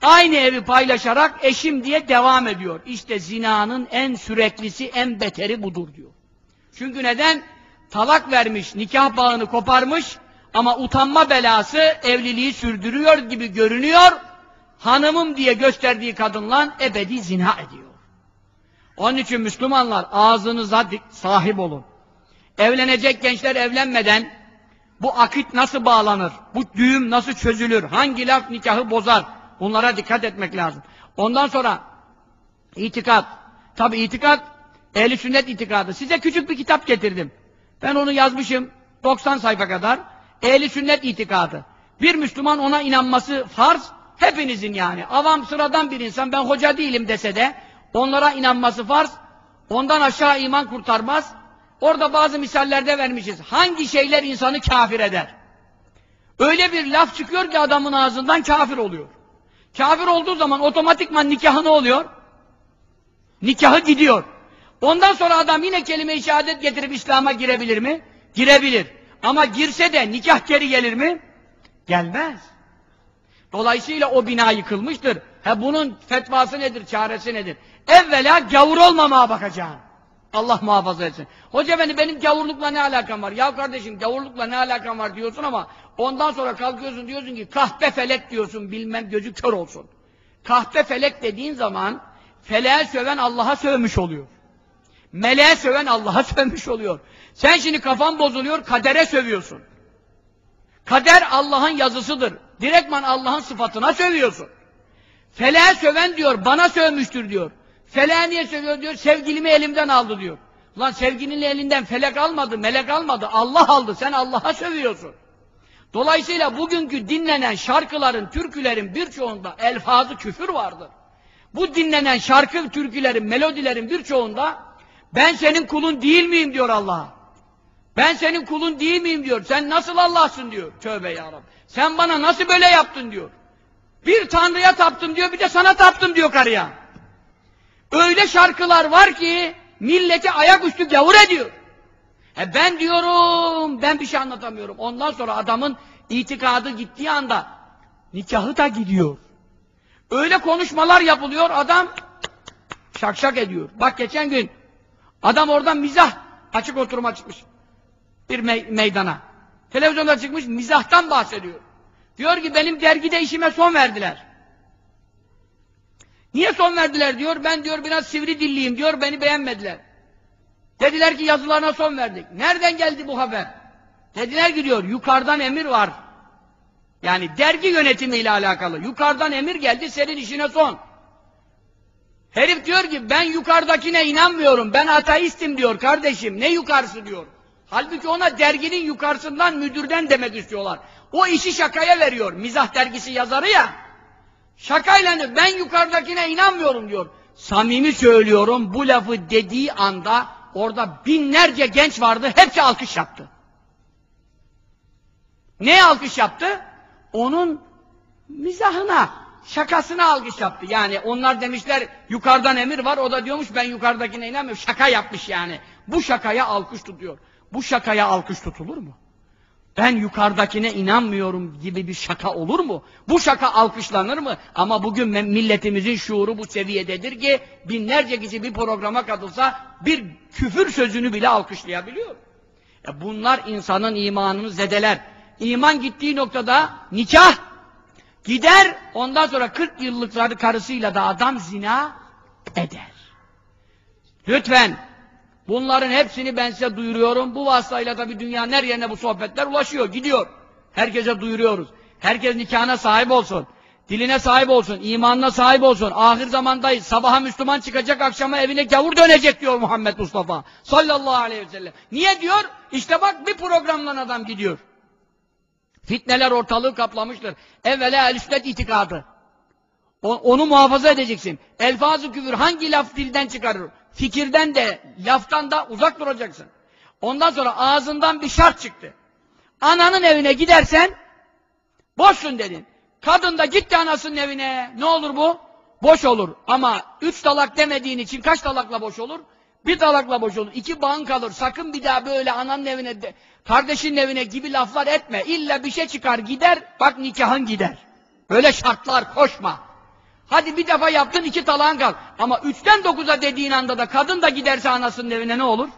Speaker 1: aynı evi paylaşarak eşim diye devam ediyor. İşte zinanın en süreklisi, en beteri budur diyor. Çünkü neden? Talak vermiş, nikah bağını koparmış ama utanma belası evliliği sürdürüyor gibi görünüyor. Hanımım diye gösterdiği kadınla ebedi zina ediyor. Onun için Müslümanlar ağzınıza sahip olun. Evlenecek gençler evlenmeden bu akit nasıl bağlanır? Bu düğüm nasıl çözülür? Hangi laf nikahı bozar? Bunlara dikkat etmek lazım. Ondan sonra itikat. Tabi itikat ehli sünnet itikadı. Size küçük bir kitap getirdim. Ben onu yazmışım 90 sayfa kadar. Ehli sünnet itikadı. Bir Müslüman ona inanması farz. Hepinizin yani. Avam sıradan bir insan ben hoca değilim dese de onlara inanması farz. Ondan aşağı iman kurtarmaz. Orada bazı misallerde vermişiz. Hangi şeyler insanı kafir eder? Öyle bir laf çıkıyor ki adamın ağzından kafir oluyor. Kafir olduğu zaman otomatikman nikahı ne oluyor? Nikahı gidiyor. Ondan sonra adam yine kelime-i şehadet getirip İslam'a girebilir mi? Girebilir. Ama girse de nikah geri gelir mi? Gelmez. Dolayısıyla o bina yıkılmıştır. He bunun fetvası nedir, çaresi nedir? Evvela gavur olmamaya bakacaksın. Allah muhafaza etsin. Hoca efendi benim gavurlukla ne alakam var? Ya kardeşim gavurlukla ne alakam var diyorsun ama ondan sonra kalkıyorsun diyorsun ki kahpe felek diyorsun bilmem gözü kör olsun. Kahpe felek dediğin zaman feleğe söven Allah'a sövmüş oluyor. Meleğe söven Allah'a <laughs> sövmüş oluyor. Sen şimdi kafan bozuluyor kadere sövüyorsun. Kader Allah'ın yazısıdır. Direktman Allah'ın sıfatına sövüyorsun. Feleğe söven diyor bana sövmüştür diyor. Feleğe niye sövüyor diyor, sevgilimi elimden aldı diyor. Lan sevgilinin elinden felek almadı, melek almadı, Allah aldı. Sen Allah'a sövüyorsun. Dolayısıyla bugünkü dinlenen şarkıların, türkülerin birçoğunda elfazı küfür vardır. Bu dinlenen şarkı, türkülerin, melodilerin birçoğunda ben senin kulun değil miyim diyor Allah'a. Ben senin kulun değil miyim diyor. Sen nasıl Allah'sın diyor. Tövbe ya Rabbi. Sen bana nasıl böyle yaptın diyor. Bir tanrıya taptım diyor, bir de sana taptım diyor karıya. Öyle şarkılar var ki milleti ayaküstü gavur ediyor. E ben diyorum, ben bir şey anlatamıyorum. Ondan sonra adamın itikadı gittiği anda nikahı da gidiyor. Öyle konuşmalar yapılıyor, adam şakşak ediyor. Bak geçen gün adam oradan mizah açık oturuma çıkmış. Bir me meydana. Televizyonda çıkmış, mizahtan bahsediyor. Diyor ki benim dergide işime son verdiler. Niye son verdiler diyor, ben diyor biraz sivri dilliyim diyor, beni beğenmediler. Dediler ki yazılarına son verdik. Nereden geldi bu haber? Dediler ki diyor, yukarıdan emir var. Yani dergi yönetimiyle alakalı. Yukarıdan emir geldi, senin işine son. Herif diyor ki, ben yukarıdakine inanmıyorum, ben ateistim diyor kardeşim, ne yukarısı diyor. Halbuki ona derginin yukarısından, müdürden demek istiyorlar. O işi şakaya veriyor, mizah dergisi yazarı ya. Şakayla ben yukarıdakine inanmıyorum diyor. Samimi söylüyorum, bu lafı dediği anda orada binlerce genç vardı, hepsi alkış yaptı. Ne alkış yaptı? Onun mizahına, şakasına alkış yaptı. Yani onlar demişler yukarıdan emir var, o da diyormuş ben yukarıdakine inanmıyorum. Şaka yapmış yani. Bu şakaya alkış tutuyor. Bu şakaya alkış tutulur mu? Ben yukarıdakine inanmıyorum gibi bir şaka olur mu? Bu şaka alkışlanır mı? Ama bugün milletimizin şuuru bu seviyededir ki binlerce kişi bir programa katılsa bir küfür sözünü bile alkışlayabiliyor. E bunlar insanın imanını zedeler. İman gittiği noktada nikah gider ondan sonra 40 yıllık karısıyla da adam zina eder. Lütfen bunların hepsini ben size duyuruyorum. Bu vasıtayla tabi dünyanın her yerine bu sohbetler ulaşıyor, gidiyor. Herkese duyuruyoruz. Herkes nikahına sahip olsun. Diline sahip olsun, imanına sahip olsun. Ahir zamandayız. Sabaha Müslüman çıkacak, akşama evine gavur dönecek diyor Muhammed Mustafa. Sallallahu aleyhi ve sellem. Niye diyor? İşte bak bir programdan adam gidiyor. Fitneler ortalığı kaplamıştır. Evvela el sünnet itikadı. Onu muhafaza edeceksin. Elfaz-ı küfür hangi laf dilden çıkarır? Fikirden de, laftan da uzak duracaksın. Ondan sonra ağzından bir şart çıktı. Ananın evine gidersen boşsun dedin. Kadın da gitti anasının evine. Ne olur bu? Boş olur. Ama üç talak demediğin için kaç talakla boş olur? Bir talakla boş olur. İki bağın kalır. Sakın bir daha böyle ananın evine, de, kardeşinin evine gibi laflar etme. İlla bir şey çıkar gider, bak nikahın gider. Böyle şartlar koşma. Hadi bir defa yaptın iki talağın kal. Ama üçten dokuza dediğin anda da kadın da giderse anasının evine ne olur?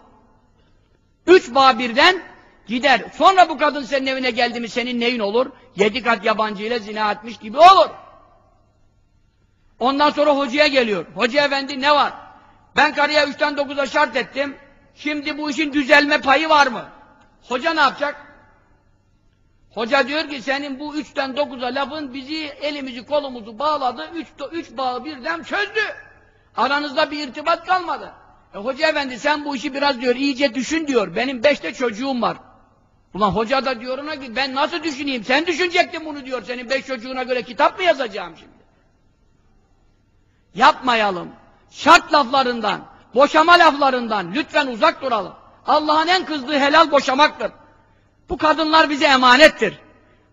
Speaker 1: Üç bağ birden gider. Sonra bu kadın senin evine geldi mi senin neyin olur? Yedi kat yabancıyla zina etmiş gibi olur. Ondan sonra hocaya geliyor. Hoca efendi ne var? Ben karıya üçten dokuza şart ettim. Şimdi bu işin düzelme payı var mı? Hoca ne yapacak? Hoca diyor ki senin bu üçten dokuza lafın bizi elimizi kolumuzu bağladı. Üç, üç bağı birden çözdü. Aranızda bir irtibat kalmadı. E, hoca efendi sen bu işi biraz diyor iyice düşün diyor. Benim beşte çocuğum var. Ulan hoca da diyor ona ki ben nasıl düşüneyim? Sen düşünecektin bunu diyor. Senin beş çocuğuna göre kitap mı yazacağım şimdi? Yapmayalım. Şart laflarından, boşama laflarından lütfen uzak duralım. Allah'ın en kızdığı helal boşamaktır. Bu kadınlar bize emanettir.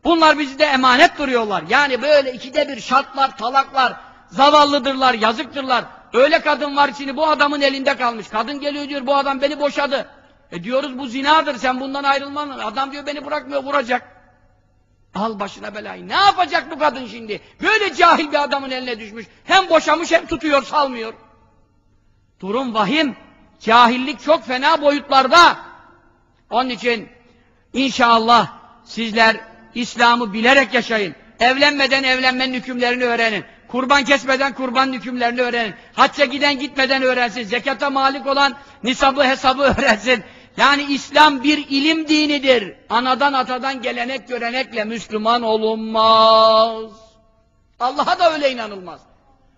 Speaker 1: Bunlar bizi de emanet duruyorlar. Yani böyle ikide bir şartlar, talaklar, zavallıdırlar, yazıktırlar. Öyle kadın var şimdi bu adamın elinde kalmış. Kadın geliyor diyor bu adam beni boşadı. E diyoruz bu zinadır sen bundan ayrılman. Adam diyor beni bırakmıyor vuracak. Al başına belayı. Ne yapacak bu kadın şimdi? Böyle cahil bir adamın eline düşmüş. Hem boşamış hem tutuyor salmıyor. Durum vahim. Cahillik çok fena boyutlarda. Onun için inşallah sizler İslam'ı bilerek yaşayın. Evlenmeden evlenmenin hükümlerini öğrenin. Kurban kesmeden kurban hükümlerini öğrenin. Hacca giden gitmeden öğrensin. Zekata malik olan nisabı hesabı <laughs> öğrensin. Yani İslam bir ilim dinidir. Anadan atadan gelenek görenekle Müslüman olunmaz. Allah'a da öyle inanılmaz.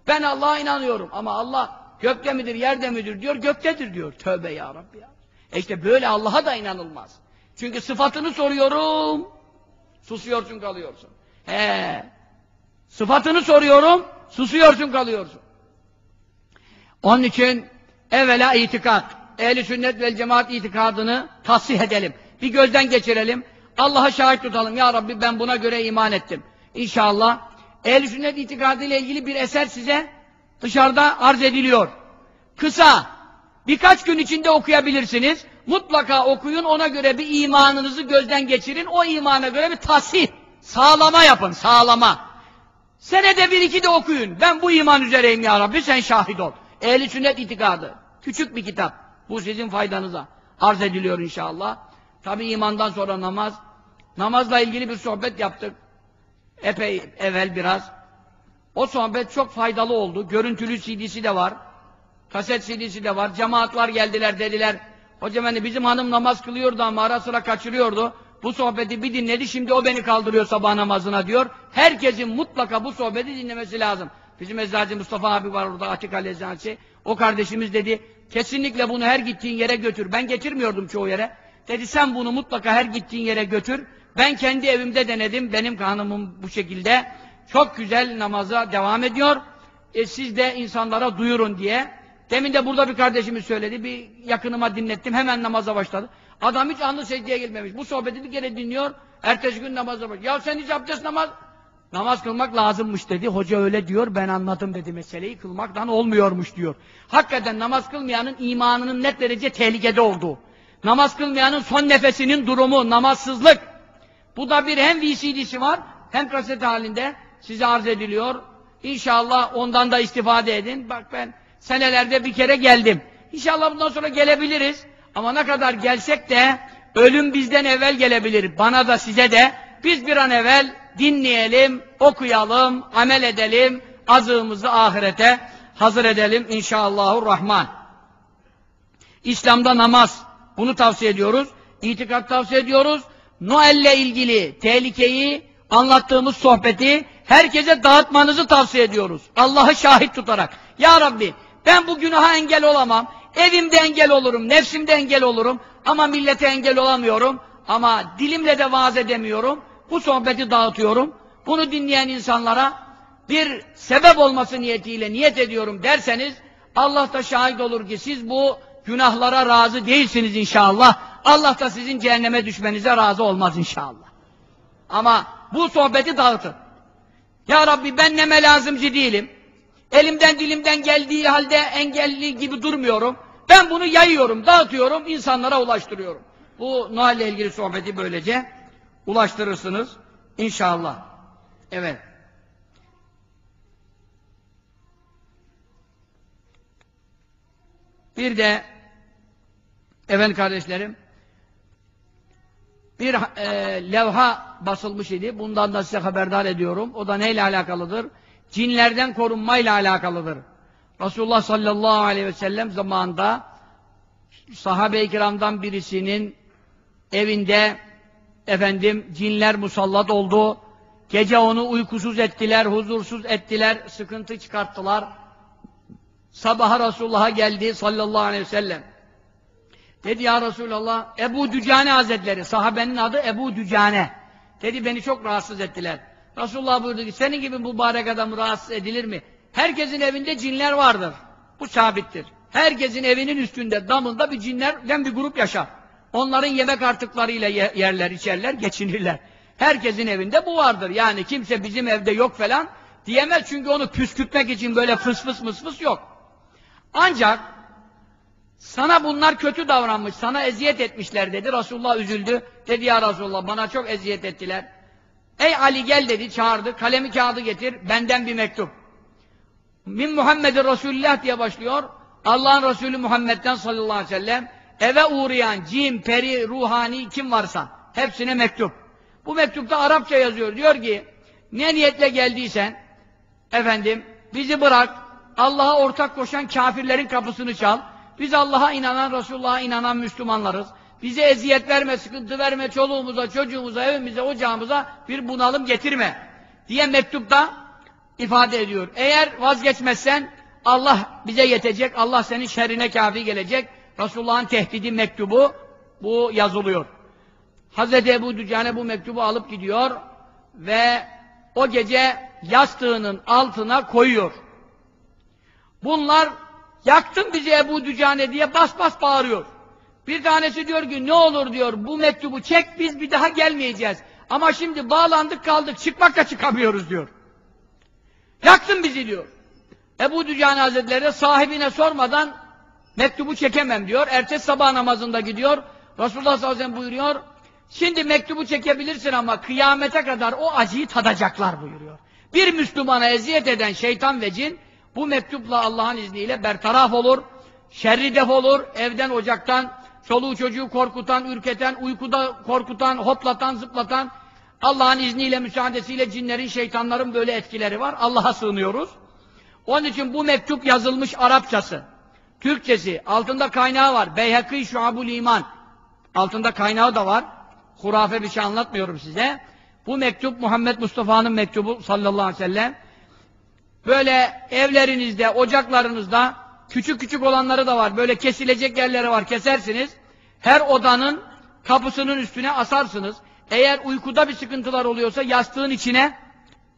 Speaker 1: Ben Allah'a inanıyorum ama Allah gökte midir, yerde midir diyor, göktedir diyor. Tövbe ya Rabbi ya. E işte böyle Allah'a da inanılmaz. Çünkü sıfatını soruyorum, susuyorsun kalıyorsun. He. Sıfatını soruyorum, susuyorsun kalıyorsun. Onun için evvela itikat, ehli sünnet vel cemaat itikadını tasih edelim. Bir gözden geçirelim. Allah'a şahit tutalım. Ya Rabbi ben buna göre iman ettim. İnşallah ehl sünnet itikadı ile ilgili bir eser size dışarıda arz ediliyor. Kısa, birkaç gün içinde okuyabilirsiniz. Mutlaka okuyun, ona göre bir imanınızı gözden geçirin. O imana göre bir tasih, sağlama yapın, sağlama. Senede bir iki de okuyun. Ben bu iman üzereyim ya Rabbi, sen şahit ol. Ehli sünnet itikadı. Küçük bir kitap. Bu sizin faydanıza arz ediliyor inşallah. Tabi imandan sonra namaz. Namazla ilgili bir sohbet yaptık. Epey evvel biraz. O sohbet çok faydalı oldu. Görüntülü CD'si de var. Kaset CD'si de var. Cemaatlar geldiler dediler. Hocam hani bizim hanım namaz kılıyordu ama ara sıra kaçırıyordu. Bu sohbeti bir dinledi şimdi o beni kaldırıyor sabah namazına diyor. Herkesin mutlaka bu sohbeti dinlemesi lazım. Bizim eczacı Mustafa abi var orada Atik Ali. O kardeşimiz dedi kesinlikle bunu her gittiğin yere götür. Ben getirmiyordum çoğu yere. Dedi sen bunu mutlaka her gittiğin yere götür. Ben kendi evimde denedim. Benim hanımım bu şekilde. Çok güzel namaza devam ediyor. E, siz de insanlara duyurun diye. Demin de burada bir kardeşimiz söyledi. Bir yakınıma dinlettim. Hemen namaza başladı. Adam hiç anlı secdeye gelmemiş. Bu sohbeti bir kere dinliyor. Ertesi gün namaza başlıyor. Ya sen hiç abdest namaz Namaz kılmak lazımmış dedi. Hoca öyle diyor. Ben anladım dedi meseleyi. Kılmaktan olmuyormuş diyor. Hakikaten namaz kılmayanın imanının net derece tehlikede olduğu. Namaz kılmayanın son nefesinin durumu, namazsızlık. Bu da bir hem VCD'si var hem kaset halinde size arz ediliyor. İnşallah ondan da istifade edin. Bak ben senelerde bir kere geldim. İnşallah bundan sonra gelebiliriz. Ama ne kadar gelsek de ölüm bizden evvel gelebilir. Bana da size de biz bir an evvel dinleyelim, okuyalım, amel edelim, azığımızı ahirete hazır edelim inşallahurrahman. İslam'da namaz, bunu tavsiye ediyoruz. İtikat tavsiye ediyoruz. Noel'le ilgili tehlikeyi, anlattığımız sohbeti herkese dağıtmanızı tavsiye ediyoruz. Allah'ı şahit tutarak. Ya Rabbi ben bu günaha engel olamam. Evimde engel olurum, nefsimde engel olurum. Ama millete engel olamıyorum. Ama dilimle de vaaz edemiyorum. Bu sohbeti dağıtıyorum. Bunu dinleyen insanlara bir sebep olması niyetiyle niyet ediyorum derseniz Allah da şahit olur ki siz bu günahlara razı değilsiniz inşallah. Allah da sizin cehenneme düşmenize razı olmaz inşallah. Ama bu sohbeti dağıtın. Ya Rabbi ben neme lazımcı değilim. Elimden dilimden geldiği halde engelli gibi durmuyorum. Ben bunu yayıyorum, dağıtıyorum, insanlara ulaştırıyorum. Bu Noel ile ilgili sohbeti böylece ulaştırırsınız inşallah. Evet. Bir de efendim kardeşlerim bir e, levha basılmış idi. Bundan da size haberdar ediyorum. O da neyle alakalıdır? Cinlerden korunmayla alakalıdır. Resulullah sallallahu aleyhi ve sellem zamanında sahabe-i kiramdan birisinin evinde efendim cinler musallat oldu. Gece onu uykusuz ettiler, huzursuz ettiler, sıkıntı çıkarttılar. Sabaha Resulullah'a geldi sallallahu aleyhi ve sellem. Dedi ya Resulallah, Ebu Dücane Hazretleri, sahabenin adı Ebu Dücane. Dedi beni çok rahatsız ettiler. Resulullah buyurdu ki, senin gibi mübarek adam rahatsız edilir mi? Herkesin evinde cinler vardır. Bu sabittir. Herkesin evinin üstünde, damında bir cinlerden bir grup yaşar. Onların yemek artıklarıyla yerler, içerler, geçinirler. Herkesin evinde bu vardır. Yani kimse bizim evde yok falan diyemez çünkü onu püskürtmek için böyle fıs fıs mıs fıs yok. Ancak sana bunlar kötü davranmış, sana eziyet etmişler dedi. Resulullah üzüldü. Dedi ya Resulullah bana çok eziyet ettiler. Ey Ali gel dedi, çağırdı. Kalemi kağıdı getir, benden bir mektup. Min Muhammedin Resulullah diye başlıyor. Allah'ın Resulü Muhammed'den sallallahu aleyhi ve sellem eve uğrayan cin, peri, ruhani kim varsa hepsine mektup. Bu mektupta Arapça yazıyor. Diyor ki ne niyetle geldiysen efendim bizi bırak Allah'a ortak koşan kafirlerin kapısını çal. Biz Allah'a inanan, Resulullah'a inanan Müslümanlarız. Bize eziyet verme, sıkıntı verme, çoluğumuza, çocuğumuza, evimize, ocağımıza bir bunalım getirme. Diye mektupta ifade ediyor. Eğer vazgeçmezsen Allah bize yetecek, Allah senin şerrine kafi gelecek. Resulullah'ın tehdidi mektubu bu yazılıyor. Hazreti Ebu Dücane bu mektubu alıp gidiyor ve o gece yastığının altına koyuyor. Bunlar yaktın bizi Ebu Dücane diye bas bas bağırıyor. Bir tanesi diyor ki ne olur diyor bu mektubu çek biz bir daha gelmeyeceğiz. Ama şimdi bağlandık kaldık çıkmak da çıkamıyoruz diyor. Yaksın bizi diyor. Ebu Dücane Hazretleri sahibine sormadan mektubu çekemem diyor. Ertesi sabah namazında gidiyor. Resulullah sallallahu aleyhi buyuruyor. Şimdi mektubu çekebilirsin ama kıyamete kadar o acıyı tadacaklar buyuruyor. Bir Müslümana eziyet eden şeytan ve cin bu mektupla Allah'ın izniyle bertaraf olur. Şerri def olur. Evden ocaktan çoluğu çocuğu korkutan, ürketen, uykuda korkutan, hoplatan, zıplatan Allah'ın izniyle, müsaadesiyle cinlerin, şeytanların böyle etkileri var. Allah'a sığınıyoruz. Onun için bu mektup yazılmış Arapçası, Türkçesi, altında kaynağı var. Beyhekî Şuabul İman. Altında kaynağı da var. Hurafe bir şey anlatmıyorum size. Bu mektup Muhammed Mustafa'nın mektubu sallallahu aleyhi ve sellem. Böyle evlerinizde, ocaklarınızda küçük küçük olanları da var. Böyle kesilecek yerleri var. Kesersiniz. Her odanın kapısının üstüne asarsınız. Eğer uykuda bir sıkıntılar oluyorsa yastığın içine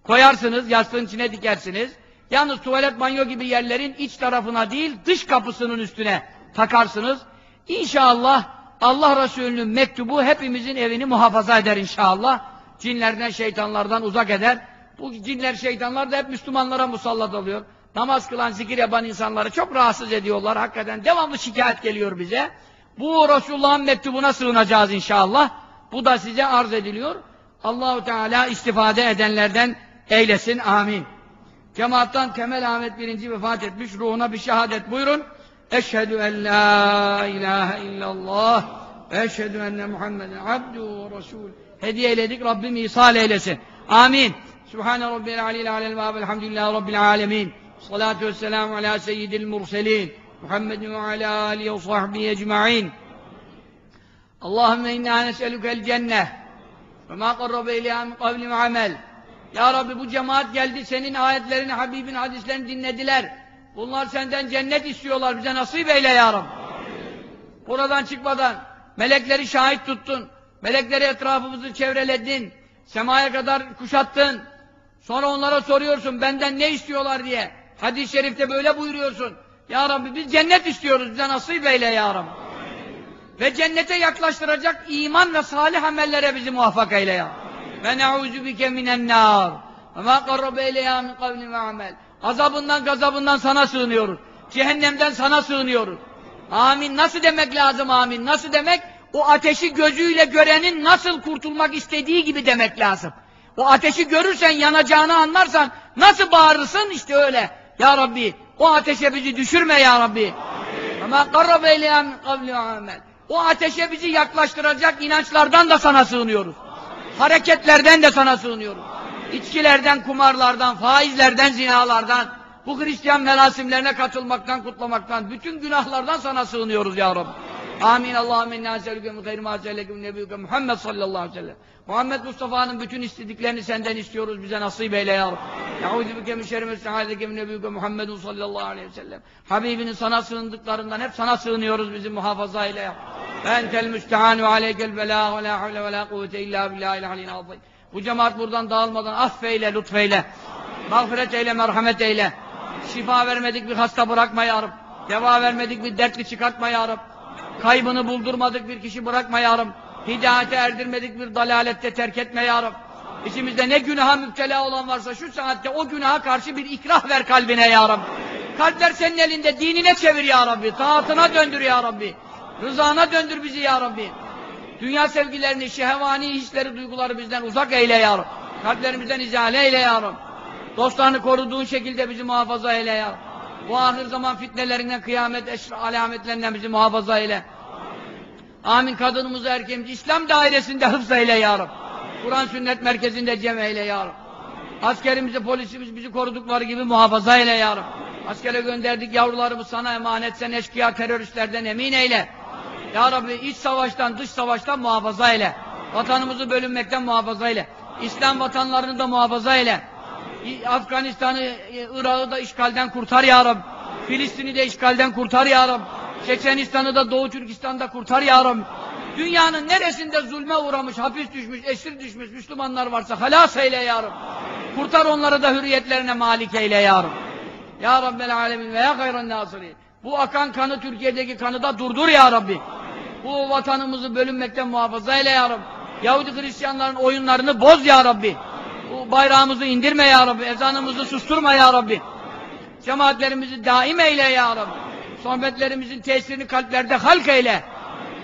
Speaker 1: koyarsınız. Yastığın içine dikersiniz. Yalnız tuvalet banyo gibi yerlerin iç tarafına değil dış kapısının üstüne takarsınız. İnşallah Allah Resulü'nün mektubu hepimizin evini muhafaza eder inşallah. Cinlerden, şeytanlardan uzak eder. Bu cinler, şeytanlar da hep Müslümanlara musallat oluyor. Namaz kılan, zikir yapan insanları çok rahatsız ediyorlar. Hakikaten devamlı şikayet geliyor bize. Bu Resulullah'ın mektubuna sığınacağız inşallah. Bu da size arz ediliyor. Allahu Teala istifade edenlerden eylesin. Amin. Cemaattan Temel Ahmet birinci vefat etmiş. Ruhuna bir şehadet buyurun. Eşhedü en la ilahe illallah ve eşhedü enne Muhammeden abduhu ve resul. Hediye eyledik. Rabbim ihsal eylesin. Amin. Sübhane Rabbil aleyhi alel ve elhamdülillahi Rabbil alemin. Salatu vesselamu ala seyyidil murselin. Muhammedin ve ala alihi ve sahbihi ecma'in. Allahümme inna nes'elükel cenneh ve ma qarrabe ileyha min kavli ve amel. Ya Rabbi bu cemaat geldi senin ayetlerini, Habibin hadislerini dinlediler. Bunlar senden cennet istiyorlar bize nasip eyle ya Rabbi. Buradan çıkmadan melekleri şahit tuttun. Melekleri etrafımızı çevreledin. Semaya kadar kuşattın. Sonra onlara soruyorsun benden ne istiyorlar diye. Hadis-i şerifte böyle buyuruyorsun. Ya Rabbi biz cennet istiyoruz bize nasip eyle ya Rabbi. Ve cennete yaklaştıracak iman ve salih amellere bizi muvaffak eyle ya. Ve ne'ûzü bike minen nâr. Ve mâ qarrabe ileyâ min kavlin ve amel. Azabından gazabından sana sığınıyoruz. Cehennemden sana sığınıyoruz. Amin. Nasıl demek lazım amin? Nasıl demek? O ateşi gözüyle görenin nasıl kurtulmak istediği gibi demek lazım. O ateşi görürsen yanacağını anlarsan nasıl bağırırsın işte öyle. Ya Rabbi o ateşe bizi düşürme ya Rabbi. Ama amel. O ateşe bizi yaklaştıracak inançlardan da sana sığınıyoruz. Hareketlerden de sana sığınıyoruz. İçkilerden, kumarlardan, faizlerden, zinalardan, bu Hristiyan merasimlerine katılmaktan, kutlamaktan, bütün günahlardan sana sığınıyoruz ya Rabbi. Amin. Allahümme inna eselüke min hayri ma Muhammed sallallahu aleyhi ve sellem. Muhammed Mustafa'nın bütün istediklerini senden istiyoruz. Bize nasip eyle ya Rabbi. Ya'udü bike min şerri mes'aleke min nebiyüke Muhammedun sallallahu aleyhi ve sellem. Habibinin sana sığındıklarından hep sana sığınıyoruz. Bizi muhafaza eyle ya. Entel müstehanu aleykel belâ ve la havle ve la kuvvete illa billahil aliyyil azim. Bu cemaat buradan dağılmadan affeyle, lütfeyle. Mağfiret eyle, merhamet eyle. Şifa vermedik bir hasta bırakma ya Rabbi. Deva vermedik bir dertli çıkartma ya Rabbi. Kaybını buldurmadık bir kişi bırakma ya. Hidayete erdirmedik bir dalalette terk etme ya. İçimizde ne günaha müptela olan varsa şu saatte o günaha karşı bir ikrah ver kalbine ya Rabbi. Kalpler senin elinde dinine çevir ya Rabbi. Taatına döndür ya Rabbi. Rızana döndür bizi ya. Dünya sevgilerini, şehvani hisleri, duyguları bizden uzak eyle ya. Kalplerimizden izale eyle ya. Dostlarını koruduğun şekilde bizi muhafaza eyle ya. Bu ahir zaman fitnelerinden, kıyamet eşra alametlerinden bizi muhafaza eyle. Amin. Kadınımızı, erkeğimizi İslam dairesinde hıfz eyle ya. Kur'an sünnet merkezinde cem eyle ya. Askerimizi, polisimiz bizi korudukları gibi muhafaza eyle ya Rabbi. Askere gönderdik yavrularımız sana emanet sen eşkıya teröristlerden emin eyle. Ya Rabbi iç savaştan, dış savaştan muhafaza eyle. Vatanımızı bölünmekten muhafaza eyle. İslam vatanlarını da muhafaza eyle. Afganistan'ı, Irak'ı da işgalden kurtar ya Rabbi. Filistin'i de işgalden kurtar ya Rabbi. Çeçenistan'ı da Doğu Türkistan'da kurtar ya Rabbi. Dünyanın neresinde zulme uğramış, hapis düşmüş, esir düşmüş Müslümanlar varsa halas eyle ya Rabbi. Kurtar onları da hürriyetlerine malik eyle ya Rabbi. Ya Rabbel alemin ve ya hayran nasirin. Bu akan kanı Türkiye'deki kanı da durdur ya Rabbi. Bu vatanımızı bölünmekten muhafaza eyle ya Rabbi. Yahudi Hristiyanların oyunlarını boz ya Rabbi. Bu bayrağımızı indirme ya Rabbi. Ezanımızı susturma ya Rabbi. Cemaatlerimizi daim eyle ya Rabbi. Sohbetlerimizin tesirini kalplerde halk eyle.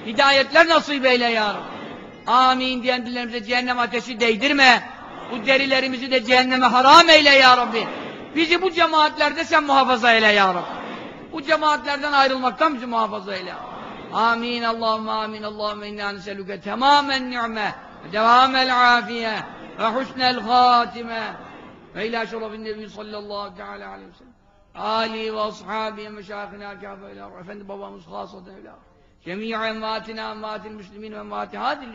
Speaker 1: Hidayetler nasip eyle ya Rabbi. Amin diyen dillerimize cehennem ateşi değdirme. Bu derilerimizi de cehenneme haram eyle ya Rabbi. Bizi bu cemaatlerde sen muhafaza eyle ya Rabbi. Bu cemaatlerden ayrılmaktan bizi muhafaza eyle. Amin. Allahümme amin. Allahümme inna neselüke temamen ni'me devamel afiye ve husnel hatime ve ilâ şerefin nebi sallallahu teala aleyhi ve sellem. Ali ve ashabi meşâhına kâfe ilâ Efendi babamız hasaten ilâ Cemî envâtina envâtil müslimîn ve envâti hâdil